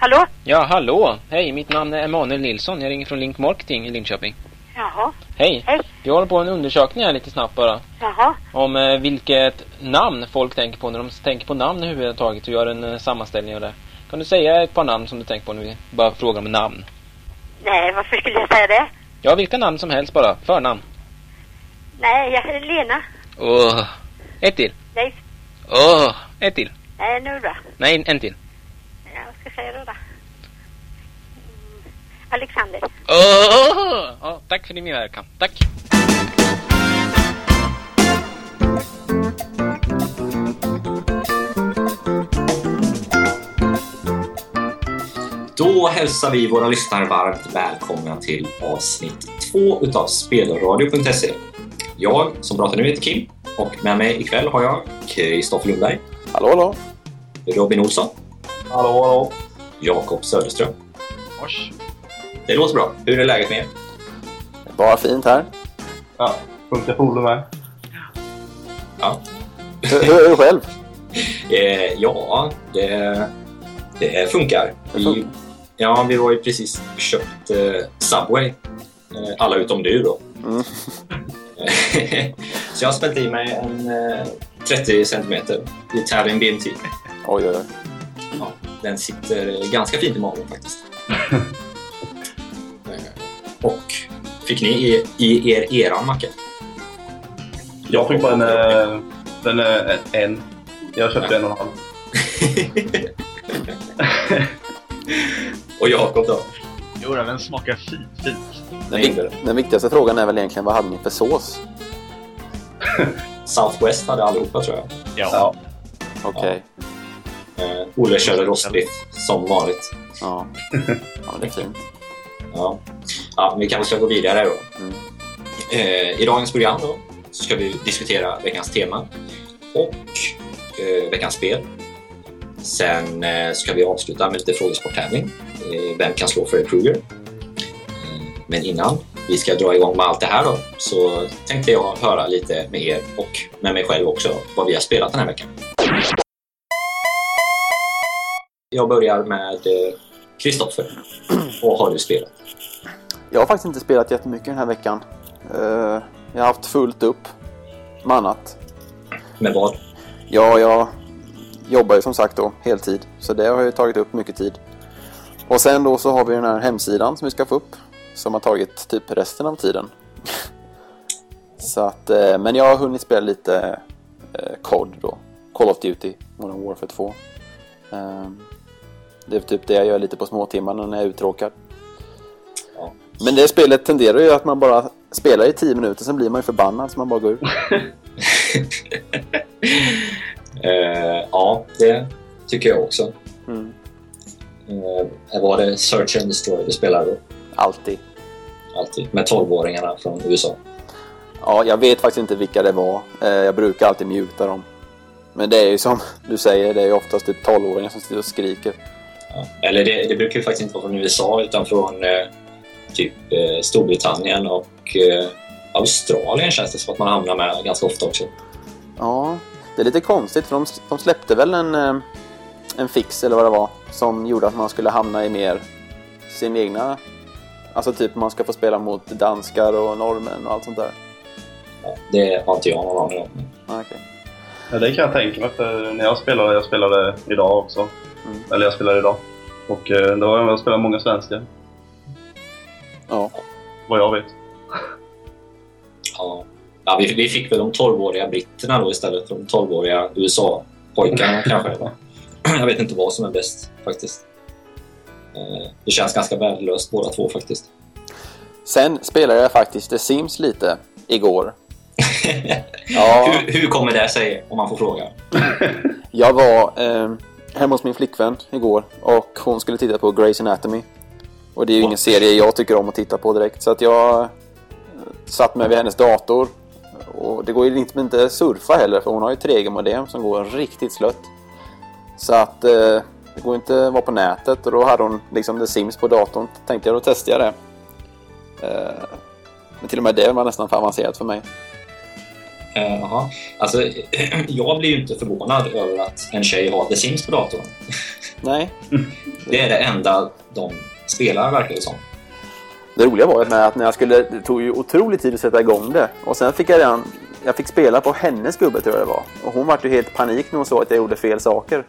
Hallå? Ja, hallå! Hej, mitt namn är Emanuel Nilsson. Jag ringer från Link Marketing i Linköping. Jaha. Hej! Hej. Vi håller på en undersökning här lite snabbt bara. Jaha. Om eh, vilket namn folk tänker på när de tänker på namn överhuvudtaget och gör en eh, sammanställning av det. Kan du säga ett par namn som du tänker på när vi bara frågar om namn? Nej, varför skulle jag säga det? Ja, vilka namn som helst bara. Förnamn. Nej, jag är Lena. Åh! Ett till. Leif. Åh! Ett till. Nej, nu då? Nej, en till. Jag säga då? Mm. Alexander. Åh! Ja, tack för din medverkan. Tack! Då hälsar vi våra lyssnare varmt välkomna till avsnitt två utav spelradio.se. Jag som pratar nu heter Kim och med mig ikväll har jag Kristoffer Lundberg, Hallå, hallå. Robin Olsson, Hallå, hallå. Jakob Söderström. Vars. Det låter bra. Hur är läget med er? Bara fint här. Ja, funkar poolen med. Ja, Hur, är du själv? eh, ja det, det funkar. Det Vi, funkar. ja, vi har ju precis köpt eh, Subway. Eh, alla utom du då. Mm. Så jag har spänt i mig en eh, 30 centimeter Italian BMT. Oj, oj, oj. Ja, den sitter ganska fint i magen faktiskt. Eh, Och fick ni i, i er eran macka? Jag fick bara en, eh, den är en. Jag köpte en och en halv. Och Jakob då? Jo, den smakar fint, fint. Den, vik- den viktigaste frågan är väl egentligen vad hade ni för sås? Southwest hade allihopa tror jag. Ja. Ja. Okej. Eh, Olle körde rostbiff som vanligt. Ja. ja, det är fint. Ja. Ja, vi kanske ska gå vidare då. Mm. Eh, I dagens program då så ska vi diskutera veckans tema och eh, veckans spel. Sen eh, ska vi avsluta med lite frågesporttävling. Eh, vem kan slå Freddy Krueger? Eh, men innan vi ska dra igång med allt det här då så tänkte jag höra lite med er och med mig själv också vad vi har spelat den här veckan. Jag börjar med eh, Kristoffer. Vad har du spelat? Jag har faktiskt inte spelat jättemycket den här veckan. Eh, jag har haft fullt upp med annat. Med vad? Ja, jag jobbar ju som sagt då heltid. Så det har ju tagit upp mycket tid. Och sen då så har vi den här hemsidan som vi ska få upp. Som har tagit typ resten av tiden. så att, eh, men jag har hunnit spela lite COD då. Call of Duty, Modern Warfare 2. Eh, det är typ det jag gör lite på småtimmarna när jag är uttråkad. Ja. Men det spelet tenderar ju att man bara spelar i 10 minuter, sen blir man ju förbannad så man bara går ur. Eh, ja, det tycker jag också. Mm. Eh, var det Search and Destroy du spelade då? Alltid. Alltid. Med 12-åringarna från USA. Ja, jag vet faktiskt inte vilka det var. Eh, Jag brukar alltid muta dem. Men det är ju som du säger, det är ju oftast typ 12-åringar som sitter och skriker. Ja. Eller det, det brukar ju faktiskt inte vara från USA utan från eh, typ eh, Storbritannien och eh, Australien känns det som att man hamnar med ganska ofta också. Ja, det är lite konstigt för de, de släppte väl en, eh, en fix eller vad det var som gjorde att man skulle hamna i mer sin egna... Alltså typ man ska få spela mot danskar och norrmän och allt sånt där. Ja, det har inte jag någon aning om. Ah, okej. Ja, det kan jag tänka mig. För när jag spelade, jag spelade idag också. Mm. Eller jag spelade idag. Och eh, då har jag spelat många svenskar. Ja. Vad jag vet. Ja. Ja, vi, vi fick väl de 12-åriga britterna då istället för de 12-åriga USA-pojkarna kanske. va? Jag vet inte vad som är bäst faktiskt. Eh, Det känns ganska värdelöst båda två faktiskt. Sen spelade jag faktiskt The Sims lite igår. Ja, hur, hur kommer det sig om man får fråga? jag var eh, hemma hos min flickvän igår och hon skulle titta på Grey's Anatomy. Och det är ju ingen serie jag tycker om att titta på direkt så att jag eh, satt med vid hennes dator. Och det går ju inte, inte surfa heller för hon har ju 3G-modem som går riktigt slött. Så att eh, det går inte att vara på nätet och då hade hon liksom The Sims på datorn. Tänkte jag då testar jag det. Eh, men till och med det var nästan för avancerat för mig. Eh, Jaha. Alltså, jag blir ju inte förvånad över att en tjej har The Sims på datorn. Nej. Det är det enda de spelar, verkar det som. Det roliga var med att när jag skulle, det tog ju otrolig tid att sätta igång det. Och sen fick jag redan, jag fick spela på hennes gubbe tror jag det var. Och hon vart ju helt panik när hon såg att jag gjorde fel saker.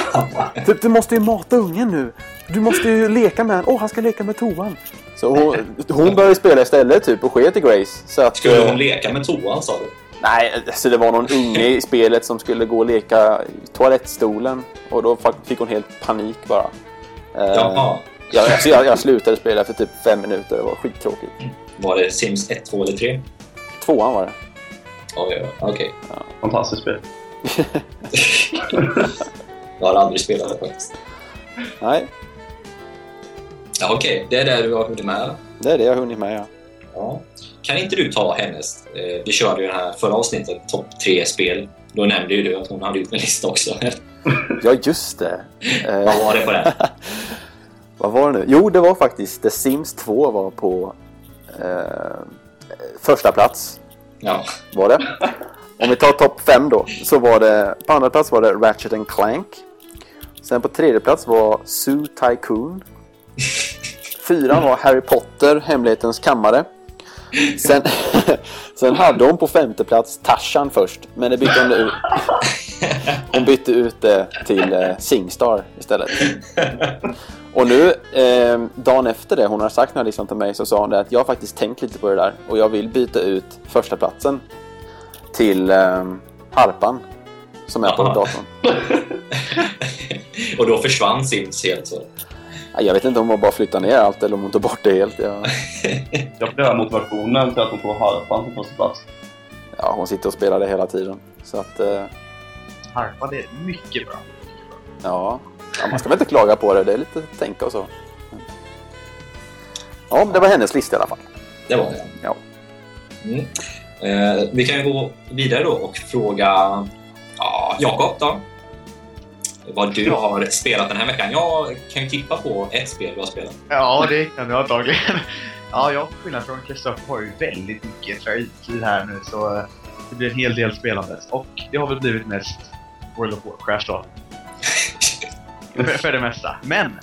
typ, du måste ju mata ungen nu. Du måste ju leka med honom. Åh, han ska leka med toan. Så hon, hon började spela istället typ och sket i Grace. Så att, Skulle eh, hon leka med toan, sa du? Nej, alltså det var någon unge i spelet som skulle gå och leka i toalettstolen. Och då fick hon helt panik bara. Eh, Jaha. Ja, alltså jag, jag slutade spela för typ fem minuter. Det var skittråkigt. Var det Sims 1, 2 eller 3? Tvåan var det. Ja, ja, okej. Fantastiskt spel. Jag har aldrig spelat det faktiskt. Nej, Ja, okej. Det är det du har hunnit med. det är det jag har hunnit med ja. Ja. Kan inte du ta hennes? Eh, Vi körde ju det här förra avsnittet, topp tre spel. Då nämnde ju du att hon hade gjort en lista också. Ja, just det. Vad var det på den? vad var det nu? Jo, det var faktiskt The Sims 2 var på eh, första plats. Ja. Var det. Om vi tar topp fem då. Så var det, på andra plats var det Ratchet and Clank. Sen på tredje plats var Zoo Tycoon. Fyran var Harry Potter, Hemlighetens kammare. Sen, sen hade hon på femte plats Tarzan först, men det bytte hon ut. Hon bytte ut det till eh, Singstar istället. Och nu, eh, dagen efter det hon har sagt här listan till mig så sa hon det att jag har faktiskt tänkt lite på det där och jag vill byta ut första platsen till eh, harpan som är på Aha. datorn. Och då försvann Sims helt så. Ja, Jag vet inte om hon bara flyttar ner allt eller om hon tar bort det helt. Jag, Jag funderar motivationen till att hon får harpan på första plats. ja, hon sitter och spelar det hela tiden. Så att, eh, Harpa, det är mycket bra. ja. ja, man ska väl inte klaga på det. Det är lite tänka och så. Ja, men det var hennes lista i alla fall. Det var det. Ja. Mm. Eh, vi kan ju gå vidare då och fråga ja, Jakob då. Vad du har spelat den här veckan. Jag kan ju tippa på ett spel du har spelat. Ja, det kan du antagligen. Ja, jag till skillnad från Kristoffer har ju väldigt mycket fritid här nu så det blir en hel del spelandes. Och det har väl blivit mest World of Warcraft då. för, för det mesta. Men!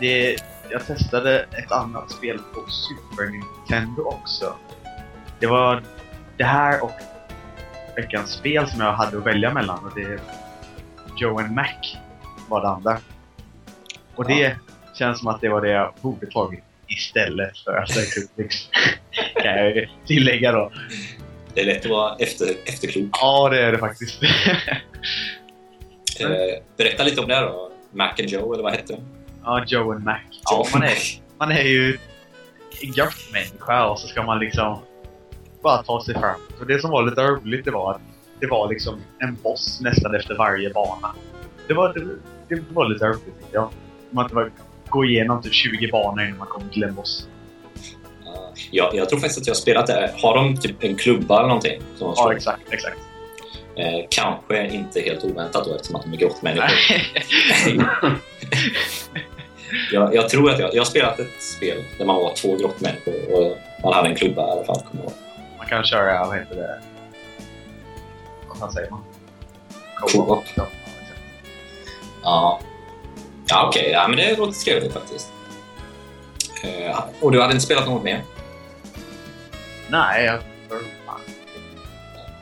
Det, jag testade ett annat spel på Super Nintendo också. Det var det här och veckans spel som jag hade att välja mellan och det Joe and Mac var det andra. Och det känns som att det var det jag borde tagit istället för Assassin's Creed kan jag tillägga då. Det är lätt att vara efter, efterklok. Ja, det är det faktiskt. Eh, berätta lite om det då. Mac and Joe, eller vad hette det? ja, Joe and Mac. Ja, man är, man är ju en gruppmänniska och så ska man liksom bara ta sig fram. Och det som var lite roligt det var att det var liksom en boss nästan efter varje bana. Det var, det, det var lite roligt jag. Man bara gå igenom typ 20 banor innan man kommer till en boss. Ja, jag, tror faktiskt att jag har spelat det. Har de typ en klubba eller någonting? Som Ja, exakt, exakt. eh, kanske inte helt oväntat då eftersom att de är grottmänniskor. Jag, jag tror att jag, jag har spelat ett spel där man var två grottmänniskor och man hade en klubba i alla fall. Man kan köra, vad heter det? Vad fan säger man? Co-op. Ja. Ja, ja okej. Ja, men det låter trevligt faktiskt. Eh, och du hade inte spelat något mer? Nej, jag...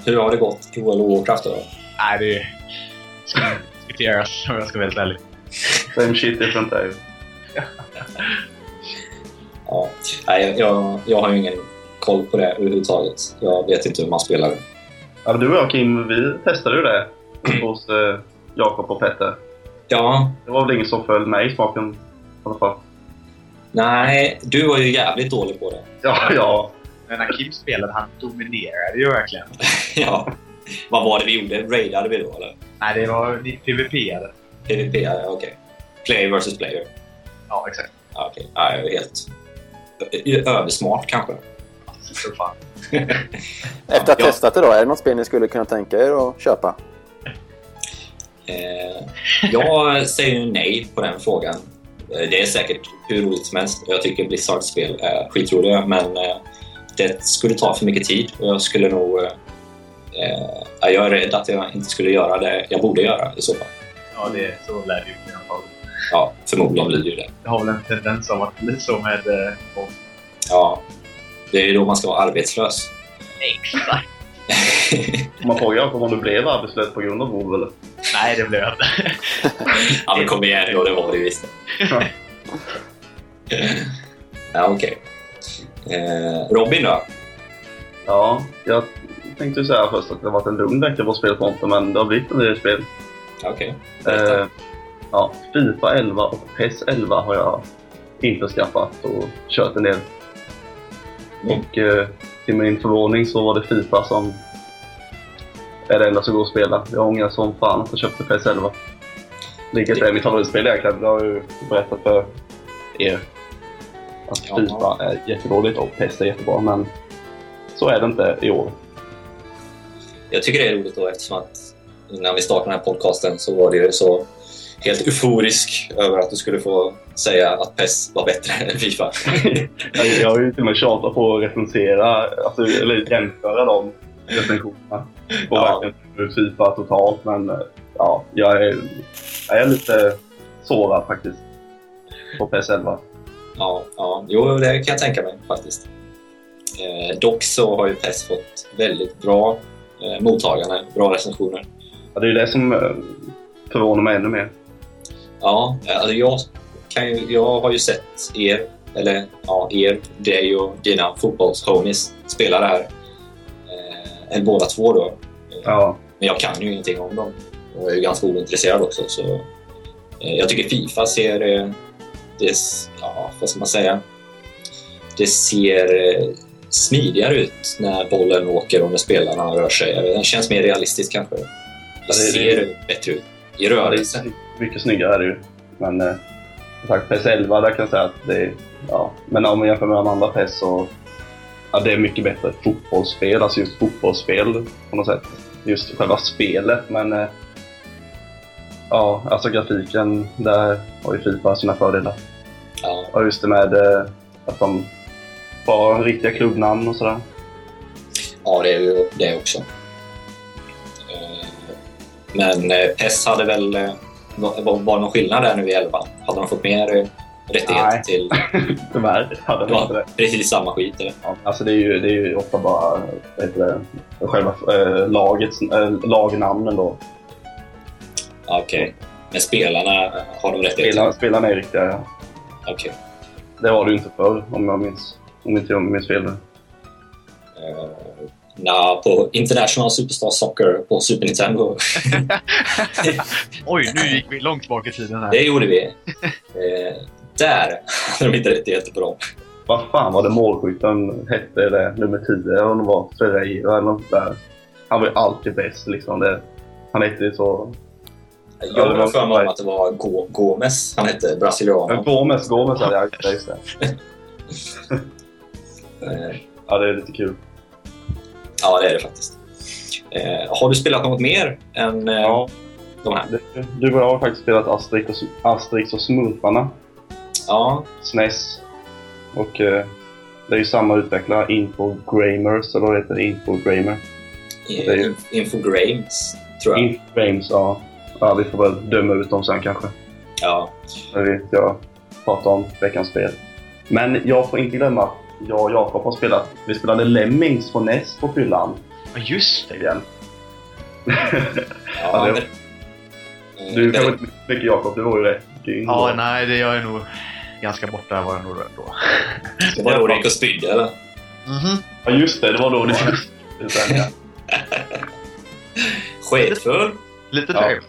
Hur har det gått i World of Warcraft då? Nej, det ska diskuteras om jag ska vara helt ärlig. Same shit, different day. Ja, nej, jag, jag har ju ingen koll på det överhuvudtaget. Jag vet inte hur man spelar. Ja, du och jag Kim, vi testade ju det hos eh, Jakob och Petter. Ja, Det var väl ingen som föll mig i smaken i alla fall. nej, du var ju jävligt dålig på det. Ja, ja. Men när Kim spelade, han dominerade ju verkligen. ja. Vad var det vi gjorde? Raidade vi då eller? Nej, det var ni PVP-ade. PVP? Ja, okej. Player versus player? Ja, exakt. Ja, okej. Ja, jag är helt översmart kanske. Så fan. Efter att ha Ja. testat det då, är det något spel ni skulle kunna tänka er att köpa? Eh, jag säger ju nej på den frågan. Eh, Det är säkert hur roligt som helst. Jag tycker Blizzards spel är skitroliga, men eh, det skulle ta för mycket tid och jag skulle nog... Eh, jag är rädd att jag inte skulle göra det jag borde göra i så fall. Ja, det, så lär det ju bli i alla fall. Ja, förmodligen blir det ju det. Det har väl en tendens av att bli så med eh. Ja, det är ju då man ska vara arbetslös. Exakt. Man frågar Jakob om du blev arbetslös på grund av WoW eller? Nej, det blev jag inte. ja, men kom igen då, det var det visst. ja, okej. Eh, Robin då? Ja, jag tänkte säga först att det har varit en lugn vecka på spelfronten men det har blivit en del spel. Okej. Berätta. Eh, ja, Fifa 11 och PES 11 har jag införskaffat och kört en del. Och eh, till min förvåning så var det Fifa som är det enda som går att spela. Jag ångrar som fan att jag köpte PES 11. Vilket är mitt favoritspel egentligen. Det har jag ju berättat för er. Att Ja. Fifa är jättedåligt och PES är jättebra, men så är det inte i år. Jag tycker det är roligt då eftersom att när vi startade den här podcasten så var det ju så helt euforisk över att du skulle få säga att PES var bättre än Fifa. Jag, har ju till och med tjatat på att recensera, alltså, eller jämföra de recensionerna. På Ja. verkligen Fifa totalt, men ja, jag är, jag är lite sårad faktiskt. På PS11. Ja, ja, jo, det kan jag tänka mig faktiskt. Eh, dock så har ju PES fått väldigt bra eh, mottagande, bra recensioner. Ja, det är ju det som eh, förvånar mig ännu mer. Ja, alltså jag, kan ju, jag har ju sett er, eller ja, er, dig och dina fotbollshomies spela det här. Eh, eller båda två då. Ja, Men jag kan ju ingenting om dem. Och är ju ganska ointresserad också. Så, eh, jag tycker Fifa ser... Eh, det, ja, vad ska man säga? Det ser eh, smidigare ut när bollen åker och när spelarna rör sig. Den känns mer realistisk kanske. Det ser bättre ut i ja det rörelse. är mycket snyggare är det ju. Men eh, som sagt, PS11 där kan jag säga att det är... Ja, men om man jämför med de andra PS så... Ja, det är mycket bättre fotbollsspel, alltså just fotbollsspel på något sätt. Just själva spelet, men... Eh, ja, alltså grafiken, där har ju Fifa sina fördelar. Ja, Och just det med eh, att de har riktiga klubbnamn och sådär. ja, det är ju det också. Men PES hade väl... Var, det någon skillnad där nu i 11? Hade de fått mer eh, rättighet Nej. till... Tyvärr hade de inte Det precis samma skit eller? Ja, alltså det är ju, det är ju ofta bara det, själva äh, lagets, äh, lagnamnen då. Okej. Men spelarna, har de rättighet? Spelarna, spelarna är riktiga, ja. Okej. Det var det ju inte förr om jag minns, om inte jag minns fel. Uh, Nja, på International Superstar Soccer på Super Nintendo. Oj, nu gick vi långt bak i tiden här. det gjorde vi. Eh, där hade de inte rättigheter på dem. Vad fan var det målskytten hette, det, nummer 10, om det var Ferreira eller något där. Han var ju alltid bäst liksom. Det, han hette ju så... Jag har för mig att det var Go- Gomes han hette, brasilianen. Gomes, Gomes hade jag ja, just det. Eh, Ja, det är lite kul. Ja, det är det faktiskt. Eh, har du spelat något mer än eh, Ja, de här? det, du och jag har faktiskt spelat Asterix och, Asterix och Smurfarna. Ja, SNES. Och eh, det är ju samma utvecklare, Infogramers, eller vad heter det? Infogrammer. Det är eh, ju- Infogrames, tror jag. Infogrames, ja. ja. Vi får väl döma ut dem sen kanske. Ja, När vi ska prata om veckans spel. Men jag får inte glömma att jag och Jakob har spelat, vi spelade Lemmings på NES på fyllan Ja, just det. igen. ja, det- men- eh, Du kanske inte mycket Jakob, du var ju rätt dyng Ja, då. nej, det jag är nog ganska borta var jag nog då. Det var då det gick och spydde, eller? Mhm. Ja just det, det var då det sen, ja. Sketfull. Lite Ja. trevligt.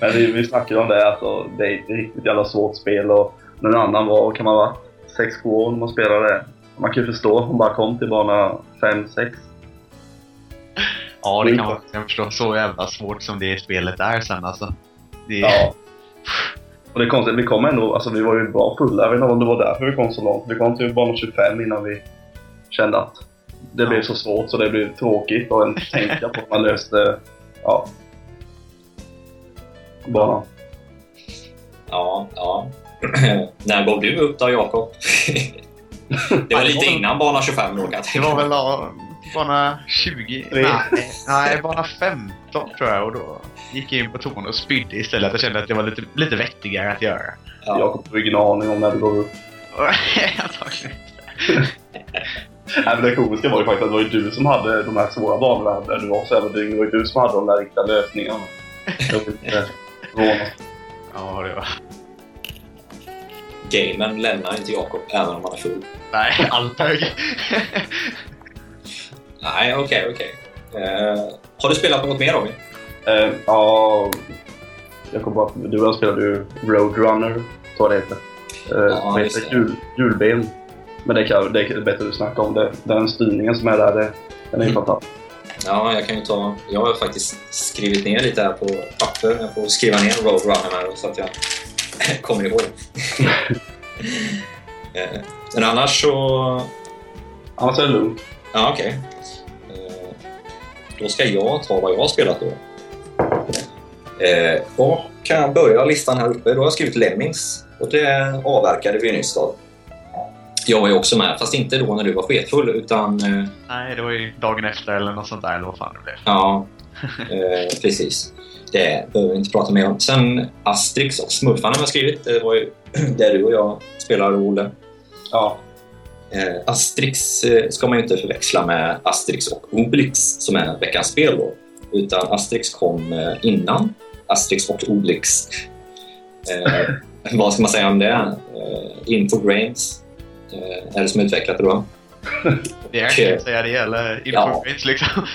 Men vi, vi snackade om det, alltså, det är ett riktigt jävla svårt spel och någon annan var, kan man vara, 6-7 år när man spelade det. Man kan ju förstå om man bara kom till bana 5-6. Ja, det kan man verkligen förstå. Så jävla svårt som det spelet är sen alltså. Det är... Ja. Och det är konstigt, vi kom ändå, alltså vi var ju bra fulla. Jag vet inte om det var därför vi kom så långt. Vi kom till bana 25 innan vi kände att det Ja. blev så svårt så det blev tråkigt och en tänka på att man löste, ja, banan. Ja, ja. När gav du upp då, Jakob? det var lite innan bana 25 då, kan jag Det var väl bana 20. Tre. Nej, nej, bana 15 tror jag. Och då gick jag in på toan och spydde istället. Jag kände att det var lite, lite vettigare att göra. Ja. Jakob har ingen aning om när det går upp. Antagligen. Nej, men det komiska var ju faktiskt att det var ju du som hade de här svåra banorna där du var så jävla dyng. Det var ju du som hade de där riktiga lösningarna. Jag var lite. Ja, det var... Gamen lämnar inte Jakob även om han är full. Nej, allt hög. Nej, okej, okej. Eh, har du spelat något mer Robin? Eh, ja, jag kom på att du och jag spelade ju Roadrunner, tror jag det heter. Eh, Ja, heter. Jul, julben. Men det, kan, det är bättre att du snackar om det. Den styrningen som är där, det, den är ju Mm. fantastisk. Ja, jag kan ju ta... Jag har faktiskt skrivit ner lite här på papper. Jag får skriva ner Roadrunner här så att jag kommer ihåg. Eh, Men annars så... Annars är det lugnt. Ja, okej. Eh, Då ska jag ta vad jag har spelat då. Eh, Och kan jag börja listan här uppe. Då har jag skrivit Lemmings och det avverkade vi nyss då. Jag var ju också med, fast inte då när du var sketfull utan Nej, det var ju dagen efter eller något sånt där, eller vad fan det blev. Ja, eh, precis. Det behöver vi inte prata mer om. Sen Asterix och Smurfarna har jag skrivit. Det var ju där du och jag spelar Olle. Ja, Eh, Asterix eh, ska man ju inte förväxla med Asterix och Obelix som är veckans spel då. Utan Asterix kom eh, innan Asterix och Obelix. Eh, vad ska man säga om det? Eh, Infogrames eh, är det som utvecklat det då. Det jag Okej. kan säga det gäller Ja. Infogrames liksom.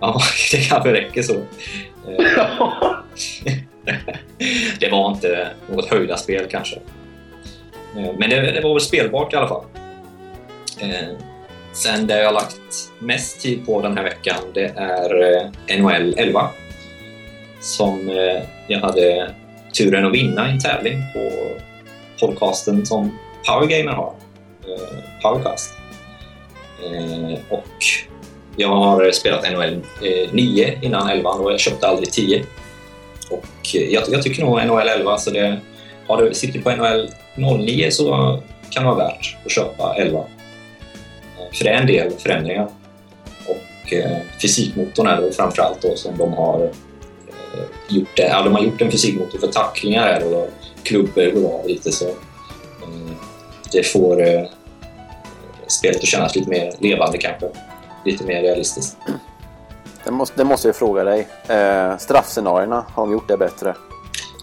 Ja, det kanske räcker så. Det var inte något höjda spel kanske. Eh, Men det, det var väl spelbart i alla fall. Eh, Sen det jag har lagt mest tid på den här veckan det är eh, NHL 11. Som jag hade turen att vinna i en tävling på podcasten som Powergamer har. Powercast. Och jag har spelat NHL 9 eh, innan 11 och jag köpte aldrig 10. Och eh, jag, jag tycker nog NHL 11, så det, har du sitter på NHL 09 så kan det vara värt att köpa 11. Eh, för det är en del förändringar. Och eh, fysikmotorn är det framförallt då som de har eh, gjort. Det. Ja, de har gjort en fysikmotor för tacklingar här och klubbor går av lite så. Eh, det får eh, spelet att kännas lite mer levande kanske lite mer realistiskt. Det måste, det måste jag fråga dig. Eh, straffscenarierna, har de gjort det bättre?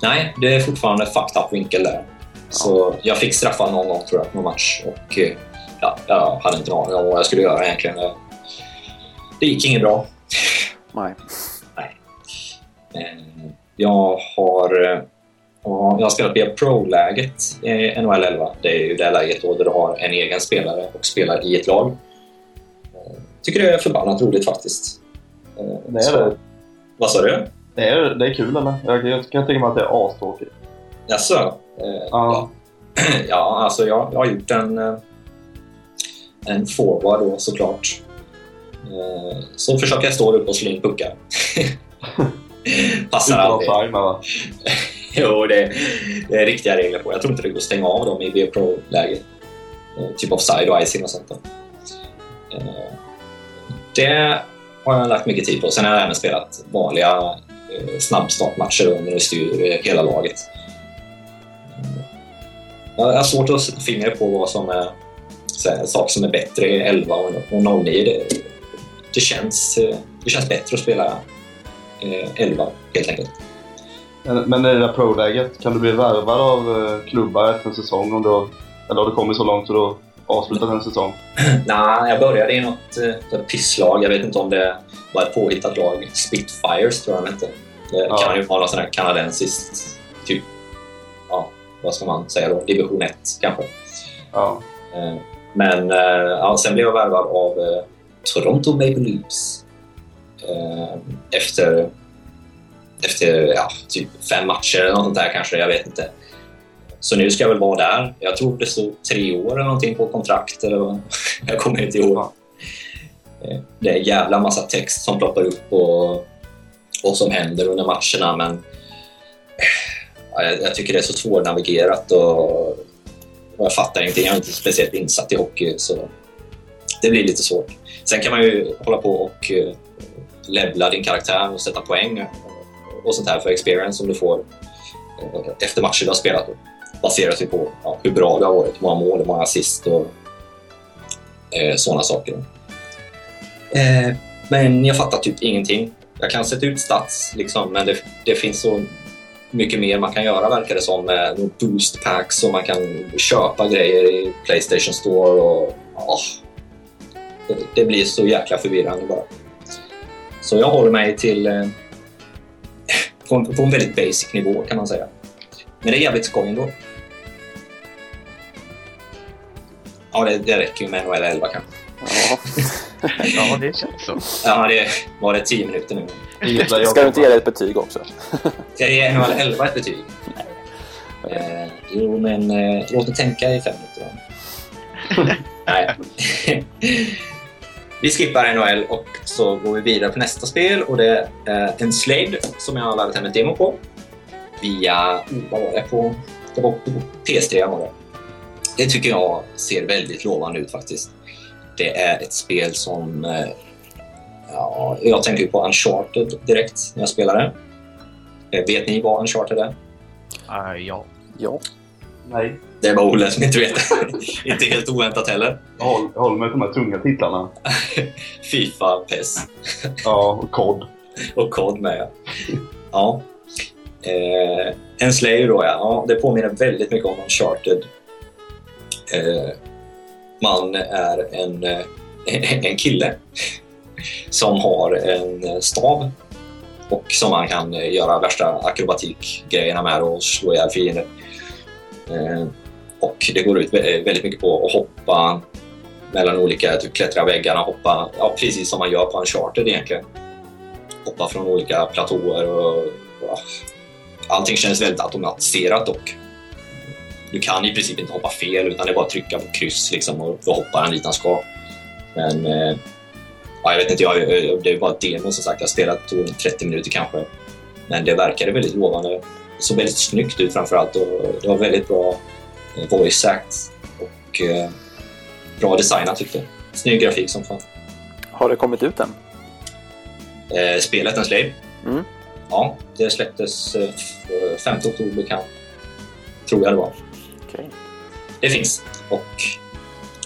Nej, det är fortfarande fucked up vinkel där. Så jag fick straffa någon gång tror jag på någon match och eh, ja, jag hade inte en aning om vad jag skulle göra egentligen. Det gick inget bra. Nej. Eh, Jag har, eh, ja, jag har spelat via Pro-läget i NHL 11. Det är ju det läget då där du har en egen spelare och spelar i ett lag. Tycker det är förbannat roligt faktiskt. Eh, Det är så- det. Vad sa du? Det är, det är kul eller? Jag, jag kan tänka mig att det är astråkigt. Jaså? Eh, Ja. ja, alltså jag, jag har gjort en, eh, en forward då såklart. Eh, Så försöker jag stå upp och slå in puckar. Passar Utan aldrig. med va? Jo, det, det är riktiga regler på. Jag tror inte det går att stänga av dem i B-Pro-läge. Eh, Typ offside och icing och sånt där. Eh, det har jag lagt mycket tid på. Sen har jag även spelat vanliga eh, snabbstartmatcher under och styr eh, hela laget. Mm. Jag har svårt att sätta fingret på vad som är här, saker som är bättre i 11 och 09. Det, det, känns, eh, det känns bättre att spela eh, 11 helt enkelt. Men, men i det där pro-läget, kan du bli värvad av eh, klubbar efter en säsong? Om du har, eller har du kommit så långt så du avslutat en säsong? Nej, jag började i något eh, här pisslag. Jag vet inte om det var ett påhittat lag. Spitfires tror jag de hette. Det Ja. kan ju vara något sånt här kanadensiskt, typ, ja, vad ska man säga då? Division 1 kanske. Ja. Eh, Men eh, ja, sen blev jag värvad av eh, Toronto Maple Leafs eh, efter, efter ja, typ fem matcher eller något sånt där kanske, jag vet inte. Så nu ska jag väl vara där. Jag tror det stod tre år eller någonting på kontrakt. Eller vad. Jag kommer inte ihåg. Eh, Det är en jävla massa text som ploppar upp och, och som händer under matcherna men ja, jag, tycker det är så svårnavigerat och, och jag fattar ingenting. Jag är inte speciellt insatt i hockey så det blir lite svårt. Sen kan man ju hålla på och eh, levla din karaktär och sätta poäng eh, och sånt här för experience som du får eh, efter matcher du har spelat. Baserat sig på ja, hur bra det har varit, hur många mål, många assist och eh, sådana saker. Eh, men jag fattar typ ingenting. Jag kan sätta ut stats, liksom, men det, det finns så mycket mer man kan göra verkar det som med boost packs och man kan köpa grejer i Playstation Store och oh, det, det blir så jäkla förvirrande bara. Så jag håller mig till eh, på, en, på en väldigt basic nivå kan man säga. Men det är jävligt skoj ändå. Ja, det, det räcker ju med NHL 11 kanske. Ja. Ja, det känns så. Ja, det var det 10 minuter nu. Ska du inte ge det ett betyg också? Ska jag ge NHL 11 ett betyg? Eh, jo, men eh, låt mig tänka i fem minuter. Nej. vi skippar NHL och så går vi vidare på nästa spel och det är Enslaved som jag har laddat hem en demo på. Via, oh, vad var det på? Det var på PS3 var det. Det tycker jag ser väldigt lovande ut faktiskt. Det är ett spel som eh, Ja, jag tänker på Uncharted direkt när jag spelar det. Eh, Vet ni vad Uncharted är? Uh, ja. Ja. Nej, Det är bara Olle som inte vet. inte helt oväntat heller. jag håller, jag håller mig till de här tunga titlarna. Fifa, PES Ja, och kod. och COD med. Ja. Eh, en Slayer då, ja. ja. Det påminner väldigt mycket om Uncharted. Eh, man är en, eh, en kille som har en stav och som man kan göra värsta akrobatikgrejerna med och slå ihjäl fiender. Eh, och det går ut väldigt mycket på att hoppa mellan olika, typ klättra väggarna, hoppa, ja, precis som man gör på Uncharted egentligen. Hoppa från olika platåer och och allting känns väldigt automatiserat och du kan i princip inte hoppa fel utan det är bara att trycka på kryss liksom och då hoppar han dit han ska. Men eh, ja, jag vet inte, jag, det är bara ett demo som sagt. Jag har spelat tog 30 minuter kanske. Men det verkade väldigt lovande. Det såg väldigt snyggt ut framförallt och det var väldigt bra eh, voice act och eh, bra designat tyckte jag. Snygg grafik som fan. Har det kommit ut än? Eh, spelet En Slave? Mm. Ja, det släpptes eh, f- 5 oktober kan, tror jag det var. Det finns och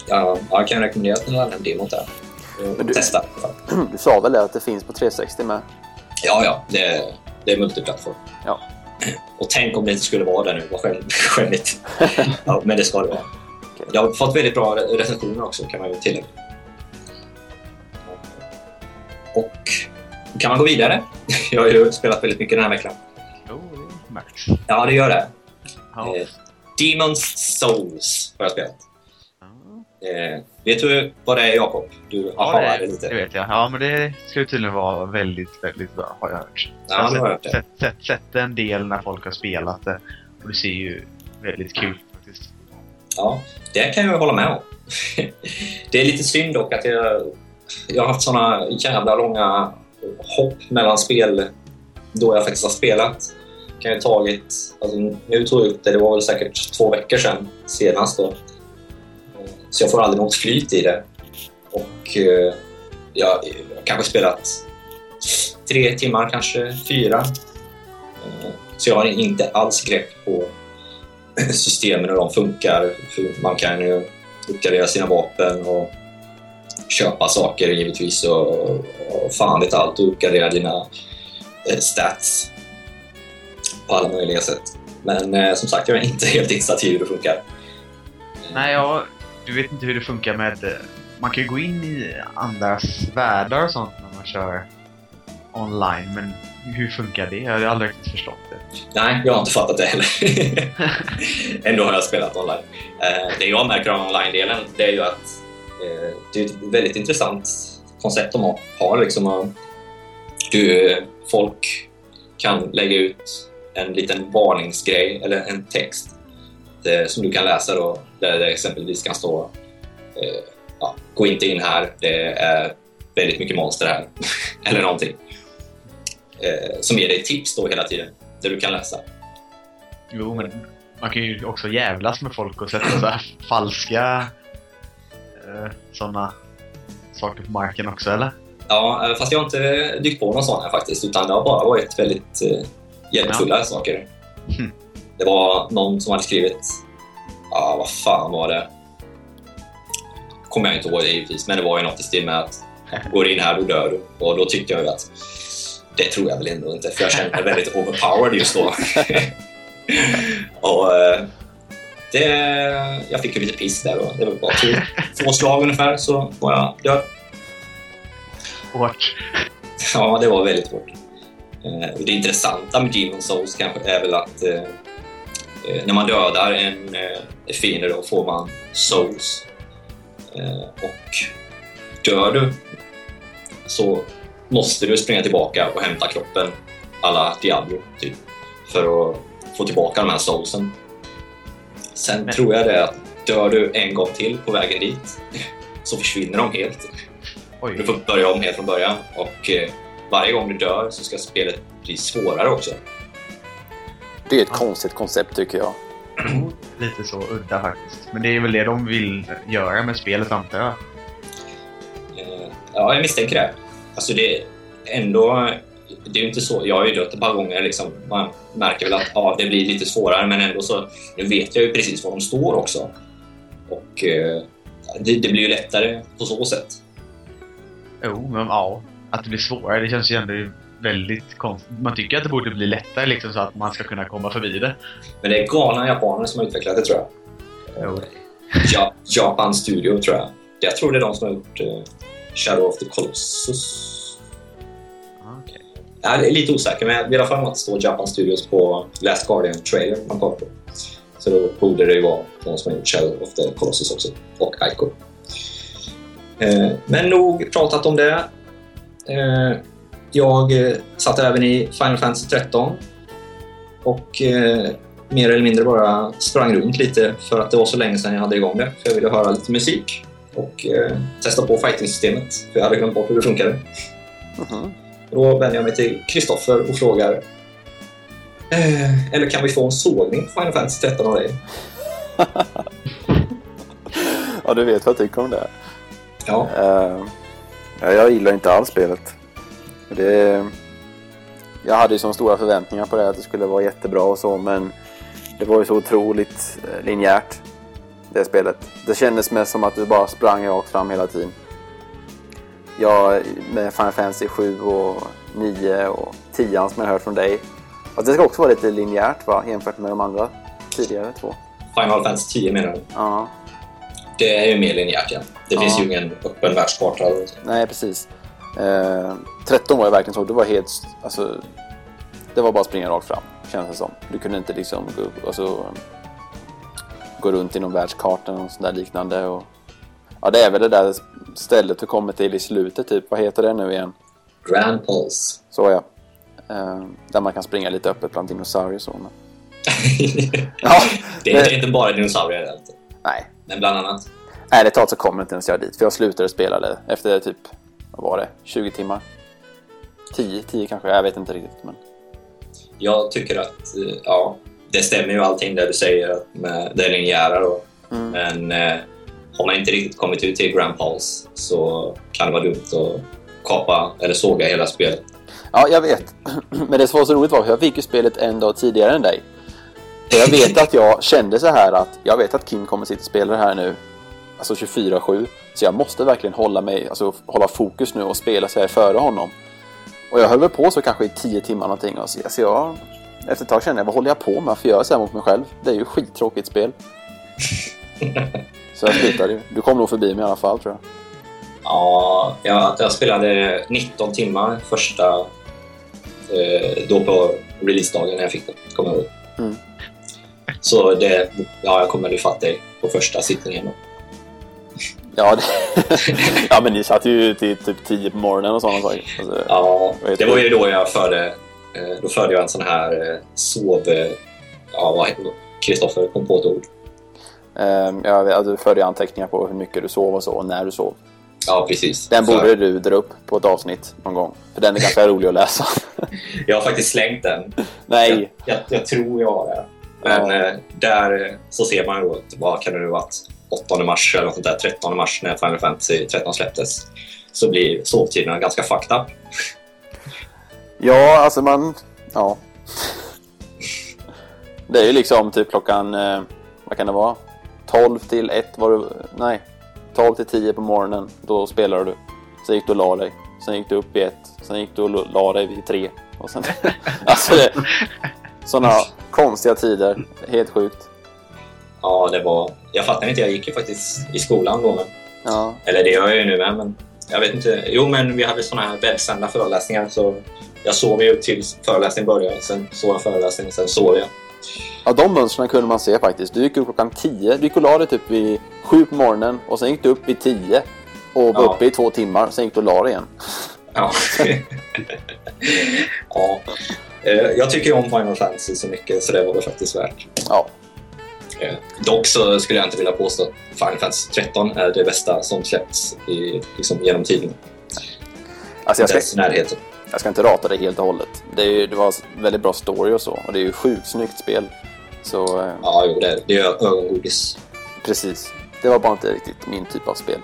ja, jag kan rekommendera att ni laddar en demot där. Men Och du- testa. Du sa väl det att det finns på 360 med? Ja, ja, det, det är multiplattform. Ja. Och tänk om det inte skulle vara det nu, vad skäm- skämmigt. ja, men det ska det vara. Okej. Jag har fått väldigt bra re- recensioner också, kan man ju tillägga. Och kan man gå vidare? Jag har ju spelat väldigt mycket den här veckan. Jo, det märks. Ja, det gör det. Ja. Demon's Souls har jag spelat. Eh, vet du vad det är, Jakob? Du Ja, har det, det det lite. vet jag. Ja, men det ska ju tydligen vara väldigt, väldigt bra, har jag hört. Ja, jag har hört sett, det. sett, sett, sett en del när folk har spelat det. Och det ser ju väldigt kul faktiskt. Ja, det kan jag hålla med om. det är lite synd dock att jag, jag har haft såna jävla långa hopp mellan spel då jag faktiskt har spelat. Kan ju tagit, alltså, nu tog jag ut det, det var väl säkert två veckor sedan senast då. Eh, så jag får aldrig något flyt i det. Och eh, jag har kanske spelat tre timmar, kanske fyra. Eh, så jag har inte alls grepp på systemen och de funkar. Man kan ju uppgradera sina vapen och köpa saker givetvis och, och fan vet allt och uppgradera dina eh, stats på alla möjliga sätt. Men eh, som sagt, jag är inte helt insatt i hur det funkar. Nej, jag, du vet inte hur det funkar med... eh, Man kan ju gå in i andras världar och sånt när man kör online, men hur funkar det? Jag har aldrig riktigt förstått det. Nej, jag har inte fattat det heller. Ändå har jag spelat online. Eh, det jag märker av online-delen det är ju att eh, det är ett väldigt intressant koncept de har. har liksom, du, folk kan lägga ut en liten varningsgrej eller en text eh, som du kan läsa då, där det exempelvis kan stå eh, ja, gå inte in här, det är väldigt mycket monster här eller någonting. Eh, som ger dig tips då hela tiden, där du kan läsa. Jo, men man kan ju också jävlas med folk och sätta så här falska eh, sådana saker på marken också, eller? Ja, fast jag har inte dykt på någon sån här faktiskt, utan det har bara varit väldigt hjälpfulla saker. Mm. Det var någon som hade skrivit, ja vad fan var det? Kommer jag inte ihåg det givetvis, men det var ju något i stil med att går in här då dör du. Och då tyckte jag ju att det tror jag väl ändå inte, för jag kände mig väldigt overpowered just då. och eh, det, jag fick ju lite piss där då. Det var bara två, två slag ungefär så var jag död. Hårt. Ja, det var väldigt hårt. Eh, och det intressanta med Demon Souls kanske är väl att eh, eh, när man dödar en eh, fiende då får man Souls. Och dör du så måste du springa tillbaka och hämta kroppen alla Diablo typ, för att få tillbaka de här Soulsen. Sen Men- tror jag det att dör du en gång till på vägen dit så försvinner de helt. Du Oj. får börja om helt från början och varje gång du dör så ska spelet bli svårare också. Det är ett konstigt koncept tycker jag. Lite så udda faktiskt. Men det är väl det de vill göra med spelet, antar jag. Ja, jag misstänker det. Alltså det är ändå... Det är ju inte så. Jag har ju dött ett par gånger. Liksom. Man märker väl att ja, det blir lite svårare, men ändå så... Nu vet jag ju precis var de står också. Och eh, det, det blir ju lättare på så sätt. Jo, men ja. Att det blir svårare, det känns ju ändå väldigt konstigt. Man tycker att det borde bli lättare liksom så att man ska kunna komma förbi det. Men det är galna japaner som har utvecklat det, tror jag. Jo. Ja, Japan Studio, tror jag. Jag tror det är de som har gjort eh, Shadow of the Colossus. Okej. Jag är lite osäker, men jag i alla fall att det står Japan Studios på Last Guardian-trailer man kollar på. Så då borde det ju vara de som har gjort Shadow of the Colossus också, och Ico. Eh, men nog pratat om det. Eh, jag eh, satt även i Final Fantasy 13 och eh, mer eller mindre bara sprang runt lite för att det var så länge sedan jag hade igång det. För jag ville höra lite musik och testa på fighting-systemet, för jag hade glömt bort hur det funkade. Mhm. Då vänder jag mig till Kristoffer och frågar eh, Eller kan vi få en sågning på Final Fantasy 13 av dig? Ja, du vet vad jag tycker om det. Ja, ja, jag gillar inte alls spelet. Det, jag hade ju så stora förväntningar på det, att det skulle vara jättebra och så, men det var ju så otroligt eh, linjärt, det spelet. Det kändes mest som att du bara sprang rakt fram hela tiden. Jag, med Final Fantasy 7 och 9 och 10 som jag hört från dig. Att det ska också vara lite linjärt va, jämfört med de andra tidigare två. Final Fantasy 10 menar du? Ja, Det är ju mer linjärt igen. Det Ja. finns ju ingen öppen världskarta. Nej, precis. Eh, 13 var ju verkligen så. Det var helt... Alltså, det var bara att springa rakt fram, känns det som. Du kunde inte liksom gå, alltså, gå runt i någon världskarta och sånt där liknande. Och, ja, det är väl det där stället du kommer till i slutet, typ. Vad heter det nu igen? Grand Pulse. Så ja. Eh, där man kan springa lite öppet bland dinosaurier och så. Men... Ja, det är inte bara dinosaurier, inte. nej. men bland annat. Ärligt talat så kommer inte ens jag dit. För jag slutade spela det efter typ, vad var det, 20 timmar? 10, 10 kanske, jag vet inte riktigt. Men... Jag tycker att, eh, ja, det stämmer ju allting det du säger med det linjära då. Mm. Men eh, har man inte riktigt kommit ut till Grand Pulse så kan det vara dumt att kapa eller såga hela spelet. Ja, jag vet. Men det som var så roligt var att jag fick ju spelet en dag tidigare än dig. Och jag vet att jag kände så här att jag vet att Kim kommer sitta och spela det här nu. Alltså 24-7. Så jag måste verkligen hålla mig, alltså hålla fokus nu och spela så här före honom. Och jag höll väl på så kanske i 10 timmar någonting. Och så, så jag, efter ett tag kände jag, vad håller jag på med? Varför gör jag så här mot mig själv? Det är ju skittråkigt spel. Så jag slutade ju. Du kom nog förbi mig i alla fall tror jag. Ja, jag, jag spelade 19 timmar första eh, då på releasedagen när jag fick det. Kommer jag ihåg. Mm. Så det, ja, jag kommer ifatt dig på första sittningen. Ja, det, ja men ni satt ju till typ 10 på morgonen och sådana saker. Alltså, Ja, det var ju då jag förde, eh, då förde jag en sån här eh, sov... Ja, vad heter det? Kristoffer kom på ett ord. Ehm, jag vet, du förde anteckningar på hur mycket du sov och så och när du sov. Ja, precis. Den För- borde du dra upp på ett avsnitt någon gång. För den är ganska rolig att läsa. Jag har faktiskt slängt den. Nej, Jag, jag tror jag har det. Men Ja. eh, där så ser man ju vad kan det nu varit? 8 mars eller något sånt där, 13 mars när Final Fantasy 13 släpptes så blir sovtiderna ganska fucked up. Ja, alltså man... Ja. Det är ju liksom typ klockan... Eh, vad kan det vara? 12 till 1 var du... Nej. 12 till 10 på morgonen. Då spelar du. Sen gick du och la dig. Sen gick du upp i 1. Sen gick du och la dig vid 3. Och sen... alltså det... Sådana konstiga tider. Helt sjukt. Ja, det var... Jag fattar inte, jag gick ju faktiskt i skolan då. Men... Ja. Eller det gör jag ju nu med, men jag vet inte. Jo, men vi hade såna här webbsända föreläsningar så jag sov ju tills föreläsningen började. Sen sov jag föreläsningen, sen sov jag. Ja, de mönstren kunde man se faktiskt. Du gick upp klockan 10. Du gick och la dig typ vid 7 på morgonen och sen gick du upp vid 10 och var Ja. uppe i två timmar. Sen gick du och la dig igen. Ja. ja. Eh, Jag tycker om Final Fantasy så mycket så det var det faktiskt värt. Ja. Eh, Dock så skulle jag inte vilja påstå att Final Fantasy 13 är det bästa som släppts i, liksom, genom tiden. Alltså jag ska, närheten. jag ska inte rata det helt och hållet. Det, är ju, det var väldigt bra story och så. Och det är ju sjukt snyggt spel. Så eh, Ja, jo, det är, det är ögongodis. precis. Det var bara inte riktigt min typ av spel.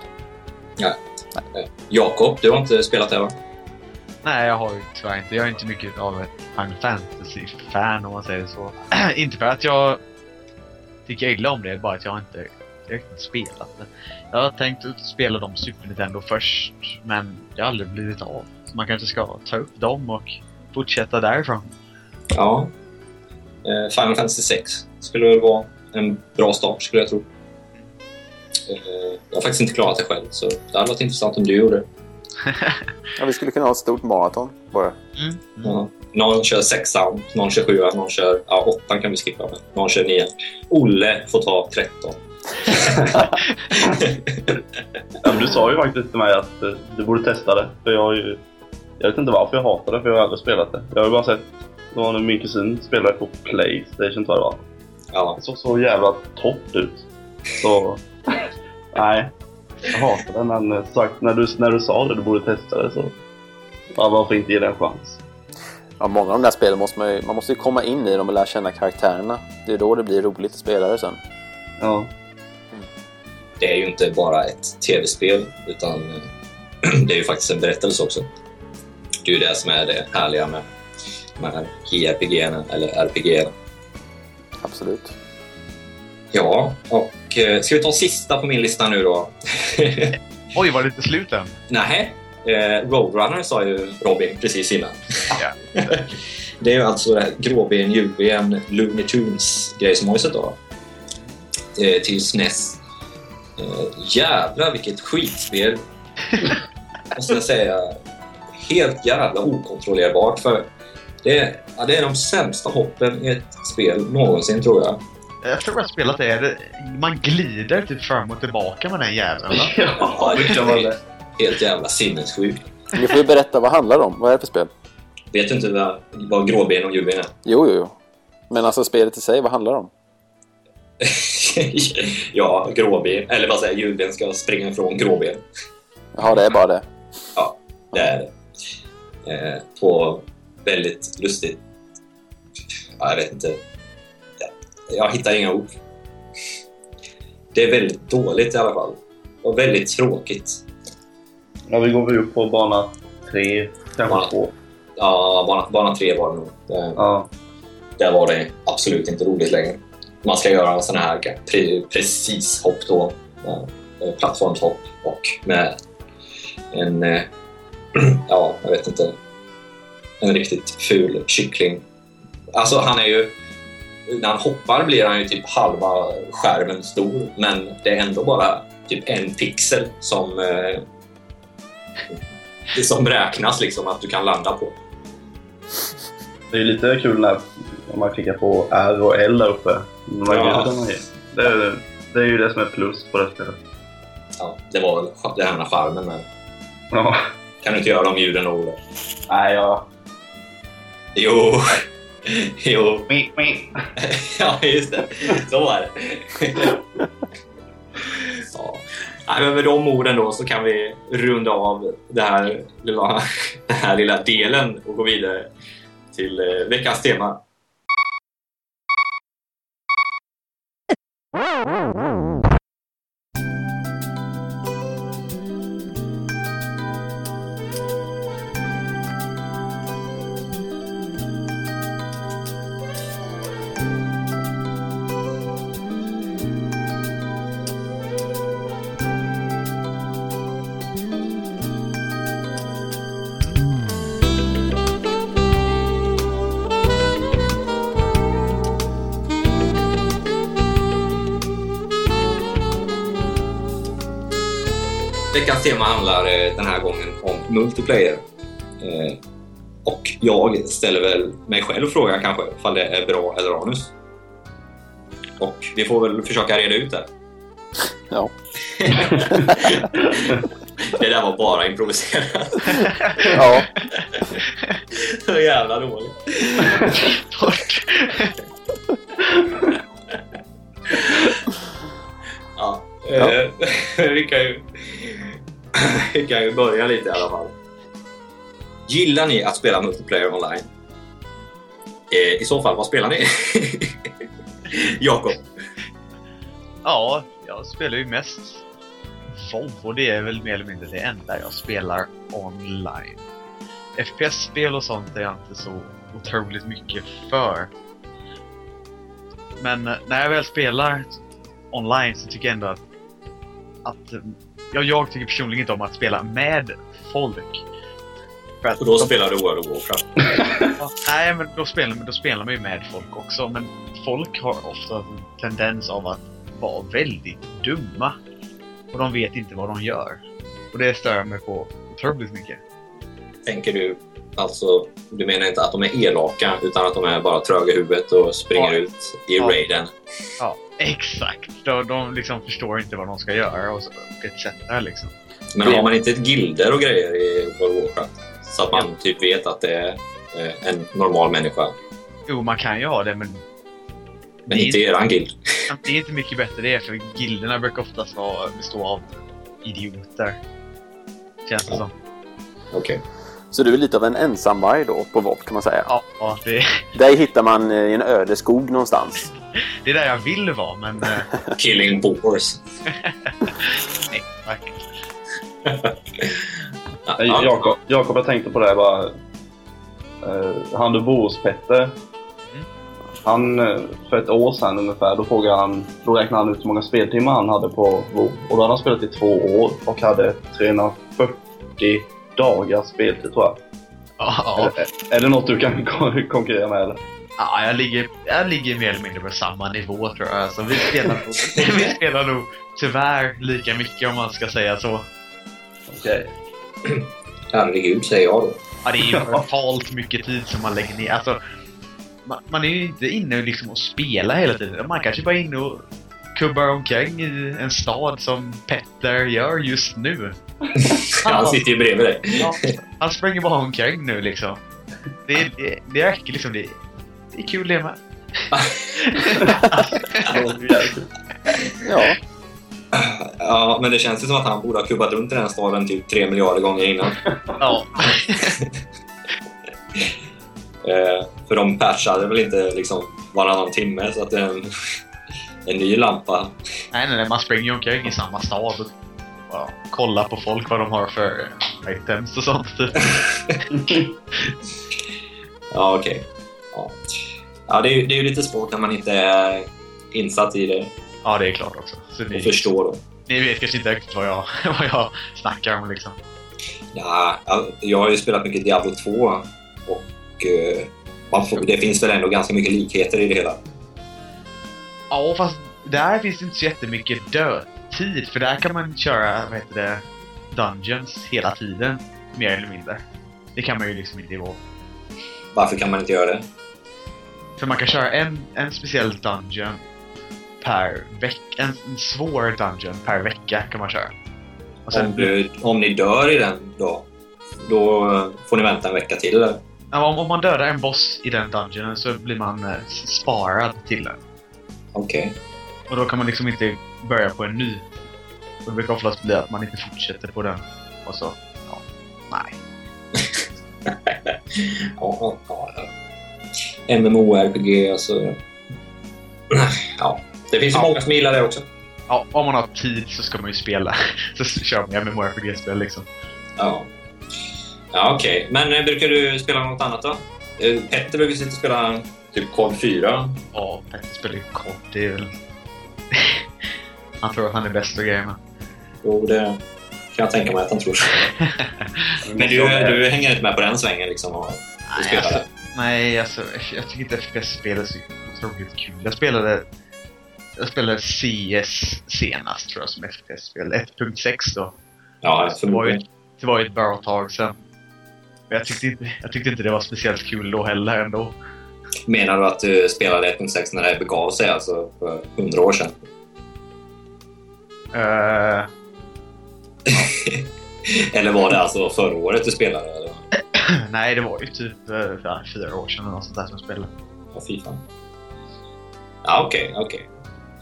Ja. Eh, Jakob, du har inte spelat det va? Nej, jag har ju tyvärr inte. Jag är inte mycket av ett Final Fantasy-fan om man säger så. inte för att jag tycker illa om det, bara att jag inte inte spelat det. Jag har tänkt att spela dem Super Nintendo först, men det har aldrig blivit av. Så man kanske ska ta upp dem och fortsätta därifrån. Ja. Eh, Final Fantasy 6 skulle väl vara en bra start skulle jag tro. Eh, jag har faktiskt inte klarat det själv så det hade varit intressant om du gjorde det. Ja, vi skulle kunna ha ett stort maraton bara. Mm. Mm. Ja. Någon kör sexan, någon kör sjuan, någon kör... Ja, åttan kan vi skippa med. Någon kör nian. Olle får ta 13. Ja, men du sa ju faktiskt till mig att eh, du borde testa det. För jag har ju... Jag vet inte varför jag hatar det, för jag har aldrig spelat det. Jag har ju bara sett... Det var när min kusin spelade på Playstation tror jag det var. Ja, Det såg så jävla torrt ut. Så... Nej. Jag hatar det, men eh, sagt, när du, när du sa det, du borde testa det så... Ja, varför inte ge det en chans? Ja, många av de där spelen måste man ju, man måste ju komma in i dem och lära känna karaktärerna. Det är då det blir roligt att spela det sen. Ja. det är ju inte bara ett tv-spel utan det är ju faktiskt en berättelse också. Det är ju det som är det härliga med, med JRPG eller RPG. Absolut. Ja, och eh, ska vi ta sista på min lista nu då? Oj, var det inte slut än? Nej, eh, Roadrunner sa ju Robin precis innan. Ja. det är ju alltså det här gråben, julben, Looney Tunes-grejsmojset då. Eh, till SNES. Eh, jävlar vilket skitspel! Måste jag säga. Helt jävla okontrollerbart för det är, ja, det är de sämsta hoppen i ett spel någonsin tror jag. Jag tror spelat det. det. Man glider typ fram och tillbaka med den jäveln? Ja, det kan vara det. Helt jävla sinnessjukt. Ni får ju berätta vad det handlar om. Vad är det för spel? Vet du inte vad, vad gråben och julben är? Jo, jo, jo. Men alltså spelet i sig, vad handlar det om? ja, gråben, eller vad säger jag, julben ska springa ifrån gråben. Jaha, det är bara det. Det är det. Eh, på väldigt lustigt... Ja, jag vet inte. Jag, jag hittar inga ord. Det är väldigt dåligt i alla fall. Och väldigt tråkigt. Ja, vi går väl upp på bana tre, kanske Ja. två. Ja, bana, bana tre var det nog. Det, Ja. där var det absolut inte roligt längre. Man ska göra sån här pre, precis hopp då. Eh, plattformshopp och med en, eh, ja, jag vet inte, en riktigt ful kyckling. Alltså han är ju, när han hoppar blir han ju typ halva skärmen stor, men det är ändå bara typ en pixel som, eh, som räknas liksom att du kan landa på. Det är lite kul när om man klickar på R och L där uppe. Ja. Det, är, det är ju det som är plus på det spelet. Ja, det var väl den här charmen med. Ja. Kan du inte göra de ljuden Olle? Nej, ja. Jo, jo. Mi, mi. Ja, just det. Så var det. Ja. Nej, med de orden då så kan vi runda av det här lilla, den här lilla delen och gå vidare till eh, veckans tema. Veckans tema handlar eh, den här gången om multiplayer. Eh, och jag ställer väl mig själv frågan kanske, ifall det är bra eller anus. Och vi får väl försöka reda ut det. Ja. det där var bara improviserat. ja. Så jävla dåligt. Ja, Ja. eh, vi, kan ju, vi kan ju börja lite i alla fall. Gillar ni att spela multiplayer online? Eh, I så fall, vad spelar ni? Jakob? Ja, jag spelar ju mest WoW och det är väl mer eller mindre det enda jag spelar online. FPS-spel och sånt är jag inte så otroligt mycket för. Men eh, när jag väl spelar online så tycker jag ändå att, att eh, ja, jag tycker personligen inte om att spela med folk. För att Och då de- spelar du World of Warcraft. Ja, nej, men då spelar, då spelar man ju med folk också. Men folk har ofta en tendens av att vara väldigt dumma. Och de vet inte vad de gör. Och det stör jag mig på otroligt mycket. Tänker du alltså, du menar inte att de är elaka utan att de är bara tröga i huvudet och springer Ja. ut i Ja. raiden? Ja, exakt. De, de liksom förstår inte vad de ska göra och, så, och etc. Liksom. Men har man inte ett gilder och grejer i World of Warcraft? Så att man typ vet att det är eh, en normal människa. Jo, man kan ju ha det, men Men inte eran guild. det är inte mycket bättre det. För gilderna brukar oftast vara, bestå av idioter. Känns det Ja. som. Okej. Så du är lite av en ensamvarg då på WoW kan man säga. Ja, ja det, Dig hittar man eh, i en öde skog någonstans. det är där jag vill vara, men... eh, Killing boars. nej, tack. Ja, Eh, ja. Jakob, Jakob, jag tänkte på det här bara. Uh, han du bor hos, Petter. Han, eh, för ett år sedan ungefär, då frågade han, då räknade han ut hur många speltimmar han hade på WoW. Och då hade han spelat i två år och hade 340 dagars speltid tror jag. Ja. Är, är det något du kan kon- konkurrera med eller? Ja, jag ligger, jag ligger mer eller mindre på samma nivå tror jag. Så vi spelar, vi spelar nog tyvärr lika mycket om man ska säga så. Okej. Herregud, säger jag då. Ja, det är ju brutalt mycket tid som man lägger ner. Alltså, man, man är ju inte inne liksom och spelar hela tiden. Man kanske bara är inne och kubbar omkring i en stad som Petter gör just nu. Han sitter ju bredvid dig. Ja, han springer bara omkring nu liksom. Det, det, det räcker liksom. Det, det är kul det med. Ja. Ja, men det känns ju som att han borde ha kubbat runt i den staden typ tre miljarder gånger innan. Ja. Eh, för de patchade väl inte liksom varannan timme så att det är en, en ny lampa. Nej, nej, nej, man springer ju omkring i samma stad och bara kollar på folk vad de har för items och sånt. Typ. Ja, okej. Ja, ja det, är, det är ju lite svårt när man inte är insatt i det Ja, det är klart också. Så och ni, förstår. Då. ni vet kanske inte riktigt vad jag, vad jag snackar om liksom. Ja, jag har ju spelat mycket Diablo 2 och man får, det finns väl ändå ganska mycket likheter i det hela. Ja, fast där finns det inte så jättemycket dödtid. För där kan man köra, vad heter det, Dungeons hela tiden. Mer eller mindre. Det kan man ju liksom inte i WoW. Varför kan man inte göra det? För man kan köra en, en speciell dungeon per vecka. En, en svår dungeon per vecka kan man köra. Och sen, Om, du, om ni dör i den då, då får ni vänta en vecka till eller? om, om man dödar en boss i den dungeonen så blir man eh, sparad till den. Okej. Och då kan man liksom inte börja på en ny. Det brukar oftast bli att man inte fortsätter på den. Och så, ja, nej. Ja, ja, ja. MMORPG, alltså. Ja, det finns ju Ja. många som gillar det också. Ja, om man har tid så ska man ju spela. Så kör man MMORPG-spel liksom. Ja, ja okej. Men eh, brukar du spela något annat då? Eh, Petter brukar sitta och spela typ Kod 4. Ja, Petter spelar ju kod. Det är väl... Han tror att han är bäst och grejer med. Jo, det kan jag tänka mig att han tror. Men du, du hänger inte med på den svängen liksom? Och, och Nej, spelar alltså, nej, alltså jag tycker inte FPS-spel är så otroligt kul. Jag spelade, jag spelade CS senast tror jag som FPS-spel. 1.6 då. Ja, det, var ju, förmodligen. det var ju ett bra tag sedan. Men jag tyckte, inte, jag tyckte inte det var speciellt kul då heller ändå. Menar du att du spelade 1.6 när det begav sig, alltså för 100 år sedan? Eh, Eller var det alltså förra året du spelade? Eller? nej, det var ju typ uh, fyra år sedan eller något sånt där som jag spelade. Ja, fy fan. Ja, okej, okej.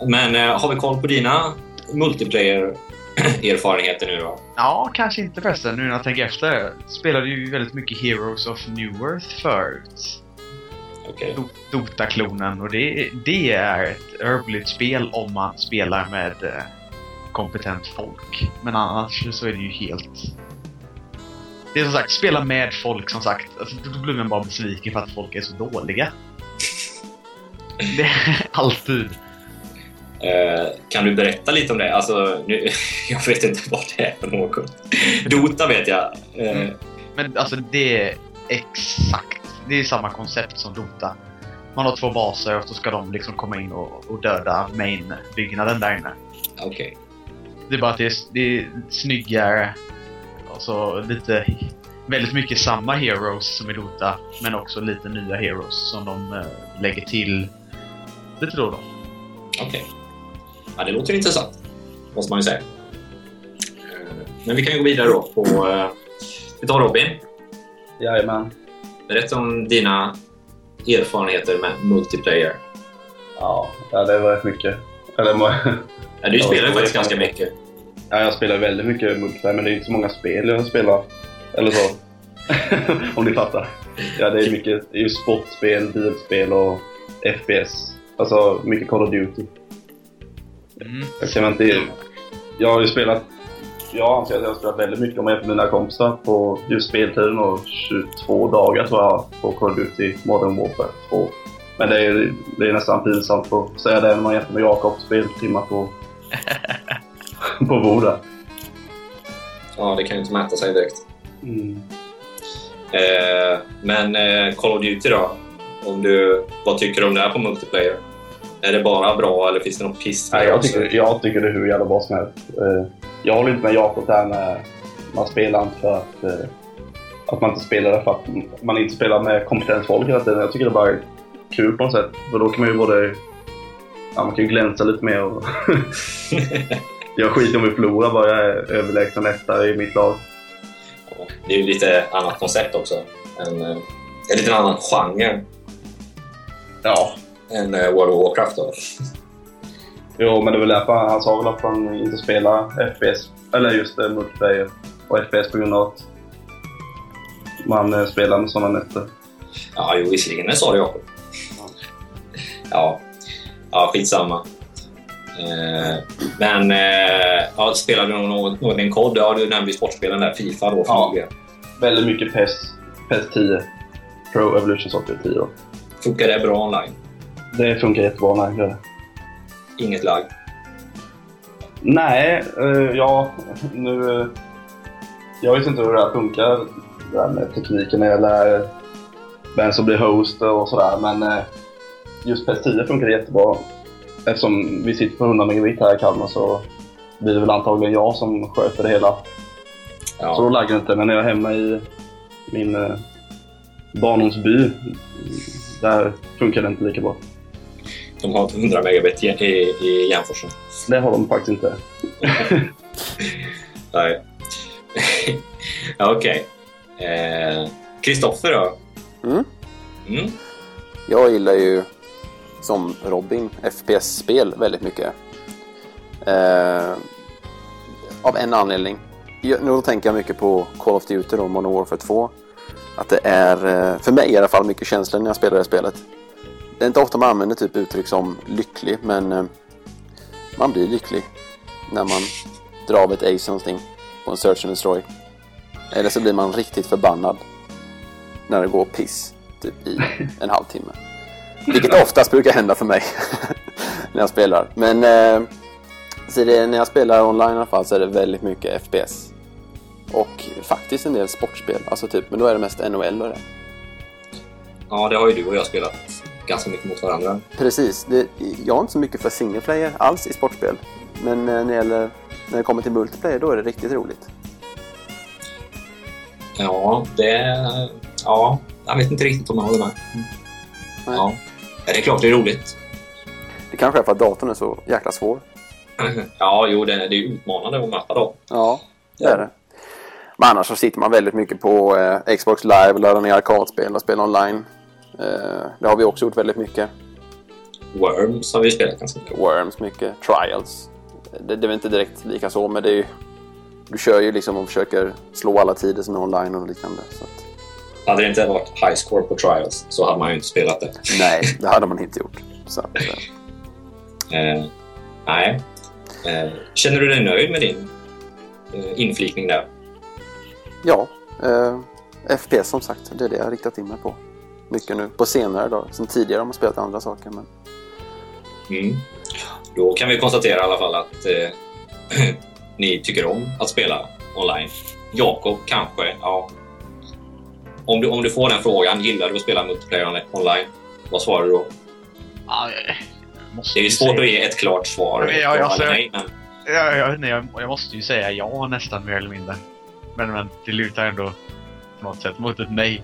Men eh, har vi koll på dina multiplayer-erfarenheter nu då? Ja, kanske inte förresten. Nu när jag tänker efter. Spelade ju väldigt mycket Heroes of New Earth förut. Do- Dota-klonen. Och det, det är ett roligt spel om man spelar med eh, kompetent folk. Men annars så är det ju helt... Det är som sagt, spela med folk som sagt. Alltså, då blir man bara besviken för att folk är så dåliga. Det är alltid. Eh, kan du berätta lite om det? Alltså, nu, jag vet inte vad det är för något. Dota vet jag. Eh, Mm. Men alltså det är exakt, det är samma koncept som Dota. Man har två baser och så ska de liksom komma in och, och döda main-byggnaden där inne. Okej. Det är bara att det är, det är snyggare och så lite, väldigt mycket samma heroes som i Dota men också lite nya heroes som de eh, lägger till lite då och då. Okej. Ja, det låter intressant, måste man ju säga. Eh, Men vi kan ju gå vidare då på... eh, Vi tar Robin. Jajamän. Berätta om dina erfarenheter med multiplayer. Ja, det var rätt mycket. Eller, Ja, du spelar ju faktiskt ganska mycket. ja, jag spelar väldigt mycket multiplayer, men det är inte så många spel jag spelar. Eller så. Om ni fattar. Ja, det är mycket det är ju sportspel, bilspel och FPS. Alltså mycket Call of Duty. Mm. Jag kan inte... Jag har ju spelat... Jag anser att jag har spelat väldigt mycket om jag jämför mina kompisar på just speltiden och 22 dagar tror jag på Call of Duty Modern Warfare 2. Men det är, det är nästan pinsamt att säga det när man jämför med Jakobs speltimmar på, på Voda. Ja, det kan ju inte mäta sig direkt. Mm. Eh, men eh, Call of Duty då? Om du, vad tycker du om det här på multiplayer? Är det bara bra eller finns det något piss Nej, jag, tycker, jag tycker det är hur jävla bra som helst. Eh, Jag håller inte med Jakob där med man spelar inte för att, eh, att man inte spelar för att man inte spelar med kompetent folk hela tiden. Jag tycker det bara är kul på något sätt. För då kan man ju både ja, man kan ju glänsa lite mer och jag skiter om vi förlorar bara jag är överlägsen etta i mitt lag. Det är ju lite annat koncept också. En, eh, en lite annan genre Ja. än eh, World of Warcraft. Då. Jo, men det är väl därför han sa väl att han inte spelar FPS, eller just det, multiplayer och FPS på grund av att man eh, spelar med sådana nätter. Ja, jo, visserligen. Det sa du, Jakob. Ja, ja skitsamma. Eh, men eh, ja, spelar du någon, någon kod? Ja, du nämnde ju sportspelen där. Fifa då. Ja. Väldigt mycket PES, PES 10. Pro Evolution Soccer 10 då. Funkar det bra online? Det funkar jättebra, nej. gör det. Inget lag? Nej, eh, ja, nu... eh, jag vet inte hur det här funkar, det här med tekniken när det gäller vem som blir host och sådär, men eh, just PES 10 funkar jättebra. Eftersom vi sitter på 100 megabit här i Kalmar så blir det väl antagligen jag som sköter det hela. Så Ja. då laggar det inte, men när jag är hemma i min eh, barndomsby, där funkar det inte lika bra. De har 100 megabit i, i, i Järnforsen. Det har de faktiskt inte. Nej. Ja, Okej. Eh, Kristoffer då? Mm. Mm. Jag gillar ju som Robin FPS-spel väldigt mycket. Eh, av en anledning. Nu tänker jag mycket på Call of Duty och Modern Warfare 2. Att det är, eh, för mig i alla fall, mycket känslor när jag spelar det spelet. Det är inte ofta man använder typ uttryck som lycklig, men eh, man blir lycklig när man drar av ett ace någonting på en Search and Destroy. Eller så blir man riktigt förbannad när det går piss typ i en halvtimme. Vilket oftast brukar hända för mig när jag spelar. Men eh, så det, när jag spelar online i alla fall så är det väldigt mycket FPS. Och faktiskt en del sportspel. Alltså typ, men då är det mest NHL och det. Ja, det har ju du och jag spelat ganska mycket mot varandra. Precis. Det, jag är inte så mycket för single player alls i sportspel. Men eh, när det, gäller, när det kommer till multiplayer då är det riktigt roligt. Ja, det... Ja, jag vet inte riktigt om jag håller med. Nej. Ja. Ja, det är klart det är roligt. Det kanske är för att datorn är så jäkla svår. Ja, jo, det är, det är utmanande att möta dem. Ja, det är det. Men annars så sitter man väldigt mycket på eh, Xbox Live, laddar ner arkadspel och spelar online. Eh, det har vi också gjort väldigt mycket. Worms har vi spelat ganska mycket. Worms mycket, Trials. Det, det är inte direkt lika så, men det är ju... Du kör ju liksom och försöker slå alla tider som är online och liknande. Så att, Hade det inte varit high score på Trials så hade man ju inte spelat det. nej, det hade man inte gjort. Så eh, Eh, nej. Eh, känner du dig nöjd med din eh, inflikning där? ja, eh, FPS som sagt, det är det jag har riktat in mig på. Mycket nu, på senare då. Sen tidigare har man spelat andra saker, men Mm. Då kan vi konstatera i alla fall att eh, ni tycker om att spela online. Jakob kanske, ja. Om du, om du får den frågan, gillar du att spela multiplayer online? Vad svarar du då? Ja, Det är ju svårt säga- att ge ett klart svar. Ja, jag- ja jag- eller nej, men Ja, jag, nej, jag, jag måste ju säga ja nästan mer eller mindre. Men, men det lutar ändå på något sätt mot ett nej.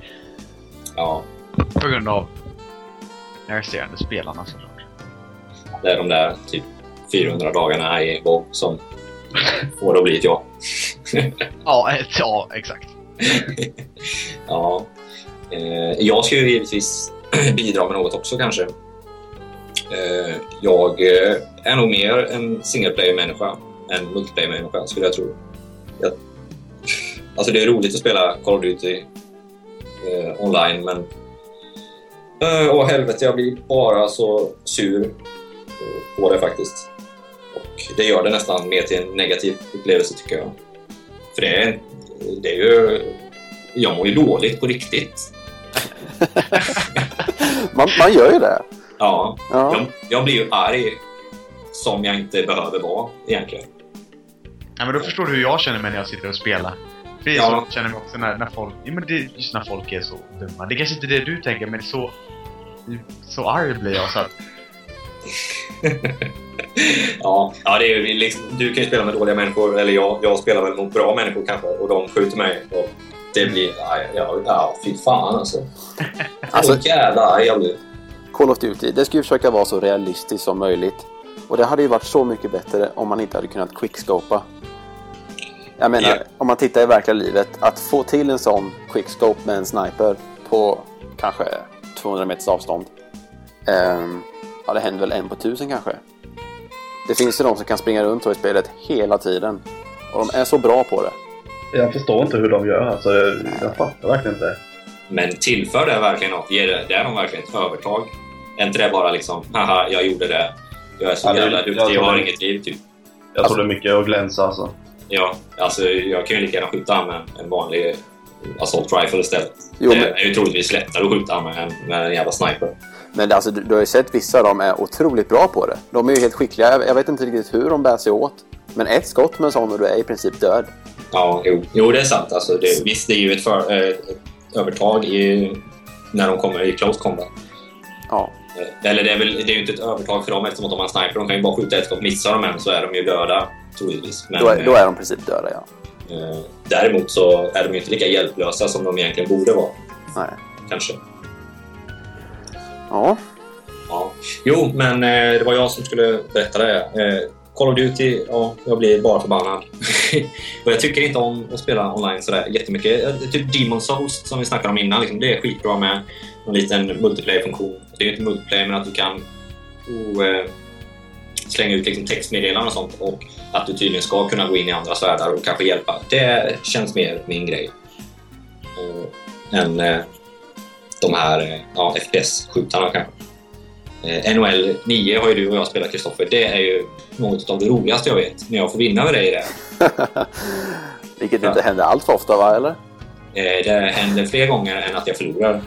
ja, På grund av de resterande spelarna såklart. det är de där typ 400 dagarna i WoW som får det att bli ett ja. Ja, ett, ja exakt. ja. Eh, jag ska ju givetvis bidra med något också kanske. Eh, jag eh, är nog mer en single player-människa än multiplayer-människa skulle jag tro. Jag, alltså det är roligt att spela Call of Duty online men åh helvete, jag blir bara så sur på det faktiskt. Och det gör det nästan mer till en negativ upplevelse tycker jag. För det är, det är ju... Jag mår ju dåligt på riktigt. man, man gör ju det. Ja, Ja. jag, jag blir ju arg som jag inte behöver vara egentligen. Ja, men då förstår du hur jag känner mig när jag sitter och spelar. För Ja. så känner mig också när, när folk... Ja, men det, är just när folk är så dumma. Det är kanske inte är det du tänker, men så... Så arg blir jag så att... ja, ja det är liksom, du kan ju spela med dåliga människor, eller jag, jag spelar väl mot bra människor kanske, och de skjuter mig. Och det blir... Ja, ja, ja fy fan alltså. Alltså- Så jävla arg jag blir. Call of Duty, det ska ju försöka vara så realistiskt som möjligt. Och det hade ju varit så mycket bättre om man inte hade kunnat quickscopa. Jag menar, Ja. om man tittar i verkliga livet, att få till en sån quickscope med en sniper på kanske 200 meters avstånd. Ehm, ja, det händer väl en på tusen kanske. Det finns ju de som kan springa runt så i spelet hela tiden. Och de är så bra på det. Jag förstår inte hur de gör. Alltså, jag fattar verkligen inte. Men tillför det verkligen något? Ger det, det är de verkligen ett övertag? Är inte det bara liksom, haha, jag gjorde det. Jag är så det- jävla jag duktig, jag tror har det. inget liv typ. Jag tror det är mycket att glänsa alltså. Ja, alltså jag kan ju lika gärna skjuta med en vanlig assault rifle istället. Jo, det men- är ju troligtvis lättare att skjuta med än med en jävla sniper. Men alltså, du, du har ju sett vissa av dem är otroligt bra på det. De är ju helt skickliga. Jag, jag vet inte riktigt hur de bär sig åt. Men ett skott med en sån och du är i princip död. Ja, jo, jo det är sant. Alltså, det, visst, det är ju ett, för, eh, övertag i, när de kommer i close combat. Ja. Eh, Eller det är, väl, det är ju inte ett övertag för dem eftersom att de har en sniper. De kan ju bara skjuta ett skott. Missar de en så är de ju döda, troligtvis. Men, Då är, då är de i princip döda, ja. eh, däremot så är de ju inte lika hjälplösa som de egentligen borde vara, Nej. kanske. Ja. Ja. Jo, men eh, det var jag som skulle berätta det. Eh, Call of Duty, ja, jag blir bara förbannad. och jag tycker inte om att spela online sådär jättemycket. Eh, typ Demon Souls som vi snackade om innan, liksom, det är skitbra med en liten multiplayer-funktion. Det är ju inte multiplayer, men att du kan oh, eh, slänga ut liksom, textmeddelanden och sånt och att du tydligen ska kunna gå in i andra världar och kanske hjälpa. Det känns mer min grej. Eh, än eh, de här eh, ja, FPS-skjutarna kanske. Eh, NHL 9 har ju du och jag spelat, Kristoffer. Det är ju något av det roligaste jag vet, när jag får vinna med dig i det. Vilket Ja. inte händer allt för ofta, va? Eller? Eh, det händer fler gånger än att jag förlorar.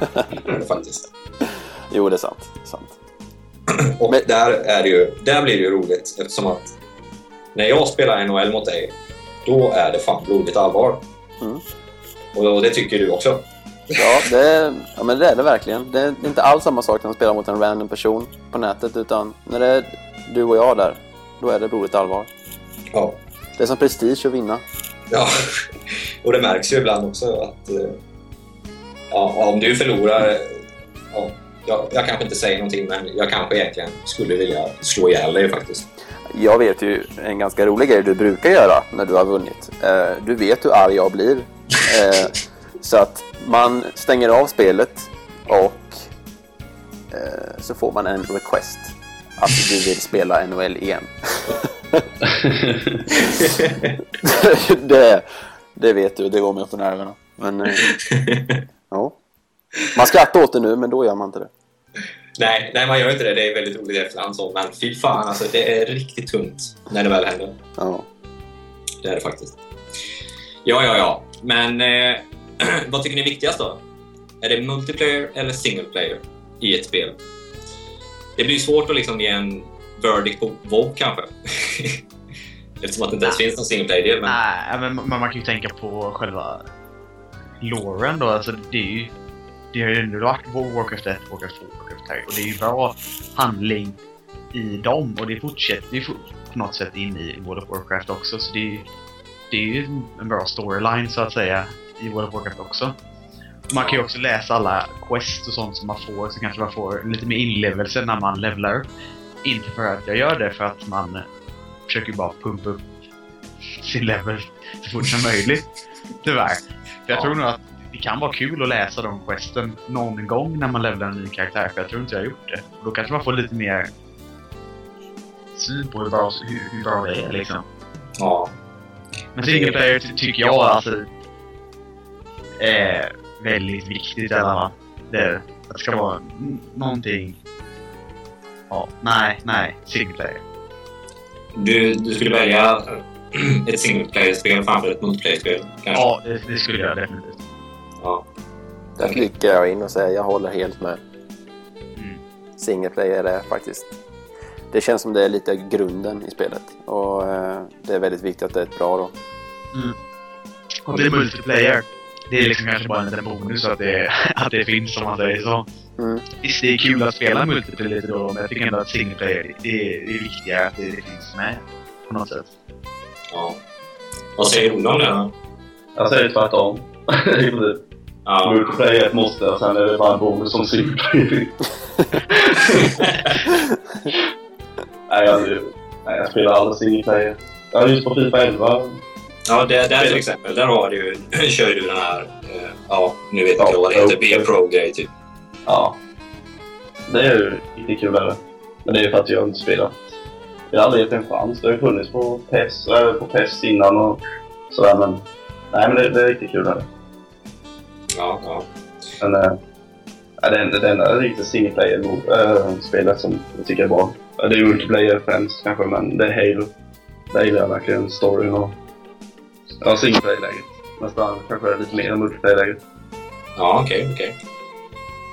faktiskt. Jo, det är sant. sant. Och Men- där, är det ju, där blir det ju roligt eftersom att när jag spelar NHL mot dig, då är det fan blodigt allvar. Mm. Och det tycker du också. Ja, det, ja, men det är det verkligen. Det är inte alls samma sak när man spelar mot en random person på nätet, utan när det är du och jag där, då är det blodigt allvar. Ja. Det är som prestige att vinna. Ja, och det märks ju ibland också att eh, ja, om du förlorar... Ja, jag, jag kanske inte säger någonting, men jag kanske egentligen skulle vilja slå ihjäl dig faktiskt. Jag vet ju en ganska rolig grej du brukar göra när du har vunnit. Eh, Du vet hur arg jag blir. Så att man stänger av spelet och eh, så får man en request att du vill spela NHL igen. det, det vet du, det går mig på nerverna. Men eh, ja. Man skrattar åt det nu, men då gör man inte det. nej, nej, man gör inte det. Det är väldigt roligt i efterhand så, men fy fan alltså, det är riktigt tungt när det väl händer. Ja. Det är det faktiskt. Ja, ja, ja. Men eh, vad tycker ni är viktigast då? Är det multiplayer eller single player i ett spel? Det blir svårt att liksom ge en verdict på WoW kanske. Eftersom att det inte ens finns någon single player-del. Men... Nej, men man, man kan ju tänka på själva loren då. Alltså det är ju... Det har ju ändå varit Warcraft 1, Warcraft 2, Warcraft 3 och det är ju bra handling i dem och det fortsätter ju på något sätt in i World of Warcraft också så det är ju, det är ju en bra storyline så att säga i World of Warcraft också. Man kan ju också läsa alla quests och sånt som man får så kanske man får lite mer inlevelse när man levlar. Inte för att jag gör det för att man försöker bara pumpa upp sin level så fort som möjligt. Tyvärr. För jag Ja. tror nog att det kan vara kul att läsa de questen någon gång när man levlar en ny karaktär. För jag tror inte jag har gjort det. Och då kanske man får lite mer syn på hur bra, hur, hur bra det är liksom. Ja, Men single player ty- tycker jag alltså är väldigt viktigt i alla fall. Det, det ska vara någonting... Ja, nej, nej. Single player. du, du skulle välja ett single player-spel framför ett multiplayer-spel kanske? Ja, det, det skulle jag definitivt. Ja. Där klickar jag in och säger jag håller helt med. Mm. Single player är faktiskt... Det känns som det är lite grunden i spelet. Och eh, det är väldigt viktigt att det är ett bra då. Och det är multiplayer. Det är liksom kanske bara en liten bonus att det, att det finns om man säger så. Mm. Visst, det är kul att spela multiplayer lite då, men jag tycker ändå att single player, det, är- det är viktigare att det, det finns med. På något sätt. ja. Vad säger Ola om det? Jag säger tvärtom. Ja. Multiplayer är ett måste och sen är det bara en bonus som single player. nej, jag, nej, jag spelar aldrig single player. Jag har just på Fifa 11. Ja, där, där till exempel, där har du, ju- kör du den här, eh, ja, nu vet jag inte vad det heter, B-Pro-grej typ. Ja. Det är ju riktigt kul. Det. Men det är ju för att jag inte spelat. Jag har aldrig gett en chans. Det har ju funnits på PES, äh, på PES innan och sådär men... Nej men det, det är riktigt kul. Det. Ja, ja. Men... Äh, det, enda- det enda riktigt single player-spelet som jag tycker är bra. Ja, Det är ju multiplayer främst kanske men det är Halo. Där gillar jag verkligen storyn och... Ja, single player-läget. Nästan kanske lite mer än multiplayer-läget. Ja, okej, okej.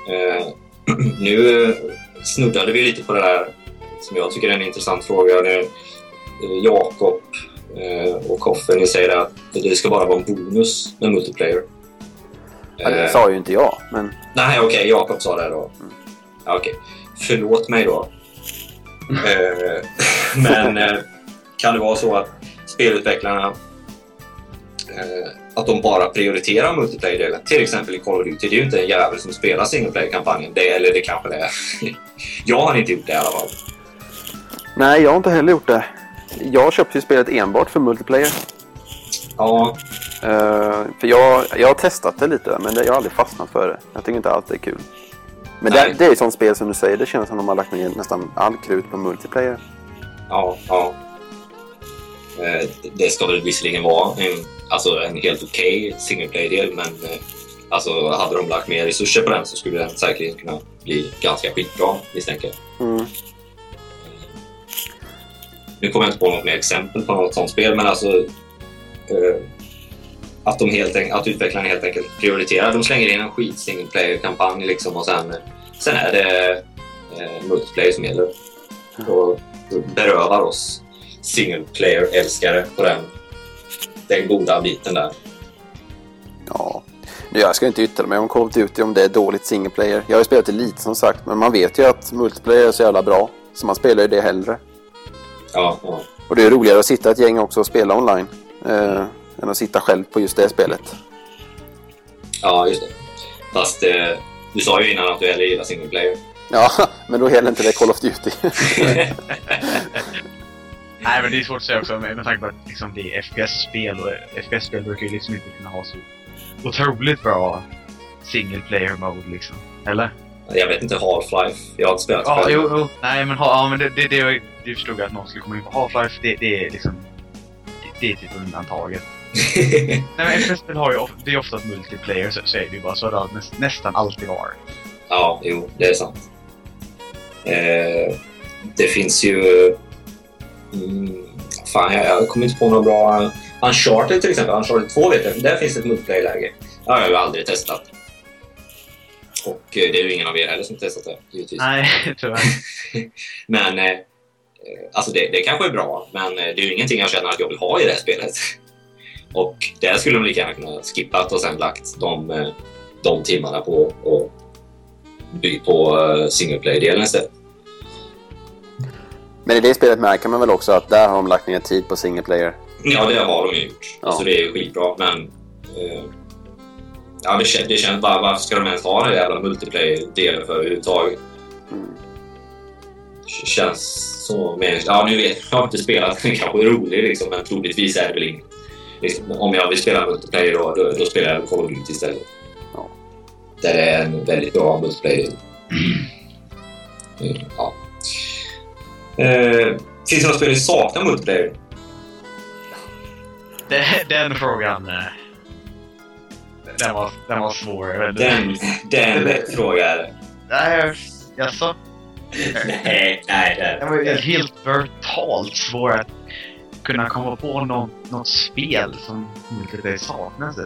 Eh, nu snuddade vi lite på det där som jag tycker är en intressant fråga. Nu, eh, Jakob eh, och Koffe, ni säger att det ska bara vara en bonus med multiplayer. Ja, det Eh, sa ju inte jag, men Nej, okej, Jakob sa det då. Ja, okej. Förlåt mig då. Eh, men eh, kan det vara så att spelutvecklarna eh, att de bara prioriterar multiplayer-delen? Till exempel i Call of Duty. Det är ju inte en jävel som spelar single player-kampanjen. Det, eller det kanske det är. Jag har inte gjort det i alla fall. nej, jag har inte heller gjort det. Jag köpte ju spelet enbart för multiplayer. Ja, Eh, för jag, jag har testat det lite, men det, jag har aldrig fastnat för det. Jag tycker inte allt är kul. Men det, det är ett sånt spel som du säger, det känns som de har lagt ner nästan all krut på multiplayer. ja, ja. Eh, det ska väl visserligen vara en, alltså en helt okej single player-del, men eh, alltså, hade de lagt mer resurser på den så skulle den säkerligen kunna bli ganska skitbra, misstänker jag. Mm. Nu kommer jag inte på något mer exempel på något sånt spel, men alltså eh, att, de helt enk- att utvecklarna helt enkelt prioriterar. De slänger in en skit single player-kampanj liksom och sen, sen är det eh, multiplayer som gäller. Och berövar oss single player-älskare på den, den goda biten där. Ja. Jag ska inte yttra mig om Call of Duty om det är dåligt single player. Jag har ju spelat det lite som sagt, men man vet ju att multiplayer är så jävla bra. Så man spelar ju det hellre. Ja, ja. Och det är roligare att sitta ett gäng också och spela online. Eh, än att sitta själv på just det spelet. Ja, just det. Fast eh, du sa ju innan att du hellre gillar single player. Ja, men då gäller inte det Call of Duty. Nej, men det är svårt att säga också med, med tanke på att liksom, det är FPS-spel och FPS-spel brukar ju liksom inte kunna ha så otroligt bra single player mode liksom. Eller? Jag vet inte, Half-Life. Jag har inte spelat Ja, själv. jo, jo. Nej, men, ha, ja, men det, det, det, det förstod jag att någon skulle komma in på. Half-Life, det, det är liksom... Det, det är typ undantaget. Nej, men FPS-spel har ju of, det är ofta ett multiplayer, så, så är det ju bara så. Det har näst, nästan alltid varit. Ja, jo, det är sant. Eh, det finns ju... Mm, fan, jag, jag kommer inte på några bra... Uncharted till exempel. Uncharted 2 vet jag. Där finns ett multiplayer-läge. Det har jag ju aldrig testat. Och eh, det är ju ingen av er heller som testat det, givetvis. Nej, tyvärr. Men eh, eh, alltså det, det kanske är bra, men eh, det är ju ingenting jag känner att jag vill ha i det här spelet. Och där skulle de lika gärna kunna skippat och sen lagt de, de timmarna på och by på single player-delen istället. Men i det spelet märker man väl också att där har de lagt ner tid på single player. Ja, det har de gjort. Ja. Alltså det är skitbra, men... Eh, ja, det, kän- det känns bara... Varför ska de ens ha den jävla multiplayer-delen för överhuvudtaget? Mm. K- Känns så meningslöst. Ja, nu vet jag, har inte spelat. Den kanske är rolig liksom, men troligtvis är det väl inget. Liksom, om jag vill spela multiplayer då, då, då spelar jag Call of Duty istället. Ja. Där det är en väldigt bra multiplayer. Mm, ja. Eh, finns det något spel du saknar multiplayer? Det, den frågan... eh, Den var, den var svår. Den, den lätt fråga är det. Nej, jaså? Nej, nej, det är Det var helt brutalt svårt att kunna komma på något, något spel som multiplayer saknas i.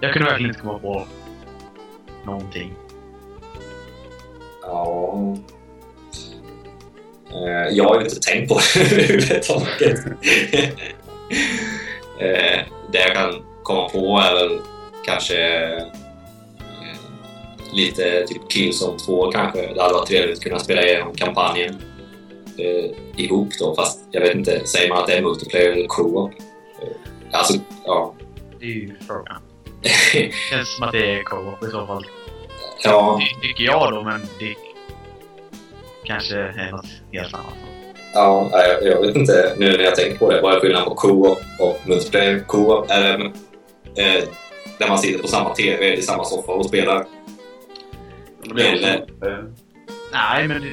Jag kunde verkligen inte komma på någonting. Ja. Eh, Jag har ju inte tänkt på det överhuvudtaget. Eh, Det jag kan komma på är väl kanske eh, lite typ Killzone 2 kanske. Det hade varit trevligt att kunna spela igenom kampanjen eh, ihop då. Fast jag vet inte, säger man att det är multiplayer eller co-op? Eh, Alltså, ja. Det är ju frågan. Känns som att det är co-op i så fall. ja. Det tycker jag då, men det kanske är något helt annat. Ja, nej, jag, jag vet inte nu när jag tänker på det. Vad är skillnaden på co-op och multiplayer? Co-op är det eh, där man sitter på samma TV i samma soffa och spelar. Eller, Eh, Nej, men det,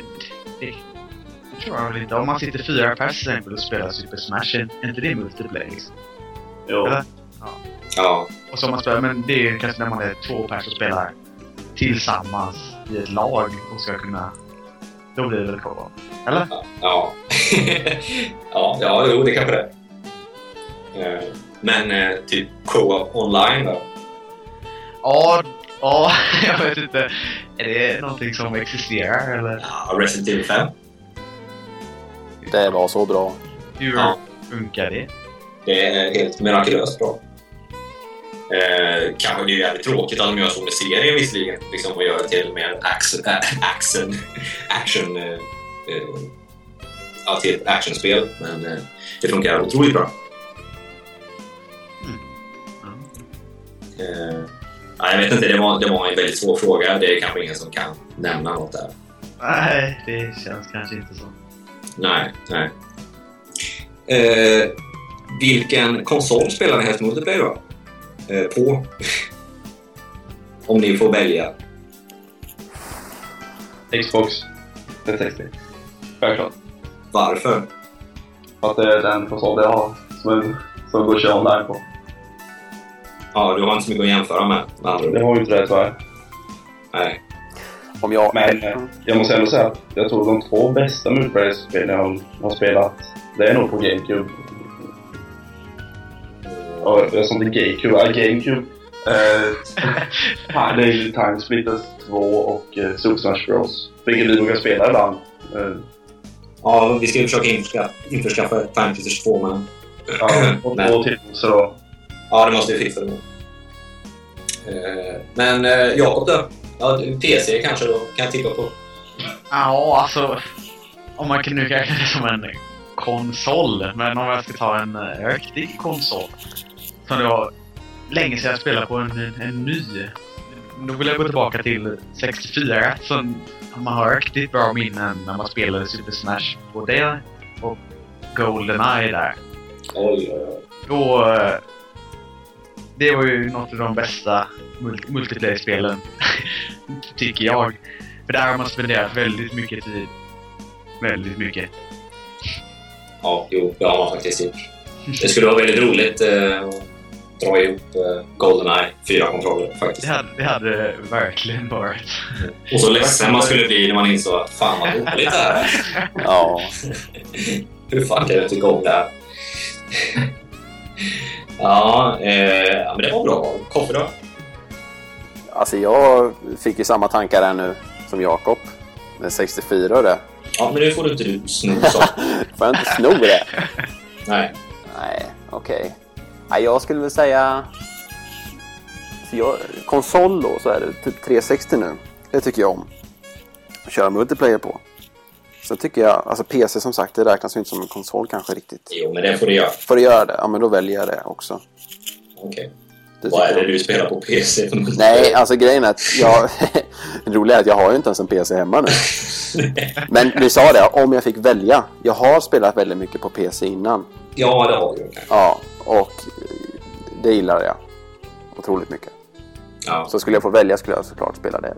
det, det tror jag väl inte. Om man sitter fyra pers till exempel och spelar Super Smash, är inte det multiplayer? Liksom? jo. Eller? ja, Och så man spelar, men det är kanske när man är två pers och spelar tillsammans i ett lag och ska kunna... Då blir det väl co-op? Eller? ja. ja, ja, jo, det kanske det. Eh, Men eh, typ co-op online då? Ja, ja, jag vet inte. Är det någonting som existerar eller Ja, Resident Evil 5. Det var så bra. hur Ja. funkar det? Det är helt mirakulöst bra. Eh, kanske det är jävligt tråkigt att de gör så med serien visserligen. Liksom, och gör det till mer action, äh, action, action eh, eh, ja, till ett actionspel. Men eh, det funkar otroligt bra. Mm. Eh, ja, jag vet inte, det var, det var en väldigt svår fråga. Det är kanske ingen som kan nämna något där. Nej, det känns kanske inte så. Nej, nej. Eh, vilken konsol spelar ni helst multiplayer då? Eh, på? Om ni får välja. Xbox 360. Självklart. Varför? För att det är den konsol jag har som, som går att köra online på. Ja, du har inte så mycket att jämföra med. med. Det har ju inte det tyvärr. Nej. Om jag... Men eh, jag måste ändå säga att jag tror de två bästa multiplayer-spelen jag har spelat, det är nog på GameCube. Sa inte GameCube, ja, GameCube. Eh, fan, det är ju Time Splitters 2 och eh, Super Smash Bros. Vilket vi brukar spela ibland. Eh, Ja, vi ska ju försöka införskaffa, införskaffa Time Crisis 2, men... ja, och två till så då. Ja, det måste vi fixa det med. Eh, Men eh, Jakob då? Ja, PC kanske då? Kan jag tippa på? Ja, alltså... Om man kan nu räkna det som en konsol. Men om jag ska ta en eh, riktig konsol. Som det var länge sedan jag spelade på en, en, en ny. Då vill jag gå tillbaka till 64 som man har riktigt bra minnen när man spelade Super Smash på det och Goldeneye där. Oj, oj, oj. Då... eh, Det var ju något av de bästa mul- multiplayer-spelen, tycker jag. För där har man spenderat väldigt mycket tid. Väldigt mycket. Ja, jo, det har man faktiskt gjort. Det skulle vara väldigt roligt eh, dra ihop eh, Goldeneye, fyra kontroller faktiskt. Det hade, det hade verkligen varit. Och så ledsen man skulle bli när man insåg att fan vad dåligt det här är. Ja, Hur fan kan det inte gå där? ja, eh, men det var bra. Koffe då? alltså jag fick ju samma tankar här nu som Jakob. Med 64 och det. Ja, men nu får du inte du sno. Får jag inte sno det? Nej. Nej, okej. Nej, jag skulle väl säga... Så jag, konsol då, så är det typ 360 nu. Det tycker jag om. Att köra multiplayer på. Sen tycker jag, alltså PC som sagt, det räknas ju inte som en konsol kanske riktigt. Jo, men det får du göra. Får du göra det? Ja, men då väljer jag det också. Okej. Det Vad är det du spelar på PC? Nej, alltså grejen är att jag... det roliga är att jag har ju inte ens en PC hemma nu. Men vi sa det, om jag fick välja. Jag har spelat väldigt mycket på PC innan. Ja, det har du kanske. Ja, och det gillar jag. Otroligt mycket. Ja. Så skulle jag få välja skulle jag såklart spela det.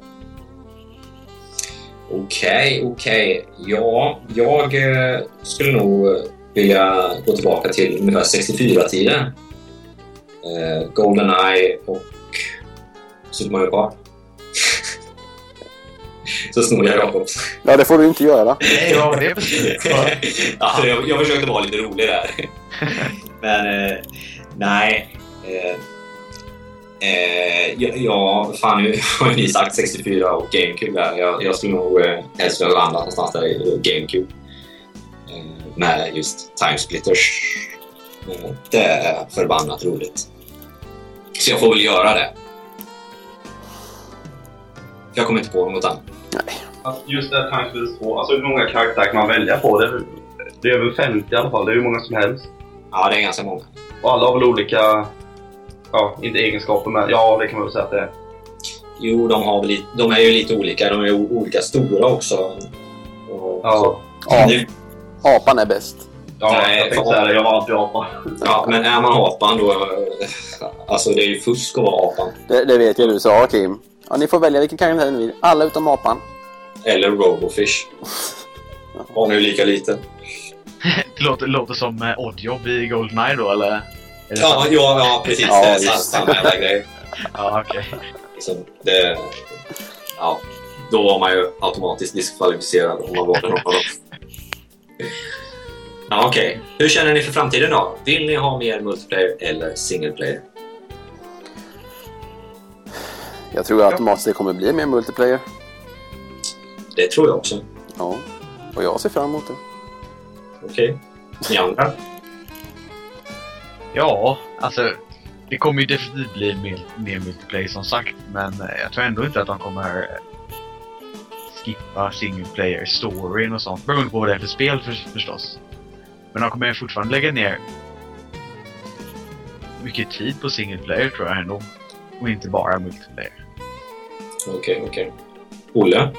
Okej, okej. Ja, jag eh, skulle nog vilja gå tillbaka till ungefär 64-tiden. Eh, Goldeneye och Super Mario Kart. Så snor jag Jakobs. Ja, det får du inte göra. Nej, var det för spel? ja, jag, jag försökte vara lite rolig där. Men eh, nej. Eh, eh, ja, ja, fan nu har ni sagt 64 och GameCube där. Jag, jag skulle nog eh, helst vilja landa någonstans där i GameCube. Eh, med just Timesplitters. Eh, det är förbannat roligt. Så jag får väl göra det. Jag kommer inte på något annat. Alltså, just det här Time Splitters 2, alltså hur många karaktärer kan man välja på? Det är, det är över 50 i alla fall, det är hur många som helst. Ja, det är ganska många. Och alla har väl olika, ja, inte egenskaper men ja, det kan man väl säga att det är. Jo, de, har väl lite, de är ju lite olika. De är ju olika stora också. Och, Ja. Ja, Nu, apan är bäst. Ja, Nej, jag tänkte säga det, jag var alltid apa. ja, men är man apan då... Alltså det är ju fusk att vara apan. Det, det vet jag du sa, Kim. Ja, ni får välja vilken karaktär ni vill. Alla utom apan. Eller Robofish. Han är ju lika liten. Det låter, låter som eh, Oddjob i Goldeneye då, eller? Ja, ja, ja precis. Ja, det är samma jävla grej. Ja, okej. Liksom, det, ja, då var man ju automatiskt diskvalificerad om man valde någon av dem. Ja, Okej, hur känner ni för framtiden då? Vill ni ha mer multiplayer eller single player? Jag tror att automatiskt det kommer bli mer multiplayer. Det tror jag också. Ja. Och jag ser fram emot det. Okej. Ni andra? Ja, alltså. Det kommer ju definitivt bli mer, mer multiplayer som sagt, men eh, jag tror ändå inte att de kommer eh, skippa single player storyn och sånt. Beroende på vad det är för spel för, förstås. Men de kommer fortfarande lägga ner mycket tid på single player tror jag ändå. Och inte bara multiplayer. Okej, okej. Olle?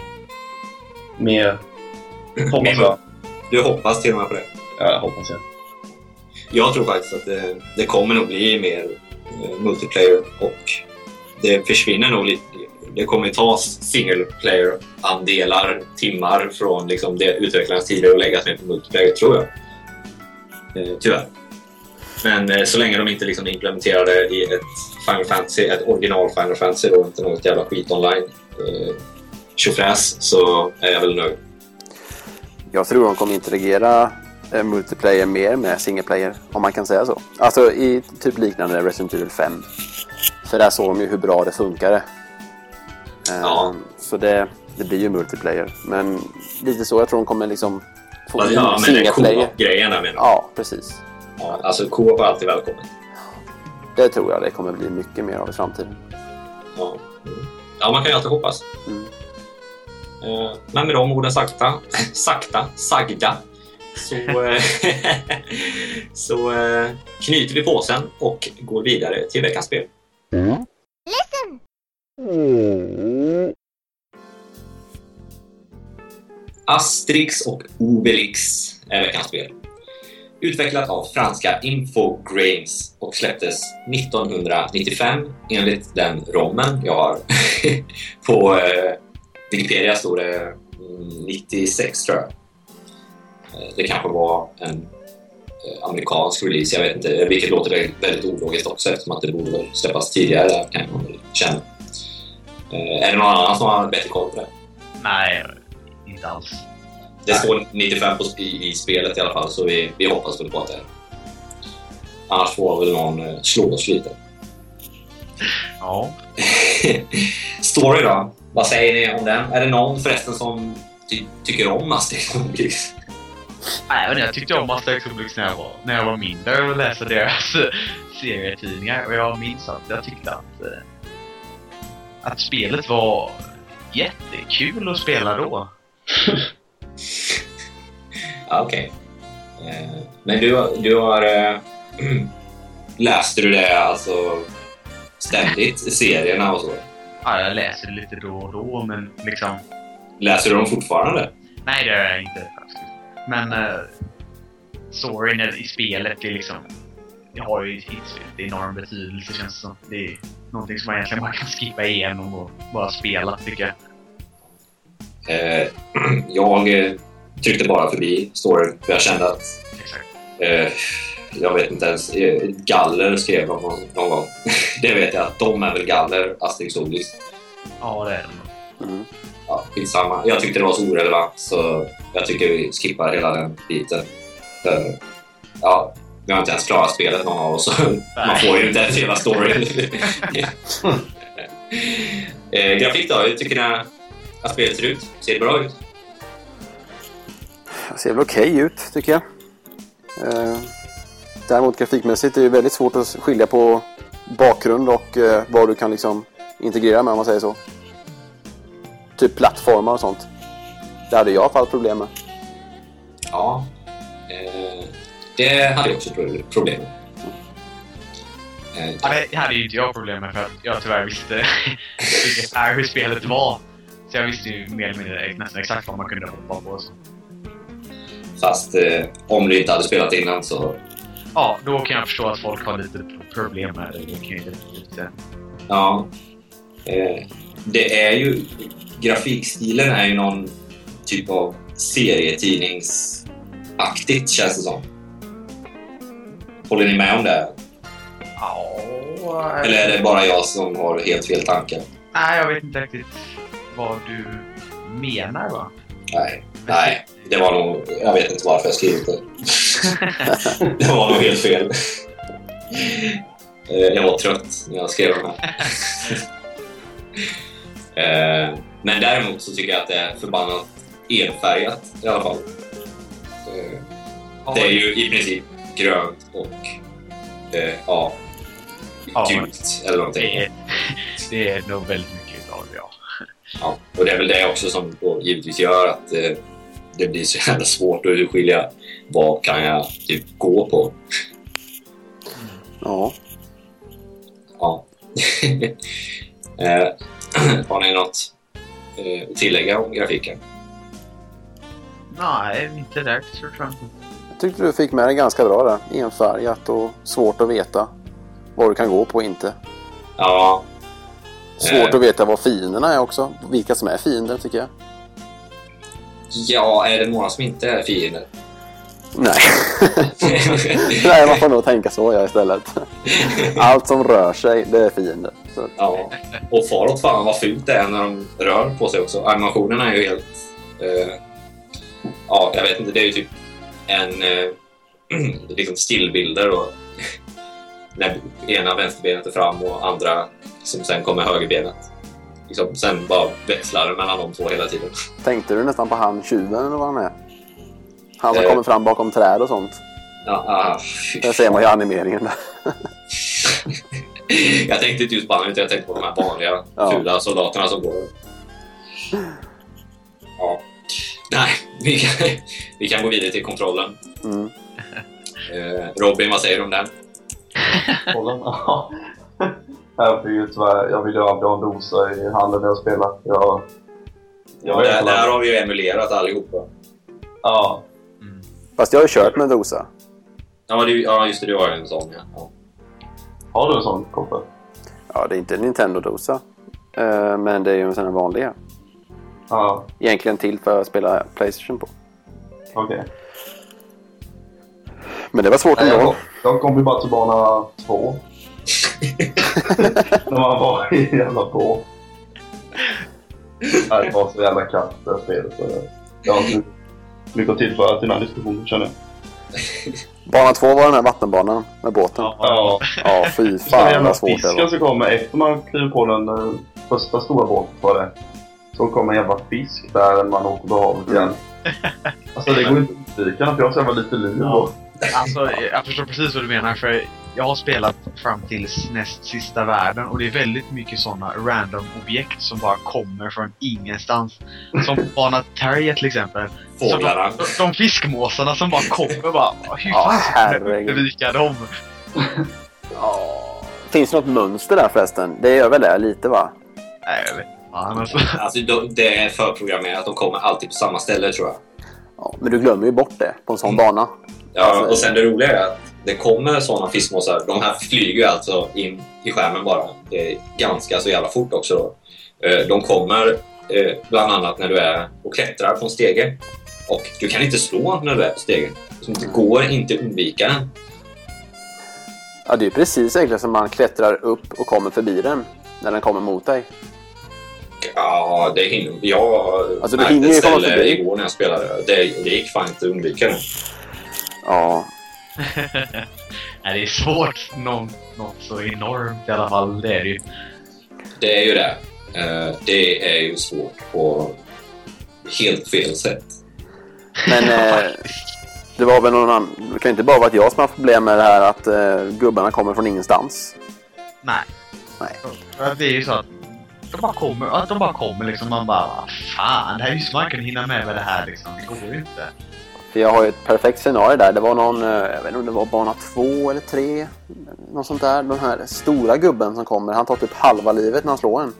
Mer, hoppas jag. Du hoppas till och med på det? Ja, jag hoppas jag. Jag tror faktiskt att det, det kommer nog bli mer eh, multiplayer och det försvinner nog lite. Det kommer ju ta single player-andelar, timmar från liksom det utvecklarnas tidigare och läggas mer på multiplayer, tror jag. Eh, tyvärr. Men eh, så länge de inte liksom implementerar det i ett Final Fantasy, ett original Final Fantasy då, inte något jävla skit online, eh, tjofräs, så är jag väl nöjd. Jag tror de kommer interagera eh, multiplayer mer med single player, om man kan säga så. Alltså i typ liknande Resident Evil 5. För där såg de ju hur bra det funkade. Eh, Ja. Så det, det blir ju multiplayer. Men lite så, jag tror de kommer liksom få in Ja, men single det player. co-op-grejen där menar. Ja, precis. Ja, alltså co-op är alltid välkommen. Det tror jag det kommer bli mycket mer av i framtiden. Ja, mm. ja man kan ju alltid hoppas. Mm. Eh, Men med de orden sakta, sakta, sagda, så, eh, så eh, knyter vi påsen och går vidare till veckans spel. Asterix och Obelix är veckans spel. Utvecklat av franska Infogrames och släpptes 1995 enligt den rommen jag har. På eh, Wikipedia står det mm, 96 tror jag. Eh, det kanske var en eh, amerikansk release, jag vet inte, vilket låter väldigt- ologiskt också eftersom att det borde släppas tidigare där kan man väl känna. Eh, är det någon annan som har bättre koll på det? Nej, inte alls. Det står 95 på, i, i spelet i alla fall, så vi, vi hoppas väl på att det. Annars får väl någon eh, slå oss lite. Ja. Story då? Vad säger ni om den? Är det någon förresten som ty tycker om Asterix Obelix? Nej, men jag tyckte om Asterix Obelix när jag var, när jag var mindre och läste deras eh, serietidningar. Och jag minns att jag tyckte att, eh, att spelet var jättekul att spela då. Okej. Eh, men du, du har... Eh, läste du det alltså ständigt, serierna och så? Ja, jag läser det lite då och då, men liksom... Läser du dem fortfarande? Nej, det gör jag inte faktiskt. Men uh, storyn i spelet är liksom... Det har ju inte enorm betydelse känns det som. Det är någonting som man egentligen bara kan skippa igenom och bara spela, tycker jag. Eh, jag eh, tryckte bara förbi storyn för jag kände att. Eh, jag vet inte ens. eh, Galler skrev de någon, någon gång. det vet jag. att De är väl Galler, Asterix Obelix. Ja, det är nog. Mm. Ja, skitsamma. Jag tyckte det var så orelevant så jag tycker vi skippar hela den biten. För, ja, vi har inte ens klarat spelet någon av oss. så Man får ju inte ens hela storyn. eh, grafik då? Hur tycker ni att spelet ser ut? Ser det bra ut? Det ser väl okej ut, tycker jag. Eh, däremot grafikmässigt är det väldigt svårt att skilja på bakgrund och eh, vad du kan liksom integrera med, om man säger så. Typ plattformar och sånt. Det hade jag i alla fall problem med. Ja. Eh, det hade jag också pro- problem med. Ja, det hade ju inte jag problem med för att jag tyvärr visste ungefär hur spelet var. Så jag visste ju mer eller mindre nästan exakt vad man kunde hoppa på. Så. Fast eh, om du inte hade spelat innan så... Ja, då kan jag förstå att folk har lite problem med det. Det kan ju lite... Ja. Eh, det är ju... Grafikstilen är ju någon typ av serietidningsaktigt känns det som. Håller ni med om det? Ja... Eller är det bara jag som har helt fel tankar? Nej, jag vet inte riktigt vad du menar va? Nej. Nej, det var nog... Jag vet inte varför jag skrivit det. det var nog helt fel. Eh, jag var trött när jag skrev de här. Eh, Men däremot så tycker jag att det är förbannat enfärgat i alla fall. Eh, Det är ju i princip grönt och ja, gult eller någonting. det, är, nog väldigt ja. Och det är väl det också som då givetvis gör att eh, det blir så jävla svårt att urskilja vad kan jag typ gå på. Ja. Ja. eh, har ni något eh, att tillägga om grafiken? Nej, inte direkt tror jag. Jag tyckte du fick med det ganska bra där. Enfärgat och svårt att veta vad du kan gå på och inte. Ja, Svårt Eh. att veta vad fienderna är också. Vilka som är fiender tycker jag. ja är det några som inte är fiender? Nej. Nej, man får nog tänka så ja, istället. Allt som rör sig, det är fiender. Så, ja. Och far åt fan vad fult det är när de rör på sig också. Animationerna är ju helt... Eh, ja, jag vet inte. Det är ju typ en... Eh, liksom stillbilder och när ena vänsterbenet är fram och andra som sen kommer högerbenet. Liksom, sen bara växlar det mellan de två hela tiden. tänkte du nästan på han tjuven eller vad han är? Han som Eh. kommer fram bakom träd och sånt. Ja, ah, fy Det ser man i animeringen. där. jag tänkte inte just på honom, utan jag tänkte på de här vanliga Ja. fula soldaterna som går. Ja. Nej, vi, kan, vi kan gå vidare till kontrollen. Mm. Eh, Robin, vad säger du om den? Ja. Jag fick ju tyvärr, jag vill ju aldrig ha en dosa i handen när jag spelar. Jag, jag Där, där har vi ju emulerat allihopa. Ja. Mm. Fast jag har ju kört med dosa. Ja, det, ja just det, du har ju en sån ja. ja. Har du en sån Koffe? Ja, det är inte en Nintendo-dosa. Eh, men det är ju en sån här vanliga. Ja, Egentligen till för att spela Playstation på. okej. Men det var svårt Jag, ändå. kom- jag kom ju bara till bana två. När man var i jävla på. Det var så jävla kallt det här spelet. så Jag har inte mycket att tillföra till den här diskussionen känner jag. Bana två var den här vattenbanan med båten. Ja, Ja, fy fan vad svårt det fisken var. som kommer efter man kliver på den eh, första stora båten var det. Så kommer en jävla fisk där man åker på havet igen. Alltså det går inte att undvika för jag har så jävla lite liv. Ja. Alltså, jag förstår precis vad du menar. För jag har spelat fram till näst sista världen och det är väldigt mycket sådana random objekt som bara kommer från ingenstans. Som bana Terrier till exempel. Fåglarna. Så de, de fiskmåsarna som bara kommer bara. Hur Ja, fan ska herregud. undvika dem? Ja. Finns det något mönster där förresten? Det gör väl det lite va? Nej, jag vet fan alltså. Alltså, de- det är förprogrammerat. De kommer alltid på samma ställe, tror jag. Ja, men du glömmer ju bort det på en sån bana. Ja, Alltså- och sen det roliga är att det kommer sådana fiskmåsar. De här flyger alltså in i skärmen bara. Det är ganska så jävla fort också. Då. Eh, De kommer eh, bland annat när du är och klättrar på en stege. Och du kan inte slå när du är på stegen. Det går inte att undvika den. Ja, det är precis egentligen som man klättrar upp och kommer förbi den. När den kommer mot dig. Ja, det hinner jag. Alltså, du hinner ju komma förbi. igår när jag spelade. Det, det gick fan inte att undvika den. Ja, Nej, det är svårt. Någon, något så enormt i alla fall. Det är det ju. Det är ju det. Eh, Det är ju svårt på helt fel sätt. men eh, det var väl någon annan... Det kan inte bara vara att jag som har haft problem med det här att eh, gubbarna kommer från ingenstans. Nej. Nej. Det är ju så att de bara kommer, att de bara kommer liksom. Man bara, "Vad fan, det här är ju så man kan hinna med med det här liksom. Det går ju inte. För jag har ju ett perfekt scenario där. Det var någon, eh, jag vet inte om det var bana två eller tre. Något sånt där. Den här stora gubben som kommer. Han tar typ halva livet när han slår en.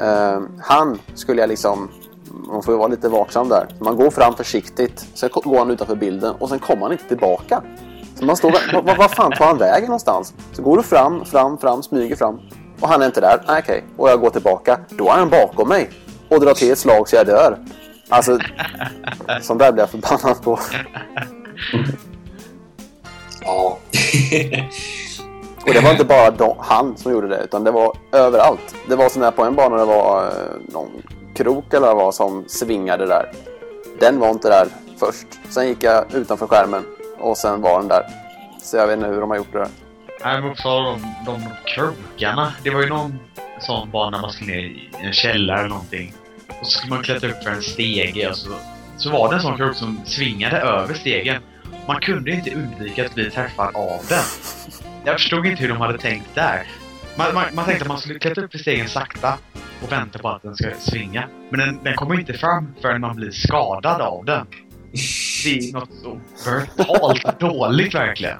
Uh, han skulle jag liksom... Man får ju vara lite vaksam där. Man går fram försiktigt. Sen går han utanför bilden och sen kommer han inte tillbaka. Så man står vad, vad, fan tar han vägen någonstans? Så går du fram, fram, fram, smyger fram. Och han är inte där. Okej. okej. Och jag går tillbaka. Då är han bakom mig. Och drar till ett slag så jag dör. Alltså, sånt där blir jag förbannad på. Ja. Och det var inte bara de, han som gjorde det, utan det var överallt. Det var sån här på en bana det var eh, någon krok eller vad som svingade där. Den var inte där först. Sen gick jag utanför skärmen och sen var den där. Så jag vet inte hur de har gjort det där. Nej, men Uppsala, de, de krokarna. Det var ju någon sån bana man skulle ner i en källare eller någonting. Och så skulle man klättra upp för en stege och så, så var det en sån krok som svingade över stegen. Man kunde inte undvika att bli träffad av den. Jag förstod inte hur de hade tänkt där. Man, man, man tänkte att man skulle klättra upp för stegen sakta och vänta på att den ska svinga. Men den, den kommer inte fram förrän man blir skadad av den. Det är något så brutalt dåligt verkligen.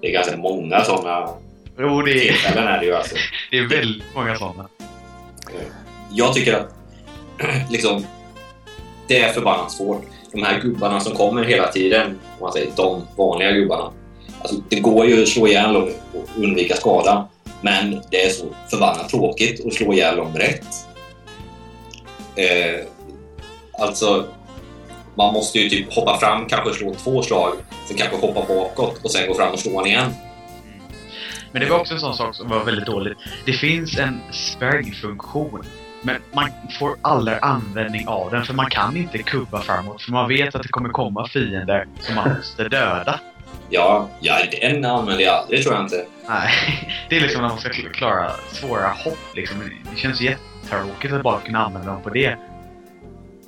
Det är ganska många sådana Jo, det är, tillfällen är det ju alltså. det är väldigt många sådana. Jag tycker att liksom, det är förbannat svårt. De här gubbarna som kommer hela tiden, om man säger de vanliga gubbarna. Alltså, det går ju att slå ihjäl dem och undvika skada, men det är så förbannat tråkigt att slå ihjäl dem rätt. Eh, alltså, man måste ju typ hoppa fram, kanske slå två slag, sen kanske hoppa bakåt och sen gå fram och slå honom igen. Men det var också en sån sak som var väldigt dåligt. Det finns en spärrfunktion. Men man får aldrig användning av den för man kan inte kubba framåt för man vet att det kommer komma fiender som man måste döda. Ja, ja den använder jag aldrig tror jag inte. Nej, det är liksom när man ska kl- klara svåra hopp liksom. Det känns jättetråkigt att bara kunna använda dem på det.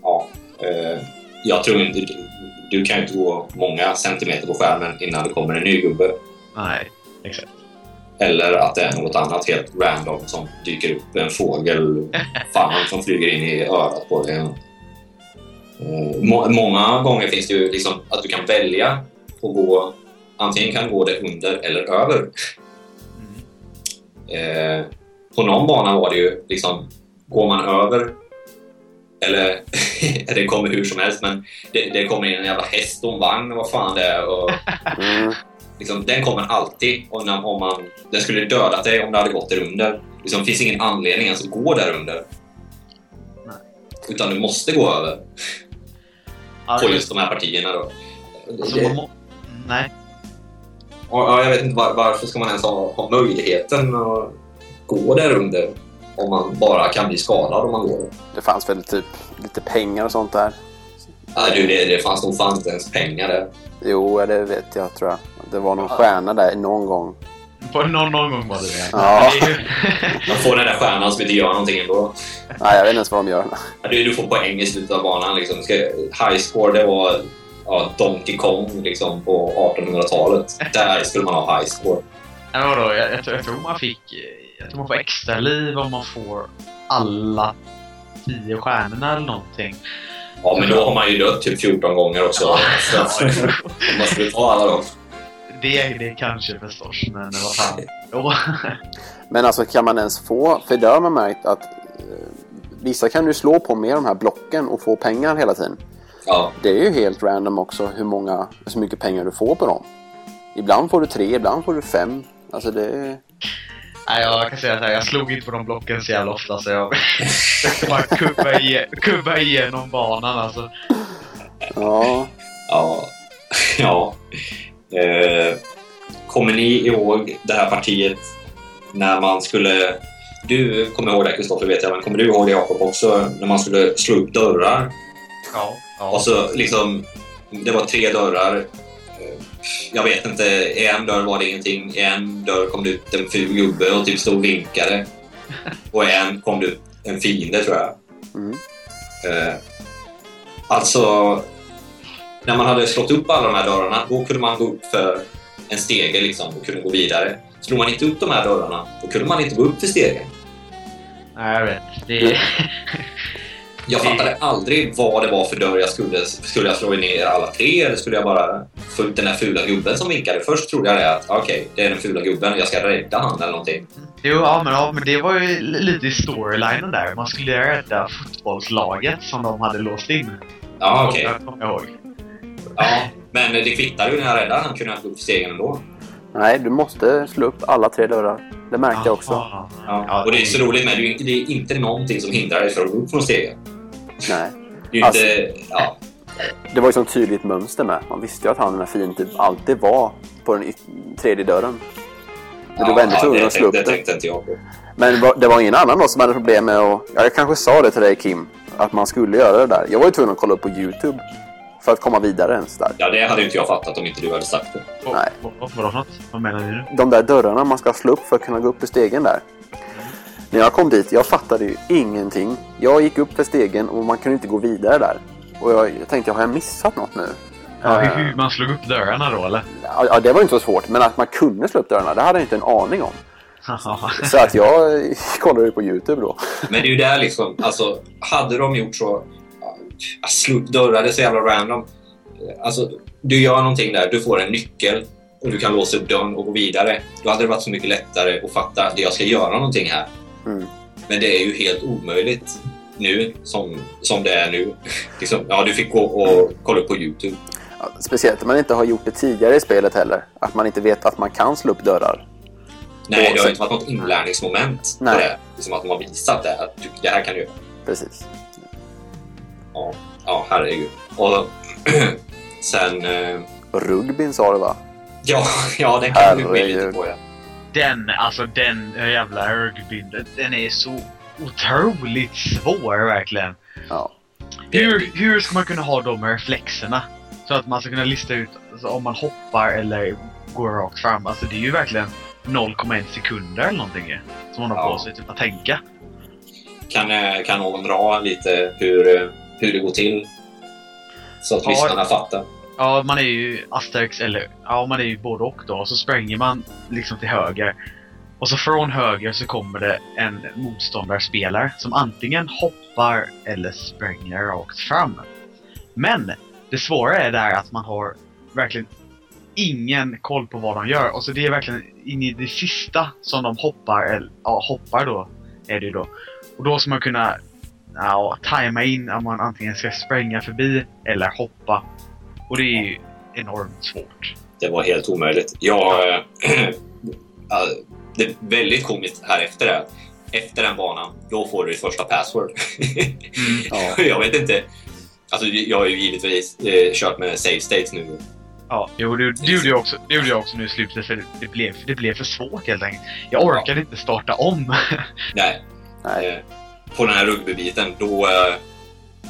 Ja, eh, jag tror inte... Du, du kan ju inte gå många centimeter på skärmen innan det kommer en ny gubbe. Nej, exakt. Eller att det är något annat helt random som dyker upp. En fågel fan, som flyger in i örat på dig. Eh, må, många gånger finns det ju liksom att du kan välja att gå antingen kan du gå det under eller över. Eh, på någon bana var det ju liksom, går man över eller det kommer hur som helst men det, det kommer in en jävla häst och en vagn och vad fan det är. Och, Mm. Liksom, den kommer alltid och när, om man, den skulle dödat dig om det hade gått där under. Liksom, det finns ingen anledning ens att gå där under. Nej. Utan du måste gå över Ja, på just de här partierna då. alltså, Det- man må... Nej. Ja, ja, jag vet inte var, varför ska man ens ha, ha möjligheten att gå där under om man bara kan bli skadad om man går där. Det fanns väl typ lite pengar och sånt där. Ja, du, det, det fanns nog fan inte ens pengar där. Jo, det vet jag tror jag. Det var någon stjärna där någon gång. På någon, någon gång var det det. Ja. Man får den där stjärnan som inte gör någonting ändå. Nej, jag vet inte ens vad de gör. Ja, Du, du får poäng i slutet av banan. Liksom. High score, det var ja, Donkey Kong liksom, på 1800-talet. Där skulle man ha high score. Ja, vadå? Jag, jag, tror, jag tror man fick... eh, Jag tror man får extra liv om man får alla tio stjärnorna eller någonting. Ja, men då har man ju dött typ 14 gånger också. Så att, man skulle ta alla dem. Det, det kanske förstås, men vad fan. Jo. Men alltså kan man ens få, för där har man märkt att eh, vissa kan du slå på med de här blocken och få pengar hela tiden. Ja, Det är ju helt random också hur många, så mycket pengar du får på dem. Ibland får du tre, ibland får du fem. Alltså det är... Nej, jag kan säga så här, jag slog inte på de blocken så jävla ofta så jag bara kubba, igen, kubba igenom banan alltså. Ja, ja, ja. Eh, kommer ni ihåg det här partiet när man skulle... Du kommer ihåg det Kristoffer vet jag, men kommer du ihåg det Jakob också? När man skulle slå upp dörrar Ja. Och så liksom, det var tre dörrar. Eh, Jag vet inte, i en dörr var det ingenting. I en dörr kom det ut en ful gubbe och typ stod och vinkade. Och i en kom det ut en fiende tror jag. Mm. Eh, alltså, när man hade slått upp alla de här dörrarna, då kunde man gå upp för en stege liksom och kunde gå vidare. Slog man inte upp de här dörrarna, då kunde man inte gå upp för stegen. Nej, jag vet. Det, Jag Det- fattade aldrig vad det var för dörr jag skulle... Skulle jag slå ner alla tre eller skulle jag bara få ut den där fula gubben som vinkade? Först trodde jag det att okej, det är den fula gubben jag ska rädda han eller någonting. jo, ja, men, ja, men det var ju li- lite i storylinen där. Man skulle rädda fotbollslaget som de hade låst in. Ja, okej. Jag kommer ihåg. Ja, men det kvittade ju när jag räddade han kunde jag gå upp stegen ändå. nej du måste slå upp alla tre dörrar. Det märkte jag också. Ja. Ja. Ja, och det är så roligt med det. är Det inte någonting som hindrar dig från att gå upp från stegen. Nej. Det är Alltså- inte... Ja, Det var ju sånt tydligt mönster med. Man visste ju att han den här fienden typ alltid var på den tredje dörren. Men du var ändå ja, tvungen det, att slå upp det den. tänkte inte jag på. Men det var ingen annan då som hade problem med att... ja, Jag kanske sa det till dig Kim. Att man skulle göra det där. Jag var ju tvungen att kolla upp på YouTube. För att komma vidare ens där. Ja, det hade inte jag fattat om inte du hade sagt det. Nej. vad- för något? Vad menar nu? De där dörrarna man ska slå upp för att kunna gå upp för stegen där. När jag kom dit, jag fattade ju ingenting. Jag gick upp för stegen och man kunde inte gå vidare där. Och jag, jag tänkte, har jag missat något nu? Ja, Eh, hur, hur man slog upp dörrarna då, eller? Ja, ja, det var inte så svårt. Men att man kunde slå upp dörrarna, det hade jag inte en aning om. Så att jag eh, kollade ju på YouTube då. Men det är ju där liksom, alltså hade de gjort så, ja, slå upp dörrar, det är så jävla random. Alltså, du gör någonting där, du får en nyckel och du kan låsa upp dörren och gå vidare. Då hade det varit så mycket lättare att fatta att jag ska göra någonting här. Mm. Men det är ju helt omöjligt nu, som, som det är nu. liksom, ja, du fick gå och kolla på YouTube. Ja, speciellt om man inte har gjort det tidigare i spelet heller. Att man inte vet att man kan slå upp dörrar. Nej, det har inte varit något inlärningsmoment på Nej. det. Liksom att de har visat det, att du, det här kan du göra. Precis. Ja, ja herregud. Och sen... Eh, rugbyn sa du va? Ja, ja den kan du in lite på. Ja. Den, alltså den jävla rugbyn, den är så otroligt svår verkligen. Ja. Hur, hur ska man kunna ha de reflexerna? Så att man ska kunna lista ut alltså, om man hoppar eller går rakt fram. Alltså det är ju verkligen 0,1 sekunder eller någonting som man har Ja. på sig typ, att tänka. Kan, eh, kan någon dra lite hur, eh, hur det går till? Så att Ja. lyssnarna fattar. Ja, man är ju Asterix, eller ja, man är ju både och då. Så spränger man liksom till höger. Och så från höger så kommer det en motståndarspelare som antingen hoppar eller spränger rakt fram. Men det svåra är där att man har verkligen ingen koll på vad de gör. Och så det är verkligen in i det sista som de hoppar, eller ja, hoppar då, är det ju då. Och då ska man kunna ja, tajma in om man antingen ska spränga förbi eller hoppa. Och det är ju enormt svårt. Det var helt omöjligt. Jag... äh, det är väldigt komiskt här efter det. Efter den banan, då får du ditt första password. Mm. Ja. jag vet inte. Alltså, jag har ju givetvis eh, kört med save states nu. Ja, jo, det, det, gjorde jag också, det gjorde jag också nu i slutet för det blev, det blev för svårt helt enkelt. Jag orkade inte starta om. Nej, Nej. På den här rugbybiten, då eh,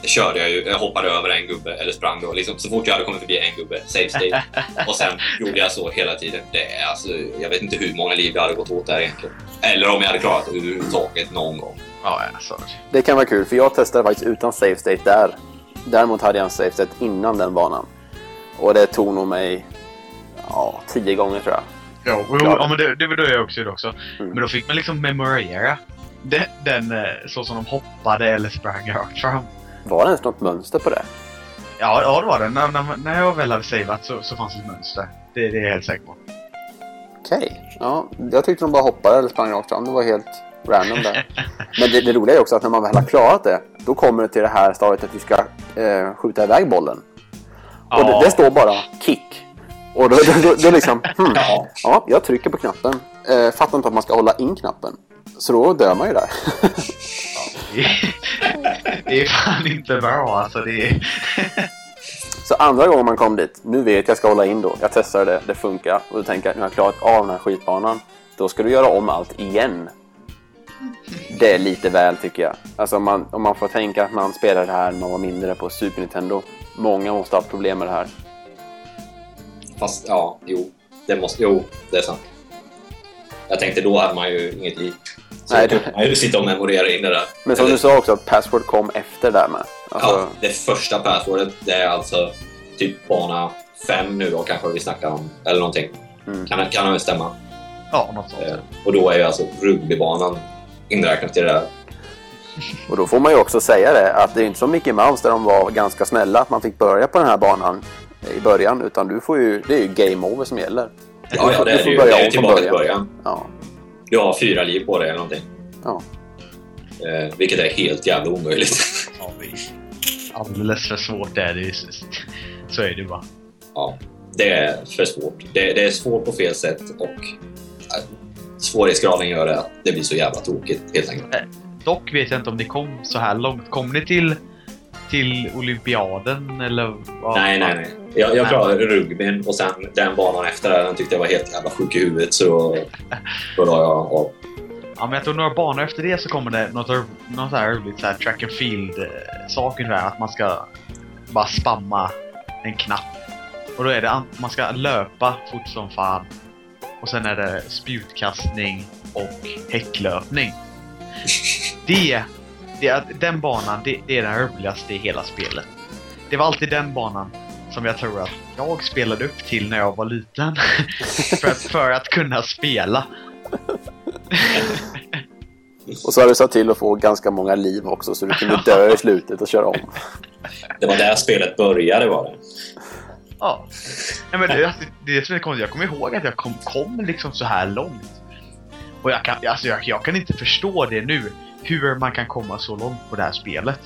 körde jag ju, jag hoppade över en gubbe eller sprang då. Liksom, så fort jag hade kommit förbi en gubbe, save state. Och sen gjorde jag så hela tiden. Det är alltså, jag vet inte hur många liv jag hade gått åt där egentligen. Eller om jag hade klarat det överhuvudtaget någon gång. ja, alltså. Det kan vara kul, för jag testade faktiskt utan save state där. Däremot hade jag en save state innan den banan. Och det tog nog mig ja, tio gånger tror jag. Ja, jo, Klart. ja men det, det var då jag också gjorde också. Mm. Men då fick man liksom memorera den, den eh, så som de hoppade eller sprang rakt fram. Var det ens något mönster på det? Ja, ja det var det. När, när, när jag väl hade savat så, så fanns det ett mönster. Det, det är jag helt säker på. Okej. Ja, jag tyckte de bara hoppade eller sprang rakt fram. Det var helt random där. Men det, det roliga är också att när man väl har klarat det, då kommer det till det här stadiet att du ska eh, skjuta iväg bollen. Och det, det står bara kick. Och då, då, då, då liksom, hmm, Ja. ja, jag trycker på knappen. Eh, fattar inte att man ska hålla in knappen. Så då dör man ju där. Det är, fan inte bra alltså. Det är, Så andra gången man kom dit, nu vet jag att jag ska hålla in då. Jag testade det, det funkar. Och då tänker jag, nu har jag klarat av den här skitbanan. Då ska du göra om allt igen. Det är lite väl tycker jag. Alltså om man, om man får tänka att man spelade det här när man var mindre på Super Nintendo. Många måste ha problem med det här. Fast ja, jo. Det måste, jo, det är sant. Jag tänkte då hade man ju inget liv. Så Nej, Nej, det- man ju sitta och memorera in det där. Men som Eller- du sa också, Password kom efter där med. Alltså, Ja, det första passwordet, det är alltså typ bana fem nu då kanske vi snackar om. Eller någonting. Mm. Kan, kan det väl stämma? ja, något sånt. Eh, och då är ju alltså rugbybanan inräknat i det där. Och då får man ju också säga det, att det är inte som Mickey Mouse där de var ganska snälla att man fick börja på den här banan i början. Utan du får ju, det är ju game over som gäller. Ja, ja det Du får det ju. börja Det är ju från tillbaka till början. början. Ja. Du har fyra liv på dig eller någonting. Ja. Eh, vilket är helt jävla omöjligt. Ja, Alldeles för svårt är det ju. Så är det bara. ja, det är för svårt. Det, det är svårt på fel sätt och eh, svårighetsgraden gör det att det blir så jävla tråkigt helt enkelt. Dock vet jag inte om ni kom så här långt. Kom ni till, till olympiaden eller? vad? Nej, nej, nej. Jag, jag klarade rugbyn och sen den banan efter där, den tyckte jag var helt jävla sjuk i huvudet så då, då la jag av. Ja, men jag tror några banor efter det så kommer det något, något så här roligt så här track and field eh, sak ungefär. Att man ska bara spamma en knapp. Och då är det an- man ska löpa fort som fan. Och sen är det spjutkastning och häcklöpning. Det, det är, den banan, det, det är den roligaste i hela spelet. Det var alltid den banan som jag tror att jag spelade upp till när jag var liten. för, att, för att kunna spela. Och så har du sett till att få ganska många liv också så du kunde dö i slutet och köra om. Det var där spelet började var det. Ja. Nej, men det, alltså, det är det som är konstigt. Jag kommer ihåg att jag kom, kom liksom så här långt. Och jag kan, alltså, jag, jag kan inte förstå det nu. Hur man kan komma så långt på det här spelet.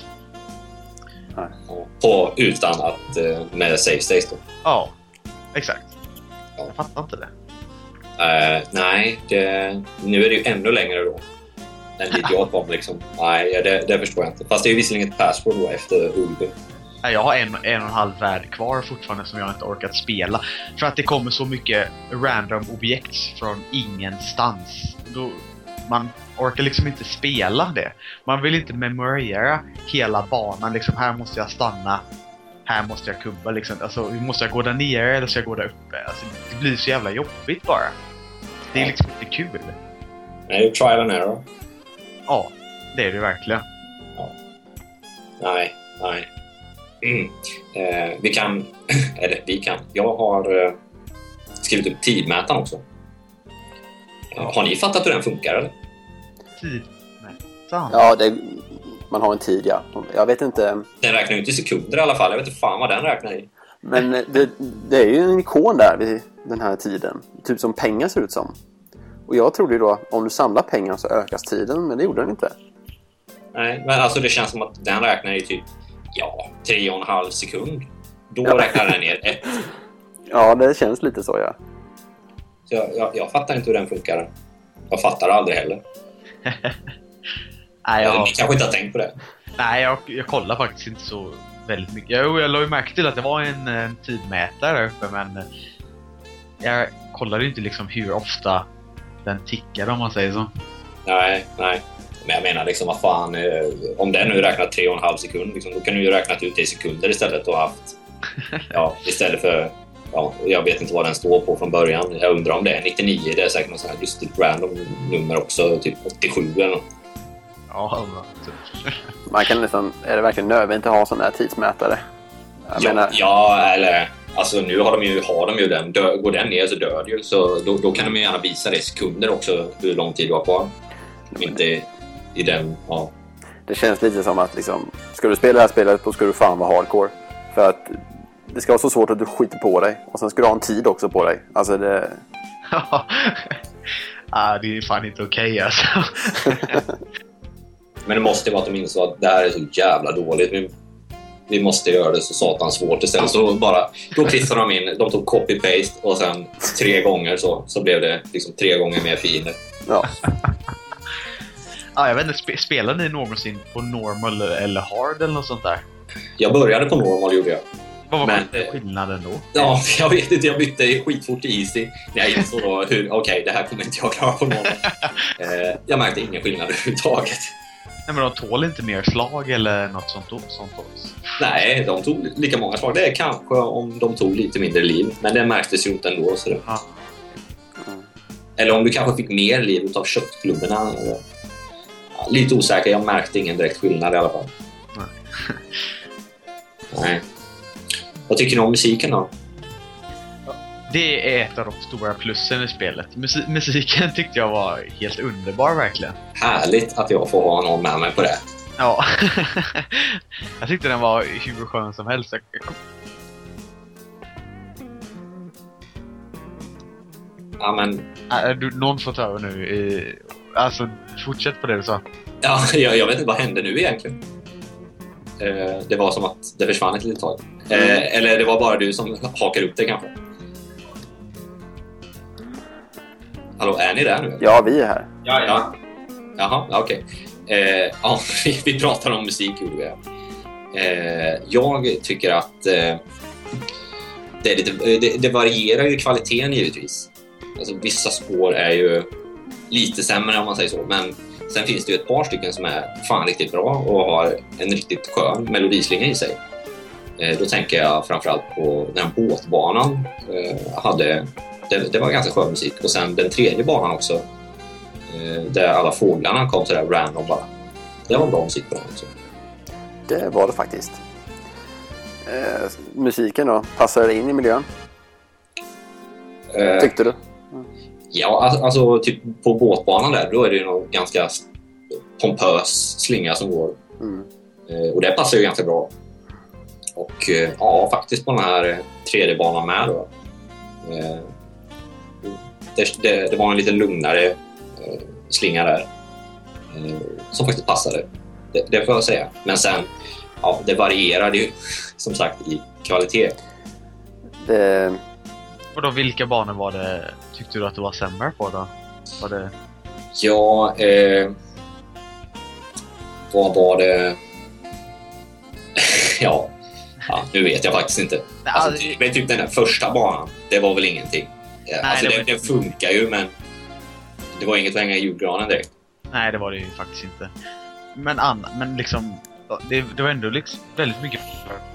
På, utan att eh, med save states då. Ja, exakt. Ja. Jag fattar inte det. Eh, nej, det, nu är det ju ännu längre då. Än dit jag kom liksom. Nej, det, det förstår jag inte. Fast det är ju visserligen ett password då efter Ulven. Nej, Jag har en, en och en halv värld kvar fortfarande som jag inte orkat spela. För att det kommer så mycket random objekt från ingenstans. Då, man orkar liksom inte spela det. Man vill inte memorera hela banan. Liksom, här måste jag stanna. Här måste jag kubba liksom. Alltså, måste jag gå där nere eller ska jag gå där uppe? Alltså, det blir så jävla jobbigt bara. Det är liksom inte kul. Nej, trial and error. Ja, det är det verkligen. Nej, nej. Mm. Eh, vi kan, eller vi kan. Jag har eh, skrivit upp tidmätaren också. Eh, har ni fattat hur den funkar eller? Tid. Nej. Sant. Ja, det, Man har en tid, ja. Jag vet inte. Den räknar ju inte i sekunder i alla fall. Jag vet inte fan vad den räknar i. Men det, det är ju en ikon där vid den här tiden. Typ som pengar ser ut som. Och jag trodde ju då om du samlar pengar så ökas tiden, men det gjorde den inte. Nej, men alltså det känns som att den räknar i typ, ja, tre och en halv sekund. Då Ja. räknar den ner ett. Ja, det känns lite så, ja. Så jag, jag, jag fattar inte hur den funkar. Jag fattar aldrig heller. Nej, jag, Ni kanske inte har tänkt på det? nej jag, jag kollar faktiskt inte så väldigt mycket. Jo, jag la ju märke till att det var en, en tidmätare uppe, men eh, jag kollade ju inte liksom hur ofta den tickade om man säger så. Nej, nej. Men jag menar liksom vad fan, eh, om den nu räknar tre och en halv sekund, liksom, då kan du ju räknat ut det i sekunder istället och haft, ja, istället för, ja, jag vet inte vad den står på från början. Jag undrar om det är 99, det är säkert något sånt här lustigt random nummer också, typ 87 eller något. Ja. Man kan nästan... Är det verkligen nödvändigt att ha sån här tidsmätare? Jag Ja, menar... ja, eller alltså nu har de ju, har de ju den. Dö, går den ner så dör du ju. Så då, då kan de ju gärna visa det i sekunder också hur lång tid du har kvar. Inte i den, ja. Det känns lite som att liksom, ska du spela det här spelet då ska du fan vara hardcore. För att det ska vara så svårt att du skiter på dig. Och sen ska du ha en tid också på dig. Alltså det... Ja. ah, det är fan inte okej alltså. Men det måste vara att de insåg att det här är så jävla dåligt. Vi, vi måste göra det så satans svårt istället. Så bara, då klistrade de in, de tog copy-paste och sen tre gånger så, så blev det liksom tre gånger mer fiender. Ja. ah, jag vet inte, spe, spelar ni någonsin på normal eller hard eller något sånt där? Jag började på normal gjorde jag. Vad var Men, skillnaden- då? Ja, jag vet inte. Jag bytte skitfort till Easy när jag insåg då hur, okej, det här kommer inte jag klara på någon. eh, jag märkte ingen skillnad överhuvudtaget. Nej men de tål inte mer slag eller något sånt, sånt också. Nej, de tog lika många slag. Det är kanske om de tog lite mindre liv, men det märktes ju inte ändå. Så det. Ja. Eller om du kanske fick mer liv utav köttklubborna. Eller... Ja, lite osäker. Jag märkte ingen direkt skillnad i alla fall. Nej. Nej. Vad tycker ni om musiken då? Det är ett av de stora plussen i spelet. Musi- musiken tyckte jag var helt underbar verkligen. Härligt att jag får ha någon med mig på det. Ja. jag tyckte den var hur skön som helst. Ja, men, Äh, du, någon får ta över nu. Alltså, fortsätt på det du sa. ja, jag, jag vet inte vad hände nu egentligen. Eh, det var som att det försvann ett litet tag. Eh, eller det var bara du som hakar upp det kanske. Hallå, är ni där nu? ja, vi är här. Ja, ja. Jaha, ja, okej. Eh, ja, vi, vi pratar om musik gjorde vi. Eh, jag tycker att eh, det, lite, det, det varierar ju kvaliteten givetvis. Alltså, vissa spår är ju lite sämre om man säger så, men sen finns det ju ett par stycken som är fan riktigt bra och har en riktigt skön melodislinga i sig. Eh, då tänker jag framförallt på den här båtbanan. Eh, hade, det, det var ganska skön musik. Och sen den tredje banan också Eh, där alla fåglarna kom sådär random bara. Det var bra musik på den också. Det var det faktiskt. Eh, musiken då? Passar det in i miljön? Eh, Tyckte du? ja, alltså, alltså typ på båtbanan där, då är det ju någon ganska pompös slinga som går. Mm. Eh, och det passar ju ganska bra. Och eh, ja, faktiskt på den här eh, tredje banan med då. Eh, det, det, det var en lite lugnare eh, slinga där. Eh, som faktiskt passade. Det, det får jag säga. Men sen, ja, det varierade ju som sagt i kvalitet. Det, Och då, vilka banor var det, tyckte du att det var sämre på då? Var det... Ja, eh, vad var det? ja, ja, nu vet jag faktiskt inte. Alltså, typ, men typ den där första banan, det var väl ingenting. Nej, alltså, det det, det funkar ju, men det var inget att hänga i julgranen direkt. Nej, det var det ju faktiskt inte. Men, an, men liksom, det, det var ändå liksom väldigt mycket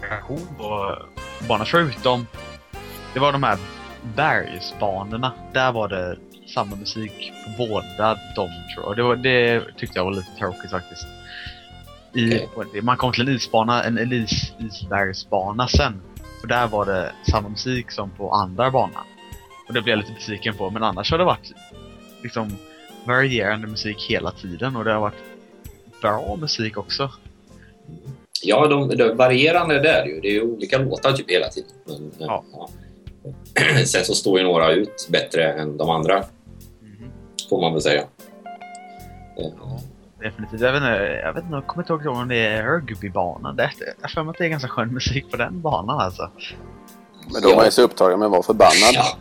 variation på banorna. Förutom, det var de här bergsbanorna. Där var det samma musik på båda de tror jag. Det, var, det tyckte jag var lite tråkigt faktiskt. I, Man kom till en isbana, en is, isbergsbana sen. Och där var det samma musik som på andra banan. Och det blev jag lite besviken på. Men annars har det varit liksom varierande musik hela tiden och det har varit bra musik också. Ja, de, de varierande där ju. Det är ju olika låtar typ hela tiden. Men, Ja. ja. Sen så står ju några ut bättre än de andra, Mhm. får man väl säga. Ja, definitivt. Jag vet inte, jag vet inte, jag kommer inte ihåg om det är rugbybanan. Det, jag har för mig att det är ganska skön musik på den banan alltså. Men då är man ju så upptagen med att vara förbannad. Ja,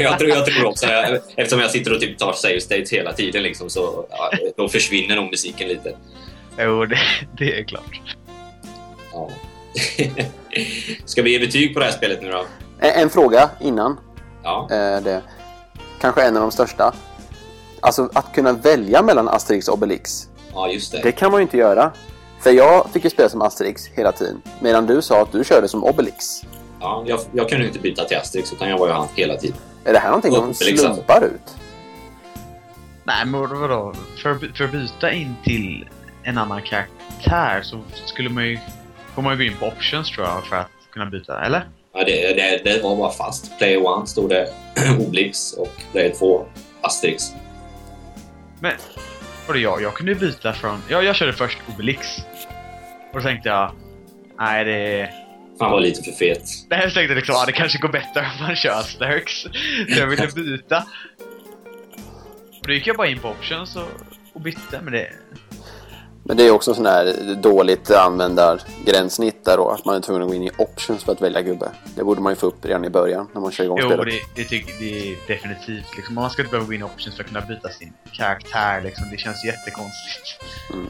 jag, tror, jag tror också, jag, eftersom jag sitter och typ tar save states hela tiden liksom, så ja, då försvinner nog musiken lite. Jo, det, det är klart. Ja. Ska vi ge betyg på det här spelet nu då? En, en fråga innan. Ja, Eh, det. Kanske en av de största. Alltså att kunna välja mellan Asterix och Obelix. Ja just det. Det kan man ju inte göra. För jag fick ju spela som Asterix hela tiden. Medan du sa att du körde som Obelix. Ja, jag, jag kunde inte byta till Asterix utan jag var ju han hela tiden. Är det här någonting de alltså. slumpar ut? Nej, men vadå? För, för att byta in till en annan karaktär så skulle man ju... Får man ju gå in på options tror jag för att kunna byta, eller? Ja, det, det, det var bara fast. Player 1 stod det Obelix och Player 2 Asterix. Men, vadå jag? Jag kunde ju byta från... Jag, jag körde först Obelix. Och då tänkte jag... Nej, det... Han var lite för fet. Det här tänkte jag liksom, ja, det kanske går bättre om man kör Asterix. Så jag ville byta. Och då gick jag bara in på options och, och bytte, men det... Men det är också sån här dåligt användargränssnitt där då. Att man är tvungen att gå in i options för att välja gubbe. Det borde man ju få upp redan i början när man kör igång Jo, spelet. det, det, tycker, det är definitivt liksom. Man ska inte behöva gå in i options för att kunna byta sin karaktär liksom. Det känns jättekonstigt.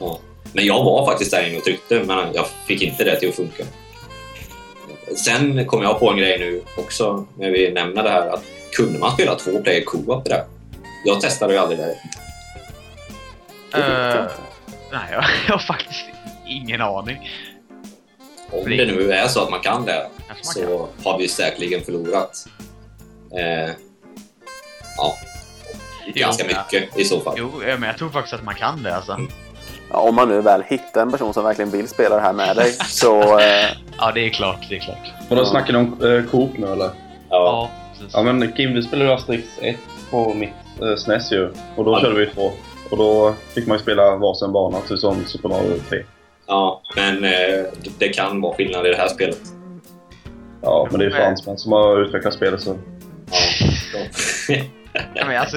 Ja. Men jag var faktiskt där inne och tryckte, men jag fick inte det till att funka. Sen kom jag på en grej nu också, när vi nämner det här, att kunde man spela två player co-op där? Jag testade ju aldrig det. Eh, nej, jag, jag har faktiskt ingen aning. Om det nu är så att man kan det, man kan. så har vi säkerligen förlorat. Eh, ja, ganska Jo, ja. mycket i så fall. Jo, ja, men jag tror faktiskt att man kan det alltså. Ja, om man nu väl hittar en person som verkligen vill spela det här med dig så... Eh, Ja, det är klart, det är klart. Och då snackar ni om eh, Coop nu eller? Ja, Ja. Ja men Kim, vi spelade ju Asterix 1 på mitt eh, SNES ju. Och då Ja. körde vi två. Och då fick man ju spela varsin bana, typ som Super Mario 3. ja men eh, det kan vara skillnad i det här spelet. Ja, men det är ju fransmän som har utvecklat spelet så... Ja. Ja, men alltså,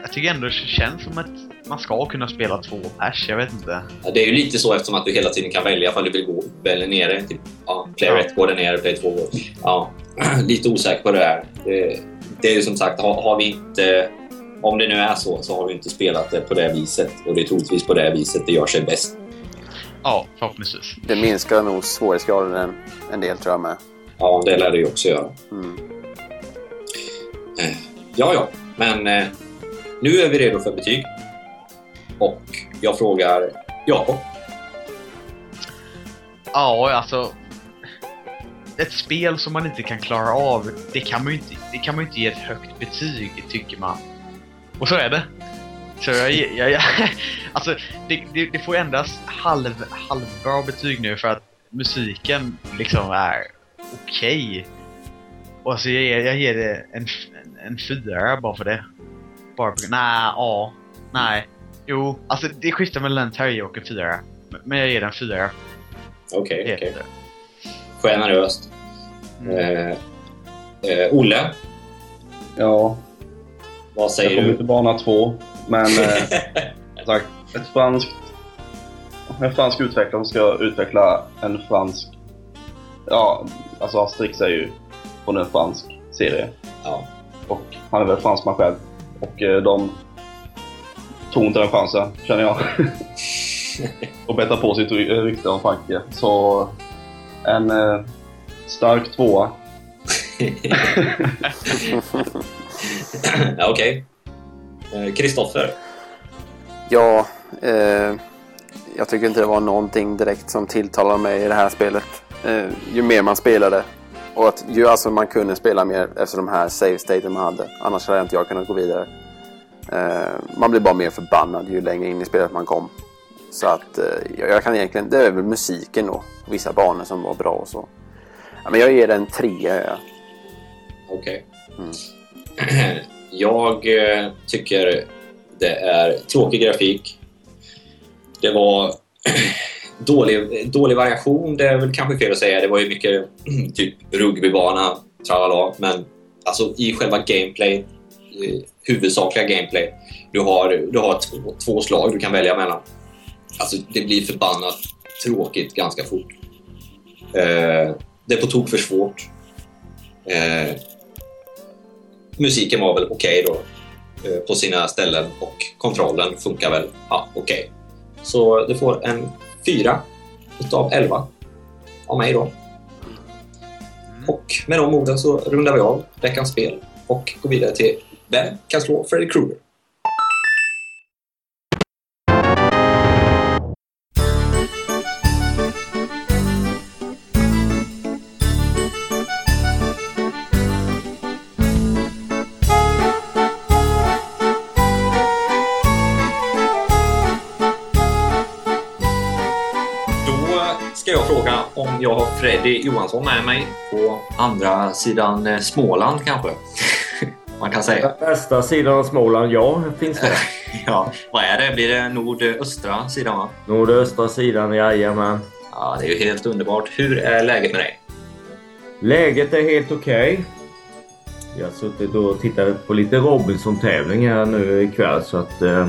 jag tycker ändå det känns som att man ska kunna spela två pers, jag vet inte. Ja, det är ju lite så eftersom att du hela tiden kan välja ifall du vill gå upp eller nere. Typ, ja, player Ja. 1 går där nere, player 2 går... Ja, lite osäker på det där. Det, det är ju som sagt, har, har vi inte... Om det nu är så, så har vi inte spelat det på det viset. Och det är troligtvis på det viset det gör sig bäst. Ja, förhoppningsvis. det minskar nog svårighetsgraden en, en del tror jag med. Ja, det lär det ju också göra. Mm. Eh, Ja, ja. Men eh, nu är vi redo för betyg. Och jag frågar Jakob. Ja, alltså... Ett spel som man inte kan klara av, det kan man ju inte, det kan man ju inte ge ett högt betyg, tycker man. Och så är det. Så jag, jag, jag alltså, det, det, det får endast halv, halvbra betyg nu för att musiken liksom är okej. Och alltså jag, ger- jag ger det en, en, en fyra bara för det. Bara på, nej, ja, nej. Jo, alltså det skiftar mellan en trea och en fyra. Men jag ger den en fyra. Okej, okej. Heter. Generöst. Mm. Eh, eh, Olle, Ja, vad jag säger kommer du? till bana två. Men eh, som sagt, ett franskt... En fransk utvecklare ska utveckla en fransk... Ja, alltså Asterix är ju från en fransk serie. Ja. Och han är väl fransman själv. Och eh, de tog inte den chansen, känner jag. och bättra på sitt ry- rykte om Frankrike. Så en eh, stark tvåa. ja, Okej. Eh, Kristoffer. Ja, eh, jag tycker inte det var någonting direkt som tilltalade mig i det här spelet. Eh, ju mer man spelade och att ju alltså man kunde spela mer efter de här save staten man hade. Annars hade inte jag kunnat gå vidare. Eh, man blir bara mer förbannad ju längre in i spelet man kom. Så att eh, jag kan egentligen, det är väl musiken då. Vissa banor som var bra och så. Ja, men jag ger den trea. Ja. Okej. Mm. Jag eh, tycker det är tråkig grafik. Det var... dålig, dålig variation, det är väl kanske fel att säga. Det var ju mycket typ rugbybana, tralala. Men alltså i själva gameplay, eh, huvudsakliga gameplay, du har, du har två, två slag du kan välja mellan. Alltså det blir förbannat tråkigt ganska fort. Eh, det är på tok för svårt. Eh, musiken var väl okej då eh, på sina ställen och kontrollen funkar väl ja, okej. Så du får en fyra utav elva av mig då. Och med de orden så rundar vi av veckans spel och går vidare till vem kan slå Freddy Krueger? Johansson med mig på andra sidan eh, Småland kanske. Man kan säga. Västra sidan av Småland, ja, finns det. Ja, vad är det? Blir det nordöstra sidan va? Nordöstra sidan, jajamän. Ja, det är ju helt underbart. Hur är läget med dig? Läget är helt okej. Jag har suttit och tittat på lite Robinson-tävling här nu ikväll så att... Eh,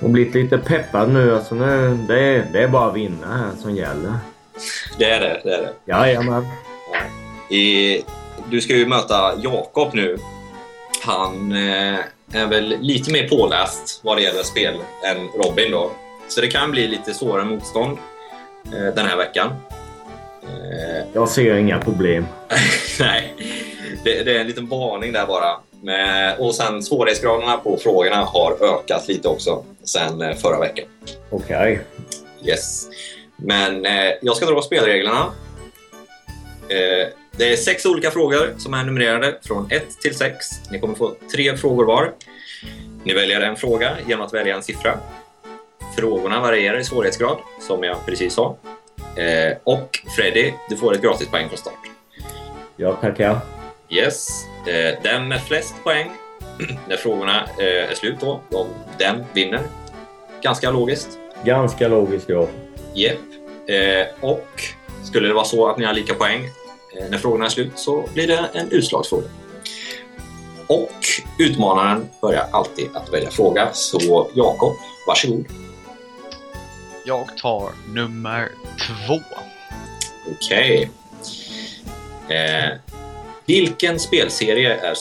och blivit lite peppad nu. Alltså nu det, är, det är bara att vinna här som gäller. Det är det, det är det. Jajamän. I, du ska ju möta Jakob nu. Han eh, är väl lite mer påläst vad det gäller spel än Robin då. Så det kan bli lite svårare motstånd eh, den här veckan. Eh, Jag ser inga problem. Nej, det, det är en liten varning där bara. Men, och sen svårighetsgraderna på frågorna har ökat lite också sen förra veckan. Okej. Yes. Men eh, jag ska dra spelreglerna. Eh, det är sex olika frågor som är numrerade från 1 till 6. Ni kommer få tre frågor var. Ni väljer en fråga genom att välja en siffra. Frågorna varierar i svårighetsgrad, som jag precis sa. Eh, och Freddy, du får ett gratispoäng från start. Jag tackar. Yes. Eh, den med flest poäng när frågorna eh, är slut då, de, den vinner. Ganska logiskt. Ganska logiskt ja. Jep. Eh, och skulle det vara så att ni har lika poäng eh, när frågorna är slut så blir det en utslagsfråga. Och utmanaren börjar alltid att välja fråga. Så Jakob, varsågod. Jag tar nummer två. Okej. Eh, vilken spelserie är...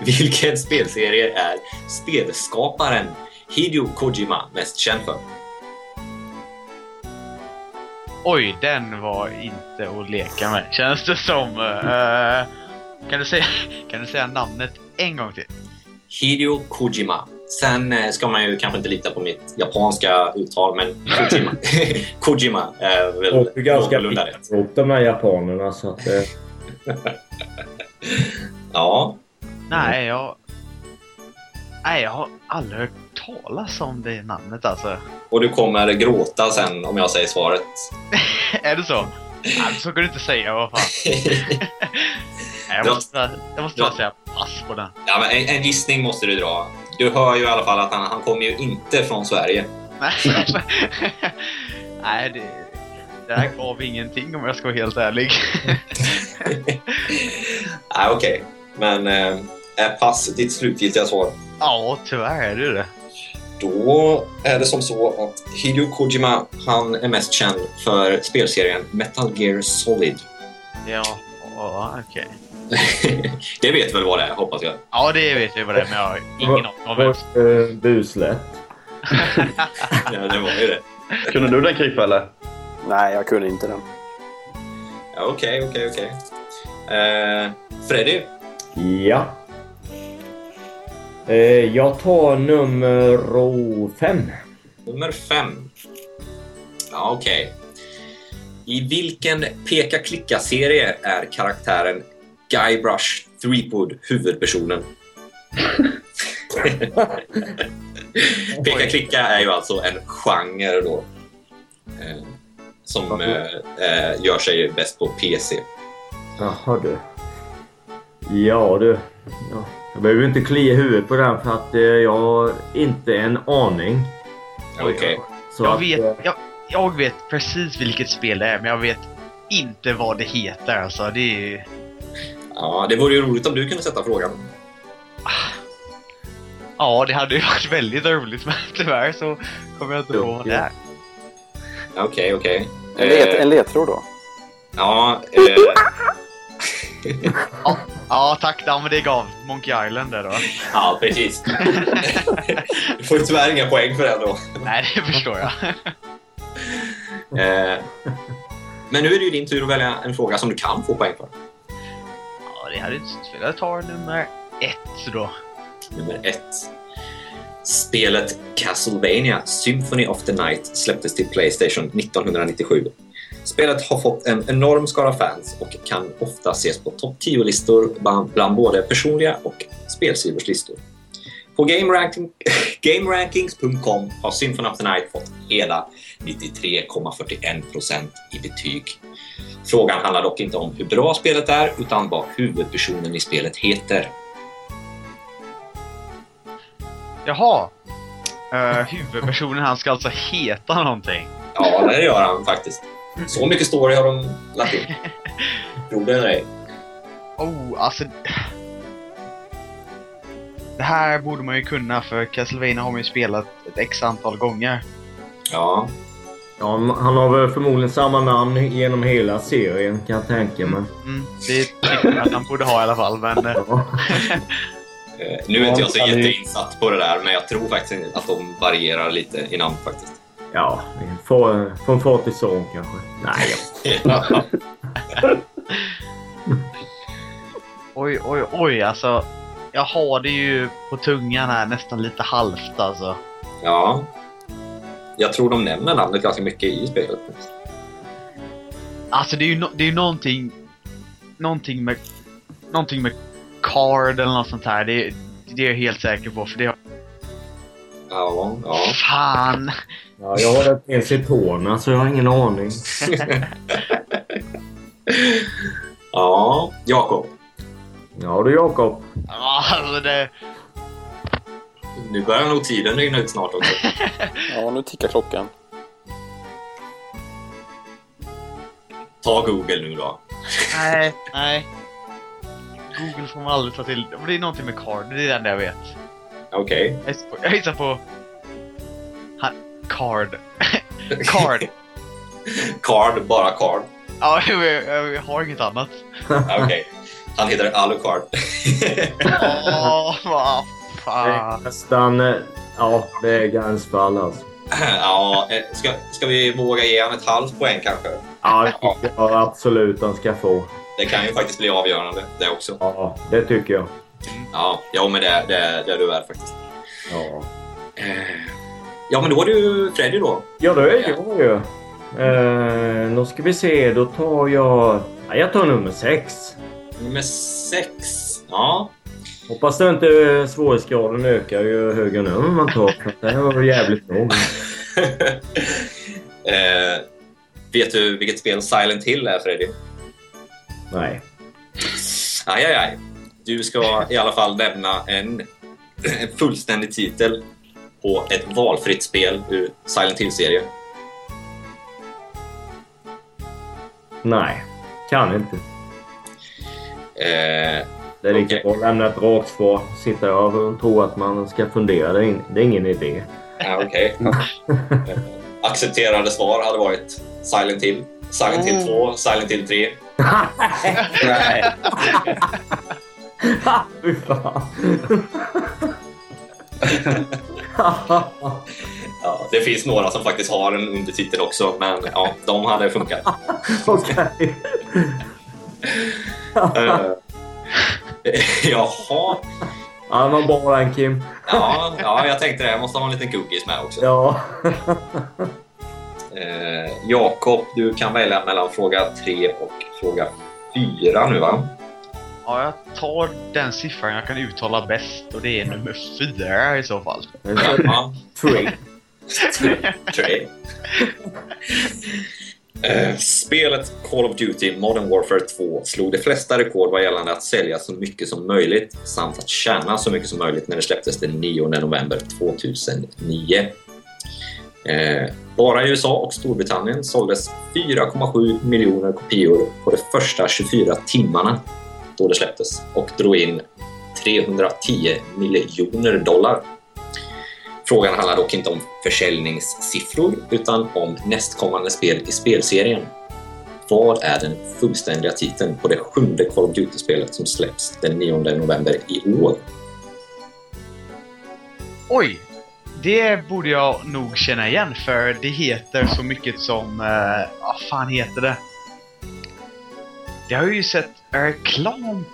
vilken spelserie är spelskaparen Hideo Kojima mest känd för? Oj, den var inte att leka med, känns det som. Eh, kan, du säga, kan du säga namnet en gång till? Hideo Kojima. Sen eh, ska man ju kanske inte lita på mitt japanska uttal, men Kojima, Kojima är väl Och ganska någorlunda rätt. ihop de här japanerna så att... Eh, Ja, Nej, jag... Nej, jag har aldrig hört talas om det namnet alltså. och du kommer gråta sen om jag säger svaret. är det så? Nej, så kan du inte säga, vad fan. Jag måste, jag måste bara säga pass på den. Ja, men en, en gissning måste du dra. Du hör ju i alla fall att han, han kommer ju inte från Sverige. Nej, det, det här gav ingenting om jag ska vara helt ärlig. Nej, okej. Men eh, är pass ditt slutgiltiga svar? ja, tyvärr är det det. Då är det som så att Hideo Kojima, han är mest känd för spelserien Metal Gear Solid. Ja, okej. det vet väl vad det är, hoppas jag. Ja, det vet jag vad det är, men jag har ingen aning vem. eh, buslätt. Ja, det var ju det. Kunde du den Kriffe eller? Nej, jag kunde inte den. Ja, Okej, okej, okej. Eh, Freddy, Ja. Eh, jag tar nummer fem. nummer fem. Ja, okej. I vilken peka-klicka-serie är karaktären Guybrush Threepwood huvudpersonen? Peka-klicka är ju alltså en genre då. Eh, som eh, eh, gör sig bäst på PC. Jaha du. Ja du. Ja. Jag behöver inte klia huvudet på den för att eh, jag har inte en aning. Okej. Så Jag att, vet, eh, jag, jag vet precis vilket spel det är, men jag vet inte vad det heter. Alltså, det är... Ja, det vore ju roligt om du kunde sätta frågan. Ja, det hade ju varit väldigt roligt, men tyvärr så kommer jag inte på vad det är. Okej, okej. En, let, Eh, en ledtråd då. Ja, eh, Ja, tack. Ja, men det gav Monkey Island det då. ja, precis. du får tyvärr inga poäng för det då. Nej, det förstår jag. Eh, men nu är det ju din tur att välja en fråga som du kan få poäng för. Ja, det hade inte fel. Jag tar nummer ett då. Nummer ett. Spelet Castlevania Symphony of the Night släpptes till Playstation 1997. Spelet har fått en enorm skara fans och kan ofta ses på topp 10-listor bland, bland både personliga och spelsidors På GameRanking, GameRankings.com har Symphony of the Night fått hela 93,41% i betyg. Frågan handlar dock inte om hur bra spelet är utan vad huvudpersonen i spelet heter. Jaha. Uh, huvudpersonen han ska alltså heta någonting. Ja, det gör han faktiskt. Så mycket story har de lagt in. Tror det eller ej. Oh, alltså... Det här borde man ju kunna för Castlevania har man ju spelat ett x antal gånger. Ja, ja, han har väl förmodligen samma namn genom hela serien kan jag tänka mig. Mm, det tycker jag att han borde ha i alla fall, men... eh, eh, nu är inte jag så jätteinsatt på det där, men jag tror faktiskt att de varierar lite i namn faktiskt. Ja, från, från far till son kanske. Nej, ja. Oj, oj, oj, alltså. Jag har det ju på tungan här nästan lite halvt alltså. ja. Jag tror de nämner namnet ganska mycket i spelet. Alltså det är ju, no- det är ju någonting... Någonting med... Någonting med card eller något sånt här. Det, det är jag helt säker på, för det har... Ja, ja. Fan! Ja jag har det dels i tårna så jag har ingen aning. ja, Jakob. Ja du Jakob. Ja, Alltså det... Nu börjar nog tiden rinna ut snart också. Ja, nu tickar klockan. Ta Google nu då. Nej, nej. Google får man aldrig ta till. Det är någonting med card, det är det enda jag vet. Okej. På... Jag gissar på... Card. card. Card, bara Card. Ja, jag, jag har inget annat. Okej. Han heter Alucard. Åh, vad fan. nästan... eh, Ja, det är gränsfall alltså. ja, eh, ska, ska vi våga ge honom ett halvt poäng kanske? Ja, det tycker jag absolut han ska få. Det kan ju faktiskt bli avgörande det också. Ja, det tycker jag. Ja, ja men det, det, det är du värd faktiskt. Ja, Eh, Ja, men då är det ju Freddy då. ja det är jag ju. Eh, då ska vi se, då tar jag... Ja, jag tar nummer sex. Nummer sex. Ja. Hoppas det inte svårighetsgraden ökar ju högre nummer man tar. Det här var jävligt nog. eh, vet du vilket spel Silent Hill är, Freddy? Nej. Aj, aj, aj. Du ska i alla fall nämna en, en fullständig titel på ett valfritt spel ur Silent Hill-serien. Nej. Kan inte. Eh, Det är lika Okej. bra att lämna ett rakt svar. Sitta och tro att man ska fundera. Det är, in, det är ingen idé. ja, okej. eh, accepterade svar hade varit Silent Hill. Silent Hill 2, Silent Hill 3. Nej. Fy fan. Ja, det finns några som faktiskt har en undertitel också, men ja, de hade funkat. Okej. Eh, jaha. Ja, det var bra den Kim. Ja, ja, jag tänkte det. Jag måste ha en liten cookies med också. Ja. Eh, Jakob, du kan välja mellan fråga 3 och fråga 4 nu va? Ja, jag tar den siffran jag kan uttala bäst och det är nummer fyra i så fall. Ja, Three. tre. Eh, spelet Call of Duty Modern Warfare 2 slog de flesta rekord vad gällande att sälja så mycket som möjligt samt att tjäna så mycket som möjligt när det släpptes den 9 november 2009. Eh, bara i USA och Storbritannien såldes 4,7 miljoner kopior på de första 24 timmarna då det släpptes och drog in 310 miljoner dollar. Frågan handlar dock inte om försäljningssiffror utan om nästkommande spel i spelserien. Vad är den fullständiga titeln på det sjunde Call of Duty-spelet som släpps den 9 november i år? Oj! Det borde jag nog känna igen för det heter så mycket som... Eh, vad fan heter det? Det har jag ju sett reklam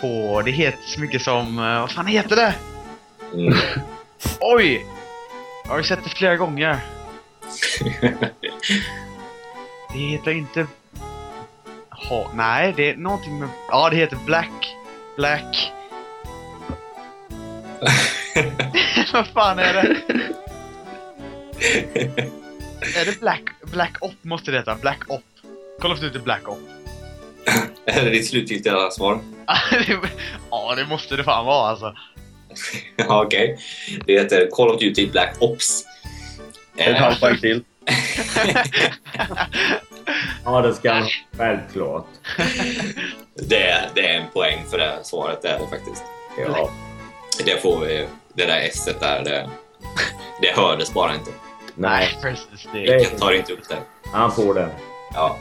på. Det heter så mycket som... Eh, vad fan heter det? Mm. Oj! Jag har ju sett det flera gånger. Det heter inte... Ha, nej, det är någonting med... Ja, det heter Black... Black... Vad fan är det? är det Black... Black Op måste det heta. Black Op. Kolla of Duty Black Op. är det ditt slutgiltiga svar? ja, det måste det fan vara alltså. Ja, Okej. Det heter Call of Duty Black Ops. Ett Eh, halvt poäng till. Ja, det ska han Självklart. det, är- det är en poäng för det svaret, det är det faktiskt. Ja. Det får vi, det där s där, det, det hördes bara inte. Nej, Precis, det. Det- Jag tar inte upp det. han får den. Ja.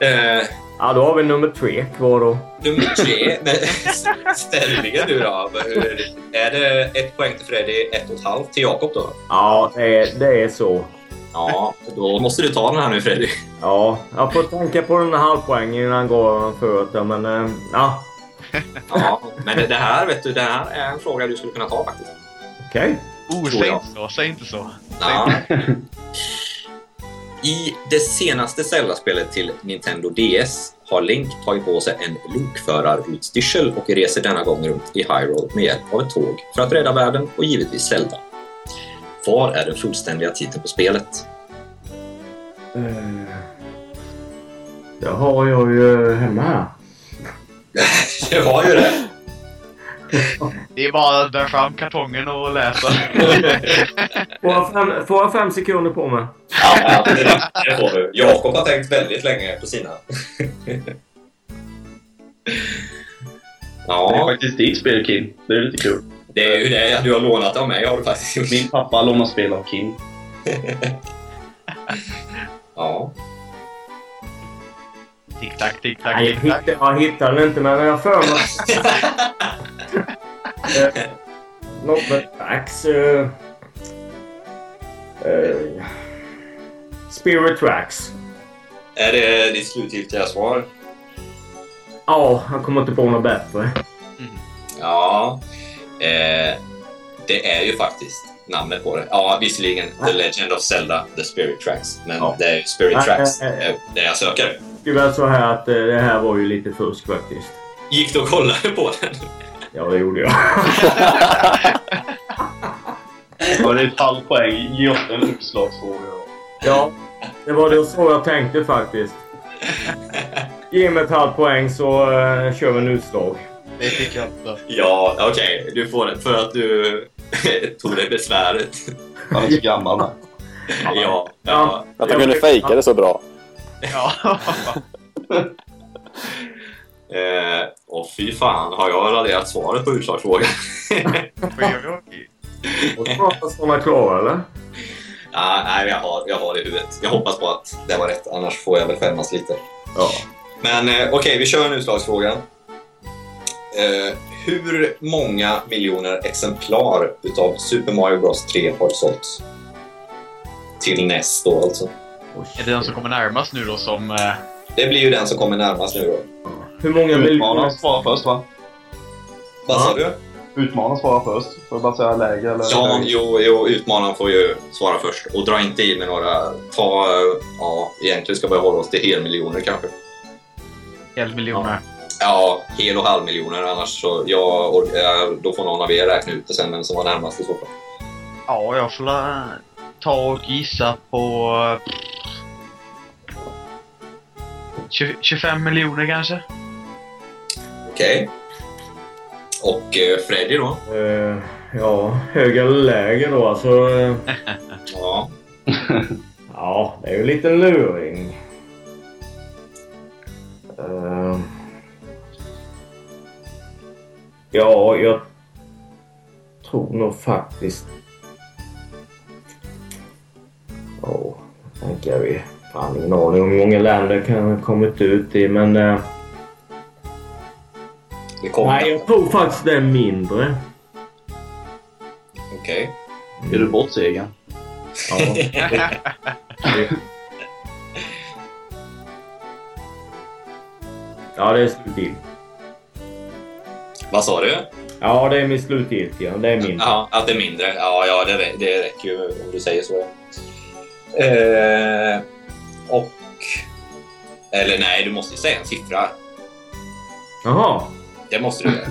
Eh, Ja, då har vi nummer tre kvar då. nummer tre. Men ställningen nu då? Hur- Är det ett poäng till Freddy, ett och ett halvt till Jakob då? Ja, det är, det är så. Ja, då måste du ta den här nu Freddy. Ja, jag får tänka på den här halvpoängen innan han går förut. Men eh, ja, Ja, men det, här vet du, det här är en fråga du skulle kunna ta faktiskt. okej. Oh, tror säg jag. inte så. Säg inte så. Ja. I det senaste Zelda-spelet till Nintendo DS har Link tagit på sig en lokförarutstyrsel och reser denna gång runt i Hyrule med hjälp av ett tåg för att rädda världen och givetvis Zelda. Vad är den fullständiga titeln på spelet? Eh, Det har jag ju hemma här. Det var ju det! Det är bara att dra fram kartongen och läsa. Får jag fem, får jag fem sekunder på mig? Ja, det får du. Jakob har tänkt väldigt länge på sina. Det är Ja, faktiskt ditt spel Kim. Det är lite kul. det är ju det du har lånat av mig har du faktiskt gjort. Min pappa lånar spel av Kim. Ja. Tick-tack, tick-tack, tick-tack. hittar, jag hittar den inte, men jag har för mig... Eh, Något med tracks. eh, eh, Spirit Tracks. Är det ditt slutgiltiga svar? Ja, jag kommer inte på något bättre. Ja. Eh, det är ju faktiskt namnet på det. Ja, visserligen The Legend of Zelda, The Spirit Tracks. Men Ja. det är Spirit Nej, Tracks nej, nej. eh, det jag söker. Tyvärr så här att eh, det här var ju lite fusk faktiskt. Gick du och kollade på den? Ja, det gjorde jag. Ja, det är ett halvt poäng. Ge oss en uppslagsfråga. Ja, det var det så jag tänkte faktiskt. Ge mig ett halvt poäng så uh, kör vi en utslag. Det tycker jag inte. Ja, okej. Du får det för att du tog dig besväret. Han är så gammal. med. Ja. ja. Att de kunde fejka det så bra. Ja. Eh, och fy fan, har jag raderat svaret på utslagsfrågan? Och så sådana klara eller? Ja, nej, jag har, jag har det i huvudet. Jag hoppas på att det var rätt, annars får jag väl skämmas lite. Ja. Men eh, okej, vi kör en utslagsfråga. Eh, hur många miljoner exemplar utav Super Mario Bros 3 har sålts? Till NES då alltså. Är det den som kommer närmast nu då som... Eh, Det blir ju den som kommer närmast nu då. Hur många Utmanaren miljoner? svarar först va? Vad sa du? Utmanaren svarar först. Får jag bara säga läge eller? Ja, jo, jo, utmanaren får ju svara först. Och dra inte i med några... Ta... Ja, egentligen ska vi hålla oss till helmiljoner kanske. en miljoner. Ja, hel och halvmiljoner. Annars så... Jag, då får någon av er räkna ut det sen vem som var närmast i så fall. Ja, jag får ta och gissa på... eh, 20, 25 miljoner kanske? Okej. Och eh, Freddy då? Eh, Ja, högre eller lägre då alltså. eh, Ja. Ja, det är ju en liten luring. Eh, ja, jag tror nog faktiskt... Ja, tänker vi. Fan, ingen aning om hur många länder kan ha kommit ut i, men... eh, Det kommer. nej, jag tror faktiskt det är mindre. Okej. Är du bortsegen? Ja. ja, det är slutgiltigt. Vad sa du? Ja, det är min slutgiltiga. Det är min. Ja, att det är mindre. Ja, ja det, det räcker ju om du säger så. Eh, och... Eller nej, du måste ju säga en siffra. Jaha. Det måste du göra.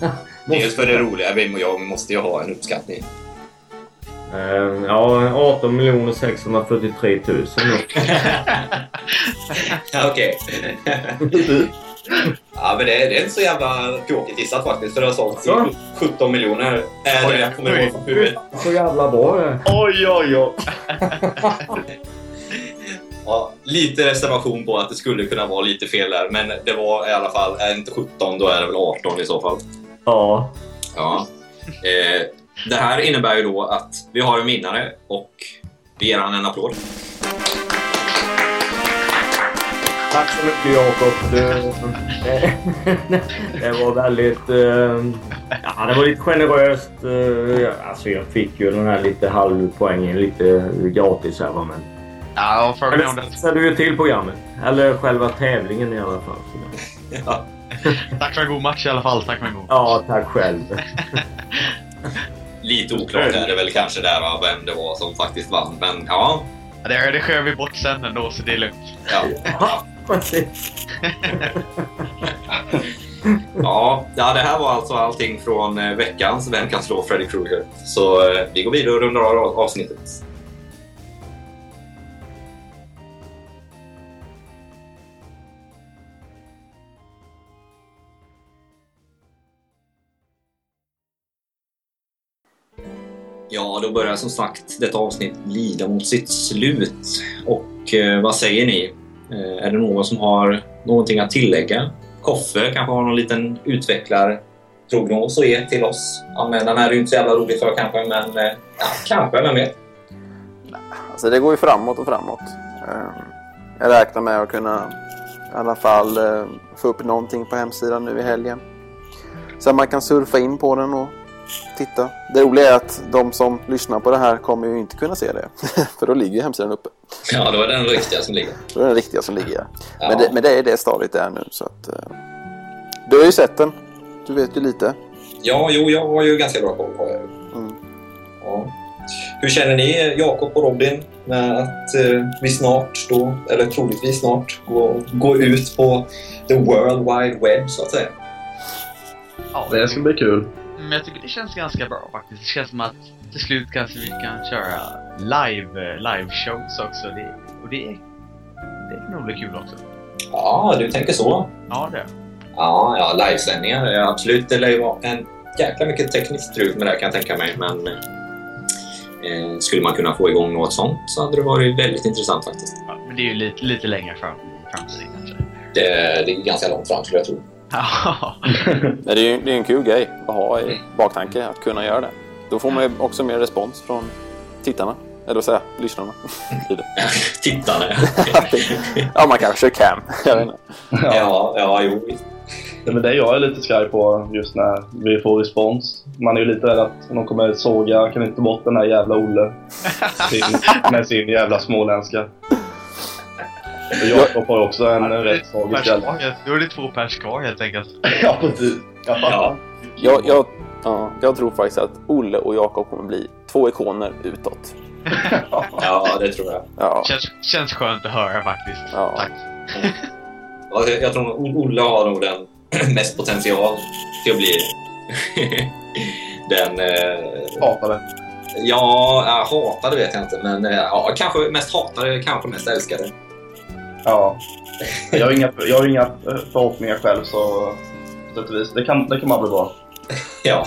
Dels för det roliga, vem och jag måste ju ha en uppskattning. Eh, ja, 18 643 000. Ja, Okej. ja, men det, det är inte så jävla tråkigt gissat faktiskt. För det har sålts i Så? 17 miljoner. Äh, det jag kommer ihåg från huvudet. Så jävla bra det. Oj, oj, oj! Ja, lite reservation på att det skulle kunna vara lite fel där. Men det var i alla fall, är inte 17 då är det väl 18 i så fall. Ja. Ja. Eh, det här innebär ju då att vi har en vinnare och vi ger han en applåd. Tack så mycket Jakob. Det, var väldigt... eh, ja, det var lite generöst. eh, alltså jag fick ju den här lite halvpoängen lite gratis här men... Ja, för Men mig om det det. fixade du ju till programmet. Eller själva tävlingen i alla fall. Ja. Tack för en god match i alla fall. Tack för en god Ja, tack själv. Lite oklart är det väl kanske där va, vem det var som faktiskt vann. Men ja. Ja, Det, det skär vi bort sen ändå, så det är lugnt. Ja, ja, ja det här var alltså allting från eh, veckans Vem kan slå Freddy Krueger? Så eh, vi går vidare och rundar av avsnittet. Ja, då börjar som sagt detta avsnitt lida mot sitt slut. Och eh, vad säger ni? Eh, är det någon som har någonting att tillägga? Koffe kanske har någon liten utvecklarprognos att ge till oss. Ja, den här är ju inte så jävla rolig för kanske, men eh, ja, kanske, vem vet? Alltså det går ju framåt och framåt. Eh, Jag räknar med att kunna i alla fall eh, få upp någonting på hemsidan nu i helgen. Så att man kan surfa in på den och titta. Det roliga är att de som lyssnar på det här kommer ju inte kunna se det. För då ligger ju hemsidan uppe. Ja, då är det den riktiga som ligger. Då är det den riktiga som ligger. Ja. Men, det, men det är det stadiet det är nu. Så att, eh, du har ju sett den. Du vet ju lite. Ja, jo, jag har ju ganska bra koll på det. Mm. Ja. Hur känner ni, Jakob och Robin, med att eh, vi snart då, eller troligtvis snart, går, går ut på the world wide web, så att säga? Ja, Det ska bli kul. Men jag tycker det känns ganska bra faktiskt. Det känns som att till slut kanske vi kan köra live, eh, live shows också. Det, och det, det kan nog bli kul också. Ja, du tänker så. Ja, det. Ja, ja livesändningar, absolut. Det lär ju vara en jäkla mycket tekniskt strul med det här, kan jag tänka mig. Men eh, skulle man kunna få igång något sånt så hade det varit väldigt intressant faktiskt. Ja, men det är ju lite, lite längre fram i framtiden kanske. Det ligger ganska långt fram skulle jag tro. Ja, Det är ju det är en kul grej att ha i baktanke att kunna göra det. Då får man ju också mer respons från tittarna. Eller vad säger jag? Lyssnarna. Tittarna. ja, man kanske cam. Jag vet inte. ja, ja, jo. är väl det jag är lite skraj på just när vi får respons. Man är ju lite rädd att de kommer såga, kan inte bort den här jävla Olle. Sin, med sin jävla småländska. Och Jakob har också en rätt tragisk jävla... kvar. Då är det två pers kvar helt enkelt. Ja, precis. Jag fattar. Ja. Jag, jag, ja, jag tror faktiskt att Olle och Jakob kommer bli två ikoner utåt. ja, det tror jag. Ja, Känns, känns skönt att höra faktiskt. Ja. Tack. Ja, jag- jag tror Olle har nog den mest potential till att bli den... Eh, Hatar det. ja, hatade vet jag inte, men eh, ja, kanske mest hatade, kanske mest älskade. Ja. Jag har inga, jag har inga förhoppningar själv så... På sätt och vis. Det kan, det kan bara bli bra. Ja,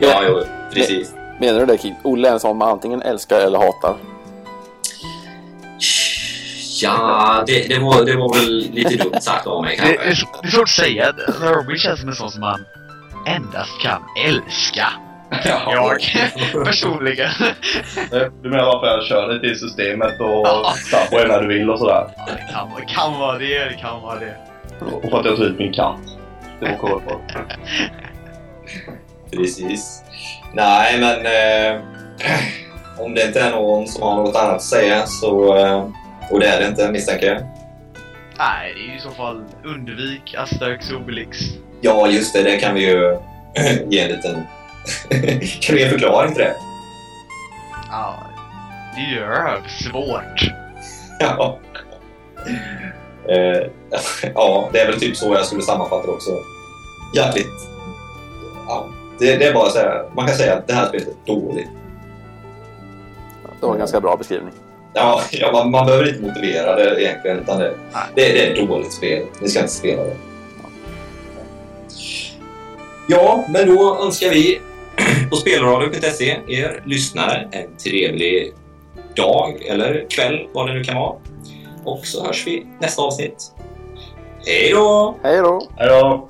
ja jo, precis. Menar du det Kim? Olle är en sån man antingen älskar eller hatar. Ja, det, det, var, det var väl lite dumt sagt av mig det, kanske. det är svårt att säga. Robin känns som en sån som man endast kan älska. Jag personligen. Du menar varför jag kör dig till systemet och Ja. Subway när du vill och sådär? Ja, det kan, det kan vara det, det kan vara det. Och för att jag tog ut min katt. Det var på. Precis. Nej, men eh, om det inte är någon som har något annat att säga så... Eh, och det är det inte misstänker jag. Nej, det är i så fall undvik Asterix Obelix. Ja, just det. Det kan vi ju ge en liten... kan du ge en förklaring till det? Ja, det gör svårt. Ja. Eh, ja, det är väl typ så jag skulle sammanfatta det också. Jävligt... Ja, det, det är bara att säga. Man kan säga att det här spelet är dåligt. Det var en ganska bra beskrivning. Ja, ja man, man behöver inte motivera det egentligen. Utan det, det, det är ett dåligt spel. Ni ska inte spela det. Ja, men då önskar vi på spelradio.se er lyssnare en trevlig dag eller kväll, vad det nu kan vara. Och så hörs vi nästa avsnitt. Hej då! Hej då! Hej då!